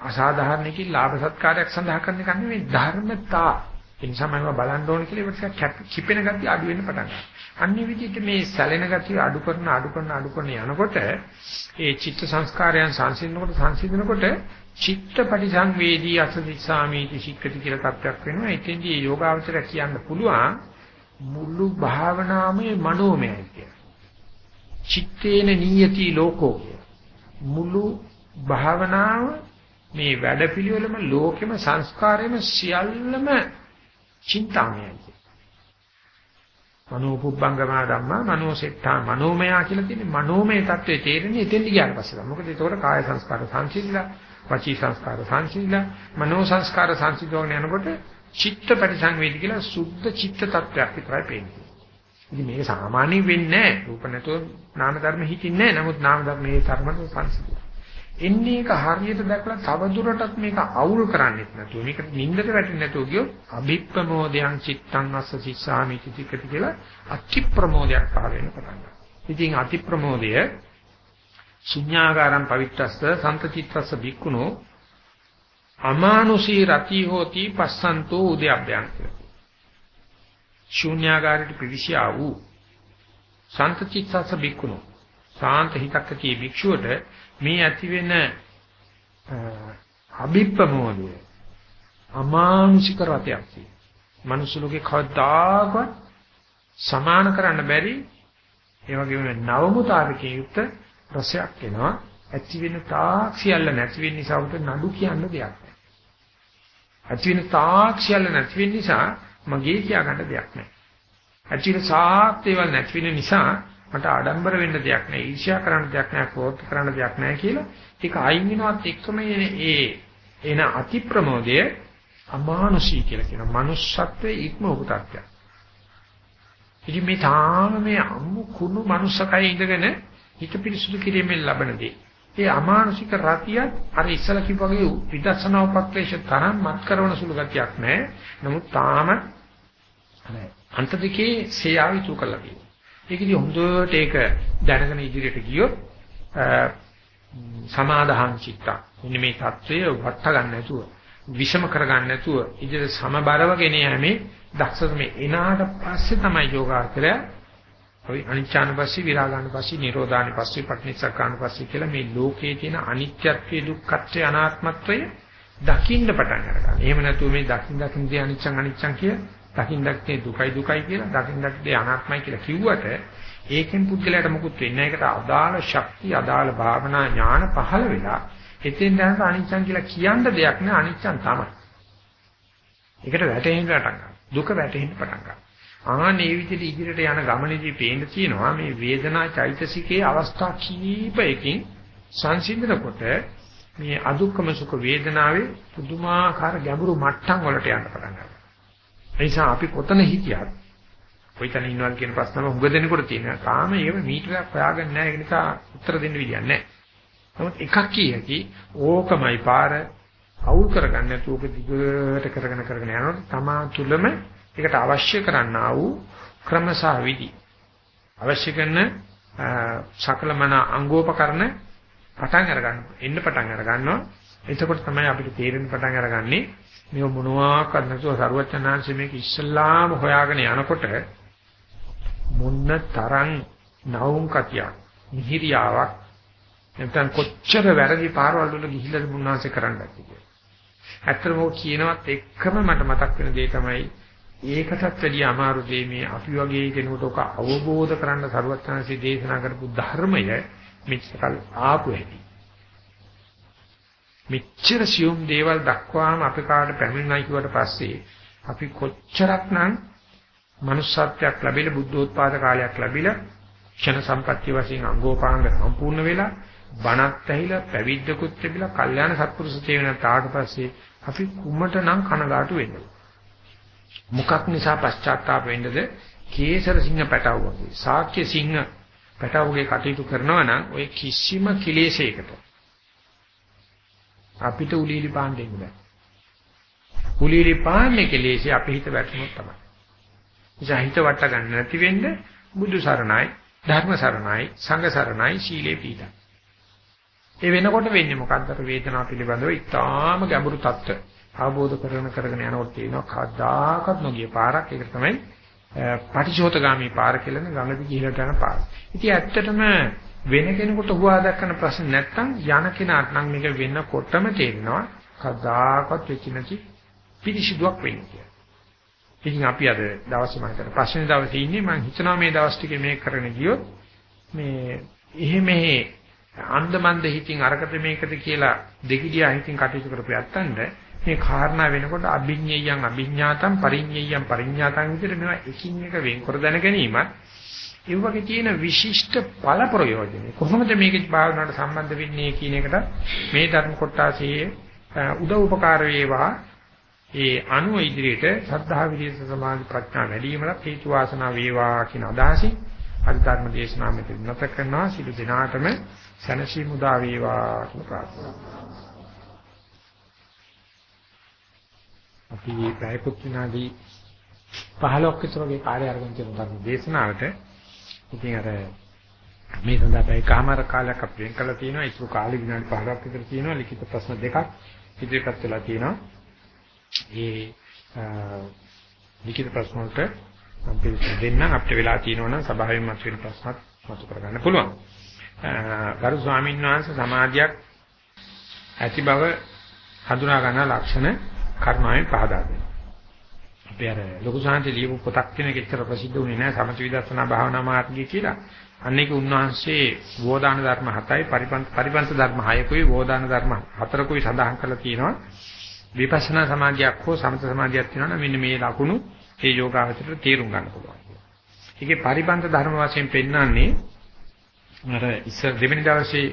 අසාධාරණකින් ලාභ සත්කාරයක් සඳහා කරන එක නෙවෙයි ධර්මතා. ඒ නිසා මම බලන්න ඕන කියලා ඒක කිපෙන ගතිය අඩු වෙන්න පටන් ගන්නවා. අනිත් විදිහට මේ සැලෙන ගතිය අඩු කරන අඩු කරන අඩු කරන යනකොට ඒ චිත්ත සංස්කාරයන් සංසිඳනකොට සංසිඳනකොට චිත්ත පරිසංවේදී අසදිස්සාමීති සික්කති කියලා තත්ත්වයක් වෙනවා. එතෙන්දී යෝගාවචර කියන්න පුළුවන් මුළු භාවනාවේ මනෝමයයි කියන. චිත්තේන නියති ලෝකෝ මුළු භාවනාව මේ වැඩපිළිවෙලම ලෝකෙම සංස්කාරෙම සියල්ලම චින්තාමයයි. මනෝපුබ්බංගමා ධම්මා මනෝසෙට්ඨා මනෝමයා කියලා තියෙන්නේ මනෝමය தත්වයේ තේරෙන්නේ එතෙන් ගියාට පස්සේ. මොකද ඒතකොට කාය සංස්කාර සංසිඳිලා, වචී සංස්කාර සංසිඳිලා, මනෝ සංස්කාර සංසිඳවගෙන යනකොට චිත්ත පරිසංවේදී කියලා සුද්ධ චිත්ත tattයක් විතරයි පේන්නේ. ඉතින් මේක සාමාන්‍යයෙන් වෙන්නේ නැහැ. රූප නැතුව නාම ධර්ම හිතින්නේ නැහැ. නමුත් නාම ධර්ම මේ ධර්මද සංසිඳුවා. එන්නේ එක හරියට දැක්ලා තව දුරටත් මේක අවුල් කරන්නේත් නැතුව මේක නින්දට වැටෙන්නේ නැතුව ගියොත් අභිප්‍රමෝදයන් චිත්තං අස්ස සිස්සාමි චිතිකති කියලා අති ප්‍රමෝදයක් පහළ වෙන පටන් ගන්නවා. ඉතින් අති ප්‍රමෝදය ශුඤ්ඤාගාරම් පවිත්තස්ස සන්තචිත්තස්ස බික්කුණෝ අමානුෂී රති හෝති පස්සන්තෝ උද්‍යබ්බයන් ශූන්‍යාගාරයට පිවිසියා වූ සන්තචිත්තස බික්කුණෝ සාන්ත හිතක් ඇති භික්ෂුවට මේ ඇති වෙන අභිප්‍රමෝදය අමානුෂික රතයක් තියෙනවා. මනුස්ස ලෝකේ කවදාකවත් සමාන කරන්න බැරි ඒ වගේම නවමුතාවකේ යුක්ත රසයක් එනවා. ඇති වෙන තාක් සියල්ල නැති වෙන නිසා උට නඩු කියන්න දෙයක් ඇති වෙන තාක් සියල්ල නැති වෙන නිසා මගේ කියා ගන්න දෙයක් නැහැ. ඇති වෙන සාක් දේවල් නැති වෙන නිසා මට ආඩම්බර වෙන්න දෙයක් නැහැ. ඊර්ෂ්‍යා කරන්න දෙයක් නැහැ. ක්‍රෝධ කරන්න දෙයක් නැහැ කියලා ඒක අයින් වෙනවත් එක්කම ඒ එන අති ප්‍රමෝදය අමානුෂී කියලා කියනවා. manussත්වයේ ඉක්ම උපතක්ය. ඉතින් මේ තාම මේ අමු කුණු manussකයේ ඉඳගෙන හිත පිරිසුදු කිරීමෙන් ලබන දේ. ඒ අමානුෂික රතියත් අර ඉස්සලා කිව්වාගේ විදර්ශනා උපක්ලේශ තරම් මත් කරන සුළු ගතියක් නැහැ. නමුත් තාම අන්ත දෙකේ සේයාවිතු කළා කියනවා. ඒකදී හොඳට ඒක දැනගෙන ඉදිරියට ගියොත් සමාදාහං චිත්තං මෙන්න මේ தત્ත්වය වට ගන්න නැතුව විෂම කර ගන්න නැතුව ඉදිරිය සමබරව ගෙන යෑමේ දක්ෂතම එනාට පස්සේ තමයි යෝගාචරය අපි අනිච්චාන පස්සේ විරාගාන පස්සේ නිරෝධාන පස්සේ පටිච්චසකාන පස්සේ කියලා මේ ලෝකයේ තියෙන අනිත්‍යත්වයේ දුක්ඛත්වයේ අනාත්මත්වයේ දකින්න පටන් ගන්නවා. එහෙම නැතුව මේ දකින් දකින් දි අනිච්චං අනිච්චං කියලා දකින් දකින්නේ දුකයි දුකයි කියලා දකින් දකින්නේ අනාත්මයි කියලා කිව්වට ඒකෙන් පුද්ගලයාට මොකුත් වෙන්නේ නැහැ. ඒකට අදාළ ශක්තිය අදාළ භාවනා ඥාන පහළ වෙලා එතෙන් දැනට අනිච්චං කියලා කියන්න දෙයක් නෑ අනිච්චං තමයි. ඒකට වැටෙන්න පටන් ගන්නවා. දුක වැටෙන්න පටන් ගන්නවා. ආනේ විදිහට ඉදිරියට යන ගමනේදී පේන්න තියෙනවා මේ වේදනා චෛතසිකයේ අවස්ථා කීපයකින් සංසිඳනකොට මේ අදුක්කම සුඛ වේදනාවේ පුදුමාකාර ගැඹුරු මට්ටම් වලට යන්න පටන් ගන්නවා. ඒ නිසා අපි කොතන හිටියත් කොයිතන ඉන්නවද කියන ප්‍රශ්නම හුඟ දෙනකොට තියෙනවා. තාම ඒව මීටරයක් හොයාගන්න නැහැ. ඒක නිසා උත්තර දෙන්න විදියක් නැහැ. නමුත් එකක් කියකි ඕකමයි පාර අවුල් කරගන්න නැතුව ඔක දිගට කරගෙන කරගෙන යනකොට තමා තුළම ඒකට අවශ්‍ය කරන්නා වූ ක්‍රමසහ විදි අවශ්‍ය කරන සකලමන අංගෝපකරණ පටන් අරගන්න එන්න පටන් අර ගන්නවා එතකොට තමයි අපිට තේරෙන්න පටන් අරගන්නේ මේ මොනවාක්වත් නැතුව සරුවචනාංශ මේක ඉස්සල්ලාම හොයාගෙන යනකොට මොන්න තරම් නවුම් කතියක් මිහිරියාවක් නැත්නම් කොච්චර වැරදි පාරවල් වල ගිහිල්ලාද මුන්නාසේ කරන්නද කියලා. ඇත්තම කියනවත් එක්කම මට මතක් වෙන දේ තමයි ඒකටත් වැඩිය අමාරු දේ මේ අපි වගේ කෙනෙකුට ඔක අවබෝධ කරන්න සරුවචනාංශයේ දේශනා කරපු ධර්මය මෙච්චර ආපු හැටි. මෙච්චර සියුම් දේවල් දක්වාම අපි කාට පැමිණුණා කිව්වට පස්සේ අපි කොච්චරක්නම් manussත්වයක් ලැබිලා බුද්ධෝත්පාද කාලයක් ලැබිලා ක්ෂණ සම්පත්‍ය වශයෙන් අංගෝපාංග සම්පූර්ණ වෙලා බණත් ඇහිලා පැවිද්දකුත් ලැබිලා කල්යාණ සත්පුරුෂ තේවෙන තාට පස්සේ අපි කුමටනම් කනගාටු වෙන්නේ? මොකක් නිසා පශ්චාත්තාප වෙන්නද? කේසර සිංහ පැටව වගේ ශාක්‍ය සිංහ පැටවුගේ කටයුතු කරනවා නම් ඔය කිසිම කිලේශයකට අපිට උලීලි පාන්න දෙන්න බෑ. උලීලි පාන්නේ කෙලෙසේ අපි හිත වැටුනොත් තමයි. නිසා හිත වට ගන්න නැති වෙන්න බුදු සරණයි, ධර්ම සරණයි, සංඝ සරණයි, සීලේ පීඩා. ඒ වෙනකොට වෙන්නේ මොකද්ද? අර වේදනාව පිළිබඳව ඉතාම ගැඹුරු தত্ত্ব අවබෝධ කරගෙන කරගෙන යනකොට තියෙනවා කදාකත් නොගිය පාරක්. ඒක තමයි පටිචෝතගාමී පාර කියලා ගඟදී ගිහලා යන පාර. ඉතින් ඇත්තටම වෙන කෙනෙකුට හුවා දක්වන ප්‍රශ්න නැත්තම් යන කෙනාට නම් මේක වෙනකොටම තේරෙනවා කවදාකවත් වෙච්ච නැති පිළිසිදුවක් වෙන්නේ කියලා. ඉතින් අපි අද දවසේ මම හිතන පස්වෙනි දවසේ ඉන්නේ මම හිතනවා මේ දවස් ටිකේ මේක කරගෙන ගියොත් මේ එහෙ මෙහෙ අන්දමන්ද හිතින් අරකට මේකද කියලා දෙකිඩියා හිතින් කටයුතු කරපු යත්තන්ට මේ කාරණා වෙනකොට අභිඤ්ඤයයන් අභිඤ්ඤාතම් පරිඤ්ඤයයන් පරිඤ්ඤාතම් විදිහට මේවා එකින් එක වෙන්කර දැන ගැනීමත් ඒ වගේ තියෙන විශිෂ්ට ඵල ප්‍රයෝජනේ. කොහොමද මේක භාවනාවට සම්බන්ධ වෙන්නේ කියන එකට මේ ධර්ම කොටාසේ උදව් උපකාර වේවා. ඒ අනුව ඉදිරියට සද්ධා විරිය සමාධි ප්‍රඥා වැඩි වීමට හේතු වාසනා වේවා කියන අදහසින් අද ධර්ම දේශනාව මෙතන නැත කරනවා. සිළු දිනාටම සනසි මුදා වේවා කියන ප්‍රාර්ථනා අපි පැයකුත් විනාඩි 15ක් විතර වගේ කාර්ය අරගෙන තියෙන ධර්ම දේශනාවට ඉතින් අර මේ සඳහා පැයකමාර කාලයක් අපි වෙන් කරලා තියෙනවා. ඒක කාලෙ විනාඩි 15ක් විතර තියෙනවා ලිඛිත ප්‍රශ්න දෙකක් ඉදිරිපත් වෙලා තියෙනවා. ඒ ලිඛිත ප්‍රශ්න වලට අපි දෙන්න අපිට වෙලා තියෙනවා නම් සභාවෙන් මත වෙන ප්‍රශ්නත් මතු කරගන්න පුළුවන්. ගරු ස්වාමීන් වහන්සේ සමාජයක් ඇති බව හඳුනා ගන්න ලක්ෂණ කර්මාවෙන් පහදා දෙනවා. අපි අර ලොකු සාන්ති ලියපු පොතක් තියෙන කෙච්චර ප්‍රසිද්ධ වුණේ නැහැ සමථ විදර්ශනා භාවනා මාර්ගය කියලා. අන්නේක උන්වහන්සේ වෝදාන ධර්ම 7යි පරිපන්ත පරිපන්ත ධර්ම 6කුයි වෝදාන ධර්ම 4කුයි සඳහන් කරලා තියෙනවා. විපස්සනා සමාධියක් හෝ සමථ සමාධියක් තියෙනවා නම් මෙන්න මේ ලකුණු ඒ යෝගාවචරයට තේරුම් ගන්න පුළුවන්. ඒකේ පරිපන්ත ධර්ම වශයෙන් පෙන්වන්නේ අර ඉස්සර දෙවෙනි දවසේ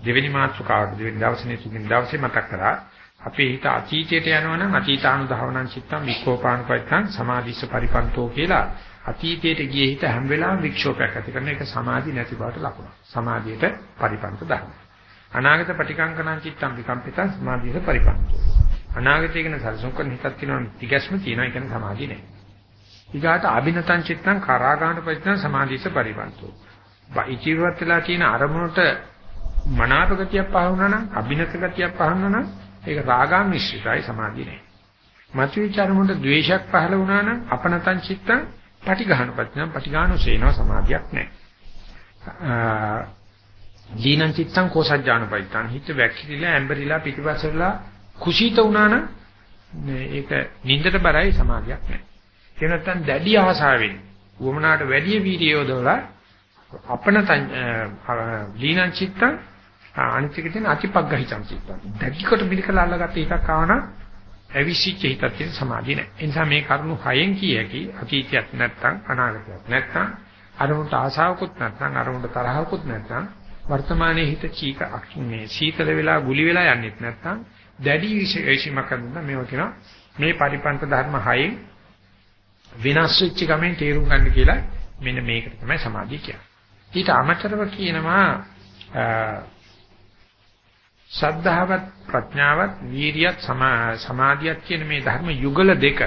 දෙවෙනි මාතෘකාවට දෙවෙනි දවසේ තුන්වෙනි දවසේ මතක් කරා අපේ හිත අතීතයට යනවා නම් අතීතානුධාවනං චිත්තං වික්ඛෝපානුපයිත්තං සමාධිස්ස පරිපන්තෝ කියලා අතීතයට ගියේ හිත හැම වෙලාවෙම වික්ෂෝපයක් ඇති කරන එක සමාධි නැති බවට ලකුණක්. සමාධියට පරිපන්ත ධර්ම. අනාගත පටිකංකණං චිත්තං විකම්පිතං සමාධියට පරිපන්තෝ. අනාගතය ගැන සල්සුන් කරන හිතක් තියෙනවා තිගැස්ම තියෙනවා ඒ කියන්නේ සමාධිය නෑ. ඊගාට අබිනතං චිත්තං කරාගාණ පරිත්තං සමාධිස්ස පරිපන්තෝ. ඉචිරවත් වෙලා තියෙන අරමුණට මනාප ගතියක් පහ වුණා නම් අබිනත ගතියක් පහ වුණා නම් ඒක රාගා මිශ්‍රිතයි සමාධිය නෑ. මතුවිචාරමුන්ට ද්වේෂයක් පහළ වුණා නම් අපනතං චිත්තං පටිඝාන පඥා පටිඝානුසේන සමාධියක් නෑ. දීනං චිත්තං කෝසජ්ජාන පයිතං හිත වැක්කිරිලා ඇම්බරිලා පිටිපස්සලා කුසීත වුණා නම් ඒක නින්දට බරයි සමාධියක් නෑ. ඒ නැත්තම් දැඩි ආසාවෙන් වමනාට වැඩි වීර්යය යොදවලා අපනතං දීනං චිත්තං අනිත් එක තියෙන අතිපග්ගහිතං චිත්තං. දැඩිකොට පිළිකලා අල්ලගත්ත එකක් ආවනම් අවිසිච්ච හිතක් තියෙන සමාධිය නෑ. ඒ නිසා මේ කරුණු හයෙන් කියකි අතීතයක් නැත්තම් අනාගතයක් නැත්තම් අරමුණට ආශාවකුත් නැත්තම් අරමුණට තරහකුත් නැත්තම් වර්තමානයේ හිත චීක මේ සීතල වෙලා ගුලි වෙලා යන්නෙත් නැත්තම් දැඩි විශේෂීම කරන මේවා කියනවා මේ පරිපන්ත ධර්ම හයෙන් විනාශ වෙච්ච ගමෙන් තේරුම් ගන්න කියලා මෙන්න මේකට තමයි සමාධිය කියන්නේ. ඊට අමතරව කියනවා ශ්‍රද්ධාවත් ප්‍රඥාවත් වීරියත් සමාධියත් කියන මේ ධර්ම යුගල දෙක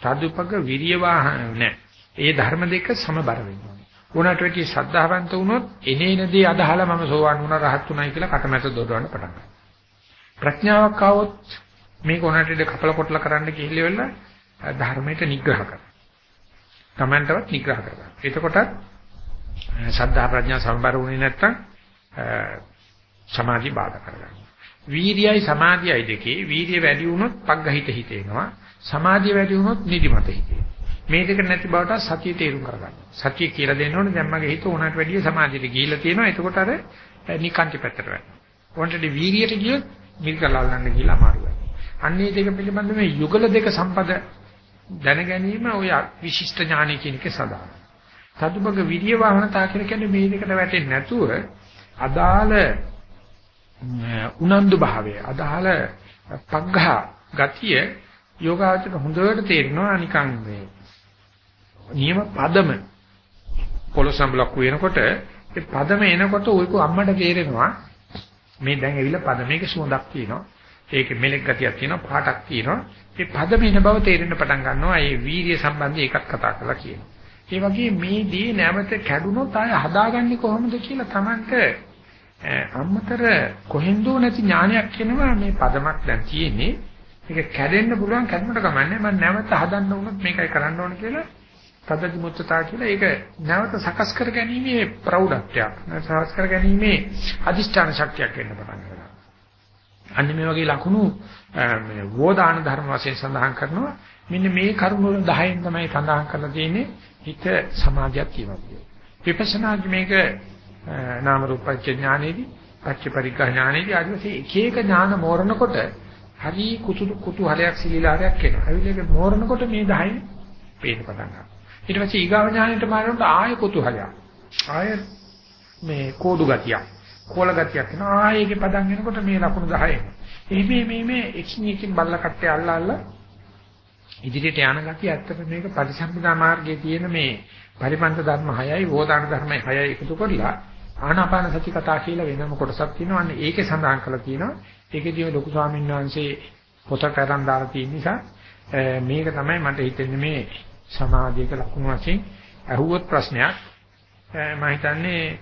තදුපක විරිය වාහන නැහැ. ඒ ධර්ම දෙක සමබර වෙනවා. උනට වෙටි ශ්‍රද්ධාවන්ත වුණොත් එනේනදී අදහලා මම සෝවන් වුණා රහත් වුණායි කියලා කටමැත දොඩවන්න පටන් ගන්නවා. ප්‍රඥාවක් ආවොත් මේක උනට ඉඳ කපල කොටල කරන්න ගිහිල්ලා ධර්මයට නිග්‍රහ කරනවා. Tamanටවත් නිග්‍රහ කරනවා. එතකොටත් ශ්‍රද්ධා ප්‍රඥා සම්බර වුණේ නැත්තම් සමාධි බාධා කරගන්නවා. වීර්යයි සමාධියයි දෙකේ වීර්ය වැඩි වුණොත් පග්ගහිත හිතේනවා. සමාධිය වැඩි වුණොත් නිදිමත හිතේ. මේ දෙක නැති බවට සතිය තේරුම් කරගන්න. සතිය කියලා දෙන්න ඕනේ දැන් මගේ හිත උනාට වැඩිය සමාධියට ගිහිල්ලා තියෙනවා. එතකොට අර නිකාන්ති පැත්තට වැටෙනවා. ඔන්ටදී වීර්යයට ගියොත් මිල්කලල්ලන්න ගිහිල්ලා අමාරුයි. අන්නේ දෙක පිළිබඳ මේ යුගල දෙක සම්පද දැන ගැනීම ඔය විශිෂ්ට ඥානය කියන එක සඳහන්. සතුබග විරිය වාහනතා කියලා කියන්නේ මේ දෙකට වැටෙන්නේ නැතුව අදාළ උනන්දු භාවය. අදාළ පග්ඝා ගතිය යෝගාචර හොඳට තේරෙනවා නිකන් මේ නියම පදම පොළොසම්බලක් වෙනකොට ඒ පදම එනකොට ඔයක අම්මට තේරෙනවා මේ දැන් ඇවිල්ලා පදමේක සුවඳක් තියෙනවා. ඒකේ මෙලෙක් ගතියක් තියෙනවා පාටක් තියෙනවා. ඒ පදම එන බව තේරෙන්න පටන් ගන්නවා. ඒ වීර්ය සම්බන්ධයෙන් එකක් කතා කරලා කියනවා. ඒ වගේ මේ දේ නැවත කැඩුනොත් ආය හදාගන්නේ කොහොමද කියලා Tamanට අම්මතර කොහෙන්දෝ නැති ඥානයක් එනවා මේ පදමක් දැන් තියෙන්නේ. මේක කැඩෙන්න පුළුවන් කැඩුමට කමන්නේ මම නැවත හදන්න උනොත් මේකයි කරන්න ඕන කියලා තදදි මුත්තතා කියලා ඒක නැවත සකස් කර ගැනීමේ ප්‍රෞಢත්වයක් සකස් කර ගැනීමේ අදිෂ්ඨාන ශක්තියක් වෙන්න පටන් ගන්නවා. අන්න මේ වගේ ලකුණු මේ වෝදාන ධර්ම වශයෙන් සඳහන් කරනවා. මෙන්න මේ කරුණු 10න් තමයි සඳහන් කරලා තියෙන්නේ හිත සමාධියක් තියෙනවා විපස්සනාදි මේක නාම රූපච්ඡ ඥානෙදී පච්ච පරිග්‍රහ ඥානෙදී ආදි වශයෙන් එක එක ඥාන මෝරනකොට හරි කුතුළු කුතුහලයක් සිලිලාරයක් එනවා. අවිලේක මෝරනකොට මේ 10 පේන්න පටන් ගන්නවා. ඊට පස්සේ ඊගාව ඥානෙට මාරනකොට ආයෙ කුතුහලයක්. ආයෙ මේ කෝඩු ගතියක්. කෝල ගතියක් එනවා. ආයෙගේ පදන් වෙනකොට මේ ලකුණු 10 එනවා. එහිමේ මේ මේ එකින් එකින් බල්ල කට්ටේ අල්ලා අල්ලා ඉදිරියට යන ගතිය ඇත්තට මේක පරිසම්පදා මාර්ගයේ තියෙන මේ පරිපන්ත ධර්ම 6යි වෝදාන ධර්ම 6යි එකතු කරලා ආනාපාන සති කතා කියලා වෙනම කොටසක් තියෙනවා. අන්න ඒකේ සඳහන් කරලා තියෙනවා. ඒකේදී ලොකු ස්වාමීන් වහන්සේ පොතක් අරන් දාලා තියෙන නිසා මේක තමයි මට හිතෙන්නේ මේ සමාධියක ලකුණු වශයෙන් අහුවත් ප්‍රශ්නයක්. මම හිතන්නේ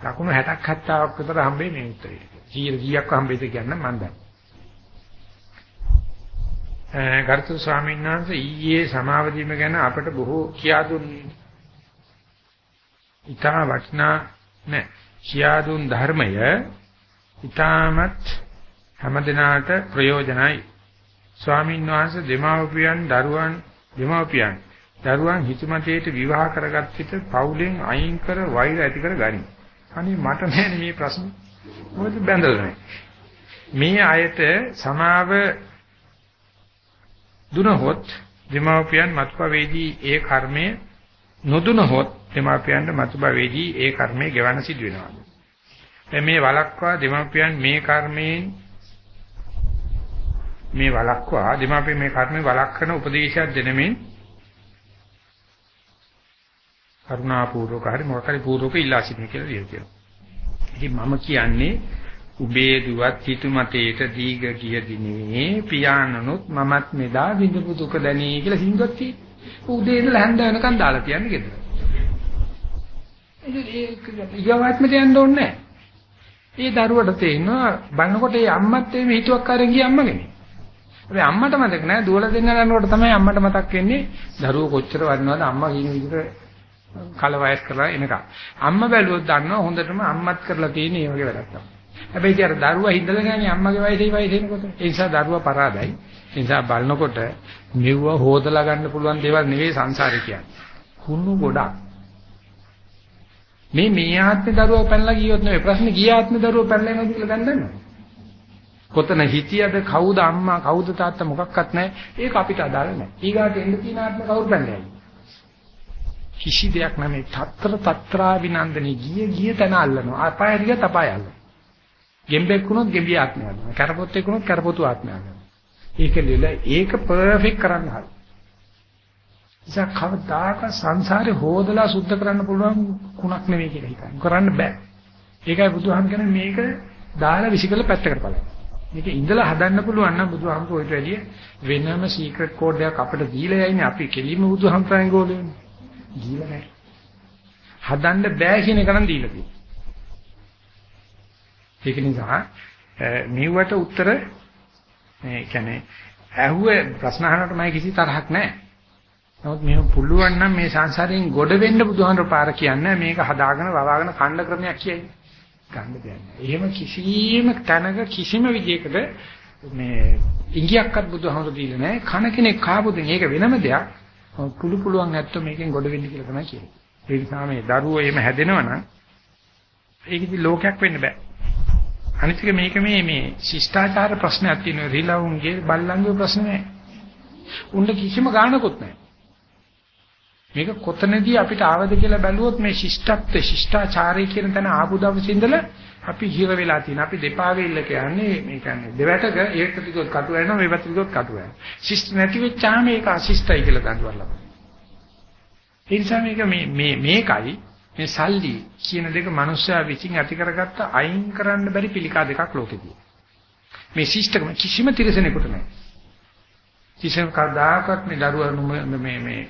ලකුණු 60ක් 70ක් විතර හම්බෙයි මේ උත්තරේ. 100ක් හම්බෙයිද කියන්න මම දන්නේ. ගරුතර ස්වාමීන් වහන්සේ ඊයේ සමාවදීම ගැන අපට බොහෝ කියා දුන්නේ. ඊටම වටිනා නෑ. කියා දුන් ධර්මය ඊටමත් හැමදිනාට ප්‍රයෝජනයි. ස්වාමීන් වහන්සේ දෙමාපියන් දරුවන් දෙමාපියන් දරුවන් හිතමතේට විවාහ කරගත් විට පවුලෙන් අයින් කර වෛර ඇති කර ගනි. අනේ මට නෑනේ මේ ප්‍රශ්නේ. මොකද බැඳලා නැහැ. මේ අයට සමාව දුනහොත් දෙමාපියන් මත්පවේදී ඒ කර්මය නොදුනහොත් දෙමාපියන්ට මත්පවේදී ඒ කර්මය ගෙවන්න සිදු වෙනවා. දැන් මේ වලක්වා දෙමාපියන් මේ කර්මයෙන් මේ වලක්වා දෙමාපියන් මේ කර්මේ වලක්වන උපදේශයක් දෙනමින් කරුණාපූර්වක හරි මොකක් හරි පූර්වක ඉල්ලා සිටින කියලා කියනවා. ඉතින් මම කියන්නේ උබේ දුවත් හිතුමතේට දීග කිය දිනේ පියාණනුත් මමත් මෙදා විඳපු දුක දැනේ කියලා සිංගොත් තියෙන්නේ. උදේ ඉඳලා හැන්ද වෙනකන් දාලා තියන්නේ ගෙදර. ඒක ඊගාවත්මට යන්න ඕනේ නැහැ. ඒ දරුවට තේිනවා බannකොට ඒ අම්මත් එමේ හිතුවක්කාරෙන් ගිය අම්මගෙනේ. හැබැයි අම්මට මතක නැහැ දුවල දෙන්න යනකොට තමයි අම්මට මතක් වෙන්නේ දරුවෝ කොච්චර වටිනවද අම්මා කියන විදිහට කල වයස් කරලා එනකම්. අම්මා බැලුවොත් දන්නවා හොඳටම අම්මත් කරලා තියෙන මේ වගේ වැඩක් තමයි. හැබැයි ඉතින් අර දරුවා හිඳලා ගන්නේ අම්මගේ වයසේ වයසේ එනකොට. ඒ නිසා දරුවා පරාදයි. ඒ නිසා බලනකොට මෙව්ව හොදලා ගන්න පුළුවන් දේවල් නෙවෙයි සංසාරේ කියන්නේ. කුණු ගොඩක්. මේ මේ ආත්මේ දරුවා පැනලා ගියොත් නෙවෙයි ප්‍රශ්නේ ගිය ආත්මේ දරුවා පැනලා යනවද කියලා දැන් දන්නවද? කොතන හිටියද කවුද අම්මා කවුද තාත්තා මොකක්වත් නැහැ. ඒක අපිට අදාළ නැහැ. ඊගාට එන්න තියෙන ආත්ම කවුරුද නැහැ. කිසි දෙයක් නැමේ తත්‍ර తත්‍රා විනන්දනේ ගිය ගිය තැන අල්ලනවා. අපාය දිග තපාය අල්ලනවා. ගෙම්බෙක් වුණොත් ගෙම්බිය ආත්මය ගන්නවා. කරපොත්තෙක් වුණොත් කරපොතු ආත්මය ගන්නවා. ඒක ලියලා ඒක පර්ෆෙක්ට් කරන්න හරි. ඉතින් කවදාක සංසාරේ හොදලා සුද්ධ කරන්න පුළුවන් කුණක් නෙවෙයි කියලා හිතන්නේ. කරන්න බෑ. ඒකයි බුදුහාම කියන්නේ මේක දාලා විසිකල පැත්තකට බලන්න. මේක ඉඳලා හදන්න පුළුවන් නම් බුදුහාම කොයිට වැඩිය වෙනම සීක්‍රට් කෝඩ් එකක් අපිට දීලා යන්නේ අපි කෙලිම බුදුහාම තරංග ගෝලෙන්නේ. දීලා නැහැ. හදන්න බෑ කියන එක නම් දීලා තියෙනවා. ඒක නිසා මෙවට උත්තර මේ කියන්නේ ඇහුවේ ප්‍රශ්න අහනකොට මම කිසි තරහක් නැහැ. නමුත් මේක පුළුවන් නම් මේ සංසාරයෙන් ගොඩ වෙන්න බුදුහාමර පාර කියන්නේ මේක හදාගෙන වවාගෙන කණ්ඩ ක්‍රමයක් කියයි. ගන්න දෙන්නේ. එහෙම කිසිම තැනක කිසිම විදියකට මේ ඉංගියක්වත් බුදුහාමර දීලා නැහැ. කන කෙනෙක් කාපුද මේක වෙනම දෙයක්. පුළු පුළුවන් නැත්තෝ මේකෙන් ගොඩ වෙන්න කියලා තමයි කියන්නේ. ඒ නිසා මේ දරුවෝ එහෙම හැදෙනවනම් ඒකෙදි ලෝකයක් වෙන්න බෑ. අනිත් එක මේක මේ මේ ශිෂ්ටාචාර ප්‍රශ්නයක් තියෙනවා. රිලවුන්ගේ බල්ලන්ගේ ප්‍රශ්න නෑ. උන්න කිසිම ගානකුත් නෑ. මේක කොතනදී අපිට ආවද කියලා බැලුවොත් මේ ශිෂ්ටත්ව ශිෂ්ටාචාරය කියන තැන ආපු දවසේ ඉඳලා අපි හිර වෙලා තියෙන. අපි දෙපා වෙල්ල කියන්නේ මේ කියන්නේ දෙවැටක ඒක පිටුත් කටු වෙනවා මේ පැත්තට පිටුත් කටු වෙනවා. ශිෂ්ට නැති වෙච්චාම ඒක අශිෂ්ටයි කියලා දඬුවම් ලබනවා. ඒ නිසා මේක මේ මේ මේකයි මේ සල්ලි කියන දෙක මනුස්සයා විසින් ඇති කරගත්ත අයින් කරන්න බැරි පිළිකා දෙකක් ලෝකෙදී. මේ ශිෂ්ටකම කිසිම තිරසනෙකුට නැහැ. කිසිම කවදාකවත් මේ දරුවා මේ මේ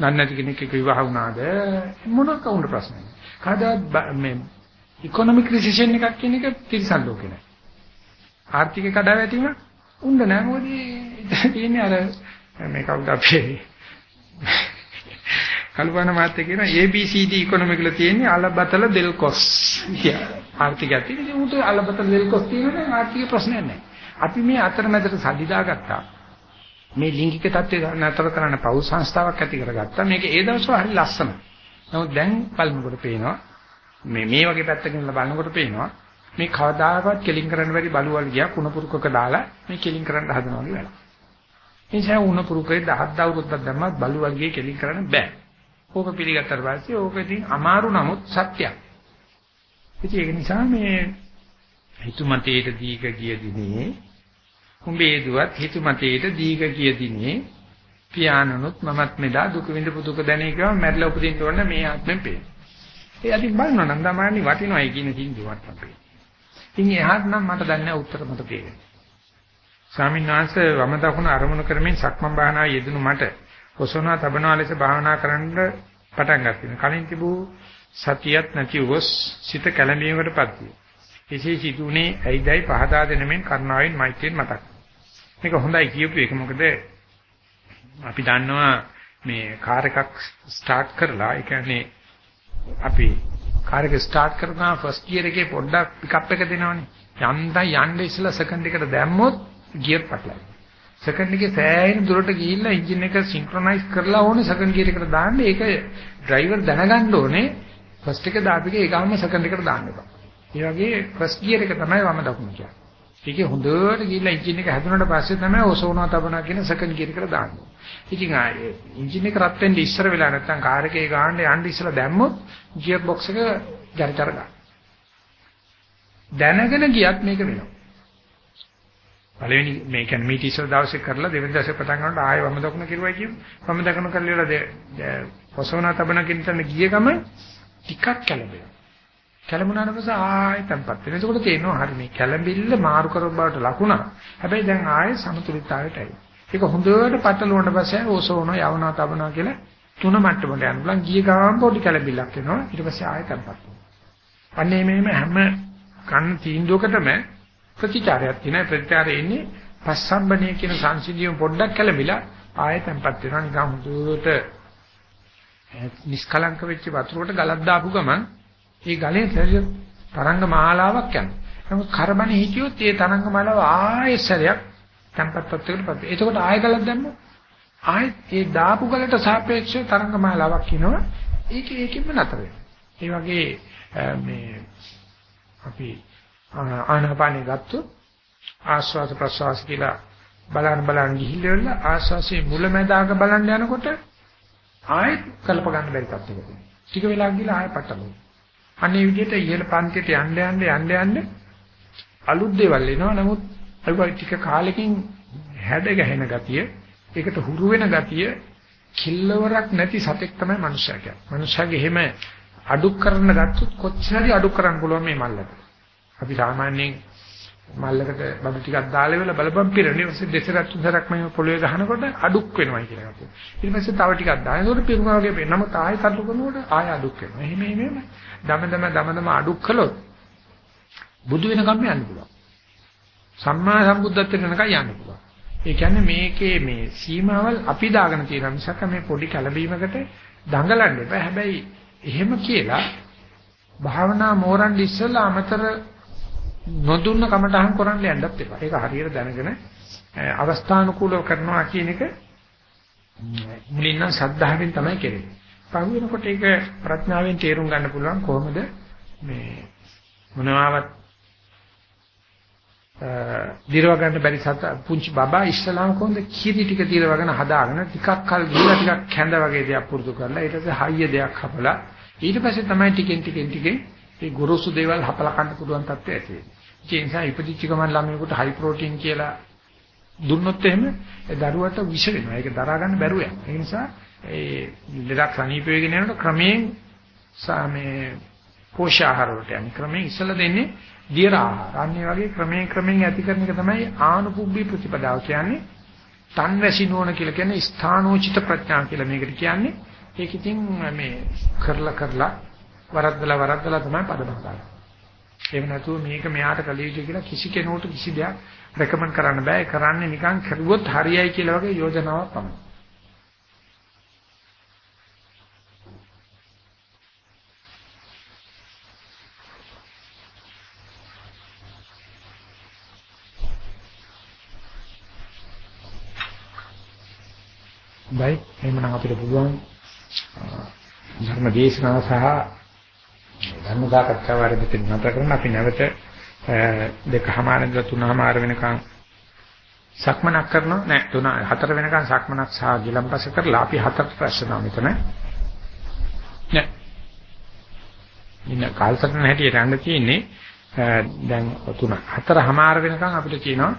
නන්නති කෙනෙක් එක්ක විවාහ වුණාද මොනක වුණ ප්‍රශ්නයක්. කවදා මේ ඉකොනොමික් රිසෙෂන් එකක් කියන එක තිරසන් ලෝකේ නැහැ. ආර්ථික කඩාවැටීම උන්න නැහැ මොකද තියෙන්නේ අර මේ කවුද අපේ කල්පනා මාත්‍ය කියන ABCD ඉකොනොමික් වල තියෙන්නේ අලබතල දෙල්කොස් කියලා. ආර්ථිකයක් තියෙන්නේ උට අලබතල දෙල්කොස් තියෙනනේ ආර්ථික ප්‍රශ්නයක් නැහැ. අපි මේ අතරමැදට සල්ලි දාගත්තා. මේ ලිංගික தත්ත්වය නතර කරන්න පෞ සංස්ථාවක් ඇති කරගත්තා. මේක ඒ දවස්වල හරි ලස්සනයි. නමුත් දැන් බලනකොට පේනවා මේ මේ වගේ පැත්තකින් බලනකොට පේනවා මේ කවදාකවත් කෙලින් කරන්න බැරි බලුවල් ගියා කුණපුරුකක දාලා මේ කෙලින් කරන්න හදනවා වගේ වැඩක්. ඒ නිසා උණපුරුකේ 10 දවුරුද්දක් දැම්මත් බලුවල් ගියේ කෙලින් කරන්න බෑ. ඕක පිළිගත්තට පස්සේ ඕක ඉතින් අමාරු නමුත් සත්‍යයක්. ඉතින් ඒක නිසා මේ හිතුමතේට දීක ගිය දිනේ උඹේ දුවත් හිතුමතේට දීක ගිය දිනේ පියාණනුත් මමත් මෙදා දුක විඳපු දුක දැනේ කියව මැරිලා උපදින්න ඕන මේ ආත්මෙන් පේන. ඒ අදින් බලනවා නම් තමයි වටිනවයි කියන සින්දුවක් අපේ. ඉතින් එහාට නම් මට දන්නේ උත්තර මට තේරෙන්නේ. ස්වාමීන් වහන්සේ වම දකුණ අරමුණු කරමින් සක්මන් භාවනාවේ යෙදුණු මට ඔසවනා තබනවා ලෙස භාවනා කරන්න පටන් ගත්තා. කලින් තිබූ සතියක් නැති වොස් සිත කැළඹීමකටපත් විය. එසේ සිදුුනේ ඇයිදයි පහදා දෙනමින් කරුණාවෙන් මෛත්‍රියෙන් මතක්. මේක හොඳයි කියපු එක මොකද අපි දන්නවා මේ කාර් එකක් ස්ටාර්ට් කරලා ඒ කියන්නේ අපි කාර් එක ස්ටාර්ට් කරනවා ෆස්ට් ගියර් එකේ පොඩ්ඩක් පිකප් එක දෙනවනේ. යන්දා යන්න ඉස්සලා සෙකන්ඩ් එකට දැම්මොත් ගියර් පටලයි. සෙකන්ඩ් එකේ සෑහෙන දුරට ගිහිල්ලා එන්ජින් එක සින්ක්‍රොනයිස් කරලා ඕනේ සෙකන්ඩ් ගියර් එකට දාන්න. ඒක ඩ්‍රයිවර් දැනගන්න ඕනේ ෆස්ට් එක දාපිගේ ඒකම සෙකන්ඩ් එකට දාන්න එපා. ඒ වගේ ෆස්ට් ගියර් එක තමයි වම දකුණ කියන්නේ. ඒකේ හොඳට ගිහිල්ලා එන්ජින් එක හැදුනට පස්සේ තමයි ඔසවනවා තබනවා කියන සෙකන්ඩ් ගියර් එකට දාන්නේ. ඉතින් ආයේ එන්ජින් එක රත් වෙන්න ඉස්සර වෙලා නැත්නම් කාර් එකේ ගාන්න යන්න ඉස්සලා දැම්මොත් ගියර් බොක්ස් එක ජරිතර ගන්න. දැනගෙන ගියත් මේක වෙනවා. පළවෙනි මේ කියන්නේ මීට ඉස්සර දවසේ කරලා දෙවෙනි දවසේ පටන් ගන්නකොට ආයෙ වම දකුණ කිරුවයි කියමු. වම දකුණ කරලා පොසවනා තබන කින්තන ගිය ගම ටිකක් කැළඹෙනවා. කැළඹුණාට පස්සේ ආයෙ තැම්පත් වෙනවා. එතකොට තේරෙනවා හරි මේ කැළඹිල්ල මාරු කරව බවට ලකුණක්. හැබැයි දැන් ආයෙ සමතුලිතතාවයට ඇවිත්. ඒක හොඳට පටලුණාට පස්සේ ඕසෝන යවනවා තබනවා කියලා තුන මට්ටමට යන්න බලන් ගිය ගමන් පොඩි කැළඹිල්ලක් එනවා. ඊට පස්සේ ආයෙ තැම්පත් වෙනවා. අන්නේ මේම හැම කන්න තීන්දුවකටම ප්‍රතිචාරයක් තියෙනවා ප්‍රතිචාරය එන්නේ පස්සම්බණය කියන සංසිඳියම පොඩ්ඩක් කැළඹිලා ආයෙ තැම්පත් වෙනවා නිකන් හුදුට නිස්කලංක වෙච්ච වතුරකට ගලක් දාපු ගමන් ඒ ගලේ තරංග මාලාවක් යනවා නමුත් කරබනේ හිටියොත් ඒ තරංග මාලාව ආයෙ සැරයක් තැම්පත් තත්ත්වයකටපත් එතකොට ආයෙ ගලක් දැම්මොත් ආයෙ ඒ දාපු ගලට සාපේක්ෂව තරංග මාලාවක් එනවා ඒක ඒකෙම නතර වෙනවා ඒ වගේ මේ අපි ආනාපානෙ ගත්තොත් ආස්වාද ප්‍රසවාස කියලා බලන්න බලන්න ගිහිල්ලා ආස්වාසේ මුලැමැදාක බලන්න යනකොට ආයෙත් කල්ප ගන්න බැරි තත්ත්වයකට. ටික වෙලා ගිහලා ආයෙ පටලනවා. අනේ විදිහට ඉහළ පන්තියට යන්න යන්න යන්න යන්න අලුත් දේවල් එනවා. නමුත් ඒ ටික කාලෙකින් හැඩ ගැහෙන ගතිය, ඒකට හුරු වෙන ගතිය කිල්ලවරක් නැති සතෙක් තමයි මනුෂ්‍යයා කියන්නේ. මනුෂ්‍යයාගේ එහෙම අඩු කරන්න ගත්තොත් කොච්චරයි අඩු කරන්න පුළුවන් මේ මල්ලට. අපි සාමාන්‍යයෙන් මල්ලකට බඩු ටිකක් දාලා වෙලා බලපම් පිරෙන්නේ ඊපස්සේ දෙසරක් තුන්සරක් මේ පොළවේ ගහනකොට අඩුක් වෙනවා කියලා ගත්තා. ඊට පස්සේ තව ටිකක් දාන. ඒකට පිරුණා වගේ වෙන. නමුත් ආයෙත් අඩු කරනකොට ආයෙ අඩුක් වෙනවා. එහෙම එහෙම දම දම දම දම අඩුක් කළොත් බුදු වෙනකම් යන්න පුළුවන්. සම්මා සම්බුද්ධත්වයට වෙනකම් යන්න පුළුවන්. ඒ කියන්නේ මේකේ මේ සීමාවල් අපි දාගෙන තියෙන මිසක මේ පොඩි කලබීමකට දඟලන්න එපා. හැබැයි එහෙම කියලා භාවනා මෝරන් ඉස්සෙල්ලා අමතර නොදුන්න කමටහන් කරන්න යන්නත් එපා. ඒක හරියට දැනගෙන අවස්ථානුකූලව කරනවා කියන එක මුලින්ම සද්ධාවෙන් තමයි කෙරෙන්නේ. පහු වෙනකොට ඒක ප්‍රඥාවෙන් තේරුම් ගන්න පුළුවන් කොහොමද මේ මොනවාවත් දිරව ගන්න බැරි සත පුංචි බබා ඉස්සලාම කොහොමද කිරි ටික දිරවගෙන හදාගෙන ටිකක් කල් ගිහලා ටිකක් කැඳ වගේ දෙයක් පුරුදු කරලා ඊට පස්සේ හයිය දෙයක් හපලා ඊට පස්සේ තමයි ටිකෙන් ටිකෙන් ටිකෙන් මේ ගොරෝසු දේවල් හපලා කන්න පුළුවන් තත්ත්වය ඇති වෙන්නේ. ඒ නිසා ඉපදිච්ච ගමන් ළමයෙකුට හයි ප්‍රෝටීන් කියලා දුන්නොත් එහෙම ඒ දරුවට විෂ වෙනවා. ඒක දරා ගන්න බැරුව යනවා. ඒ නිසා ඒ ලෙඩක් සනීප වෙගෙන යනකොට ක්‍රමයෙන් මේ පෝෂාහාර වලට යන්නේ ක්‍රමයෙන් ඉස්සලා දෙන්නේ දියර ආහාර. අන්නේ වගේ ක්‍රමයෙන් ක්‍රමයෙන් ඇති කරන එක තමයි ආනුපුබ්බී ප්‍රතිපදාව කියන්නේ. තන්වැසි නුවණ කියලා කියන්නේ ස්ථානෝචිත ප්‍රඥා කියලා මේකට කියන්නේ. ඒක ඉතින් මේ කරලා කරලා වරද්දලා වරද්දලා තමයි පදම හදාගන්නේ. එහෙම නැතුව මේක මෙයාට කළ යුතුයි කියලා කිසි කෙනෙකුට කිසි දෙයක් රෙකමන්ඩ් කරන්න බෑ. කරන්නේ නිකන් කරුවොත් හරියයි කියලා වගේ යෝජනාවක් තමයි. බයි එහෙනම් අපිට පුළුවන් ධර්ම දේශනාව සහ ධර්ම සාකච්ඡාව ආරම්භ නතර කරන අපි නැවත දෙකමාර ඉඳලා තුනමාර වෙනකන් සක්මනක් කරනවා? නෑ තුන හතර වෙනකන් සක්මනක් සහ ගිලම්පස කරලා අපි හතරට ප්‍රශ්න මෙතන. නෑ. ඉන්න කාලසටහන හැටියට යන්න තියෙන්නේ දැන් තුන. හතරමාර වෙනකන් අපිට කියනවා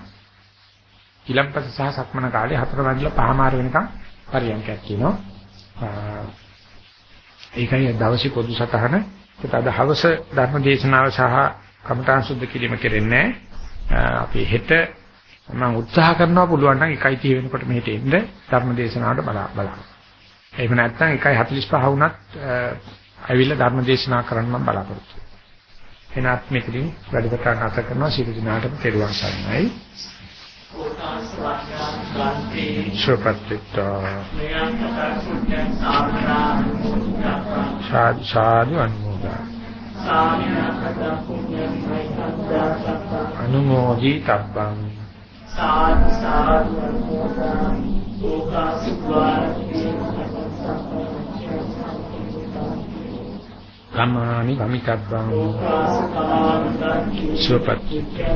ගිලම්පස සහ සක්මන කාලේ හතර වැඳලා පහමාර වෙනකන් පරියන්කයක් කියනවා. ඒකයි දවසේ පොදු සටහන. ඒත් අද හවස ධර්ම දේශනාව සහ කමඨාන් සුද්ධ කිරීම කෙරෙන්නේ අපි හෙට මම උත්සාහ කරනවා පුළුවන් නම් 1:30 වෙනකොට මෙහෙට එන්න ධර්ම දේශනාවට බලා බලන්න. එහෙම නැත්නම් 1:45 වුණත් ඇවිල්ලා ධර්ම දේශනා කරන්න මම බලාපොරොත්තු වෙනවා. එනත් මෙතනින් වැඩසටහන අත කරනවා සියලු දිනාටම තෙරුවන් සරණයි. සුපත්තිත්තා සාදු සාදු අනුමෝදා අනුමෝදි තබ්බං සාදු සාදු අනුමෝදා කම්මානි ගමිතබ්බං සුපත්තිත්තා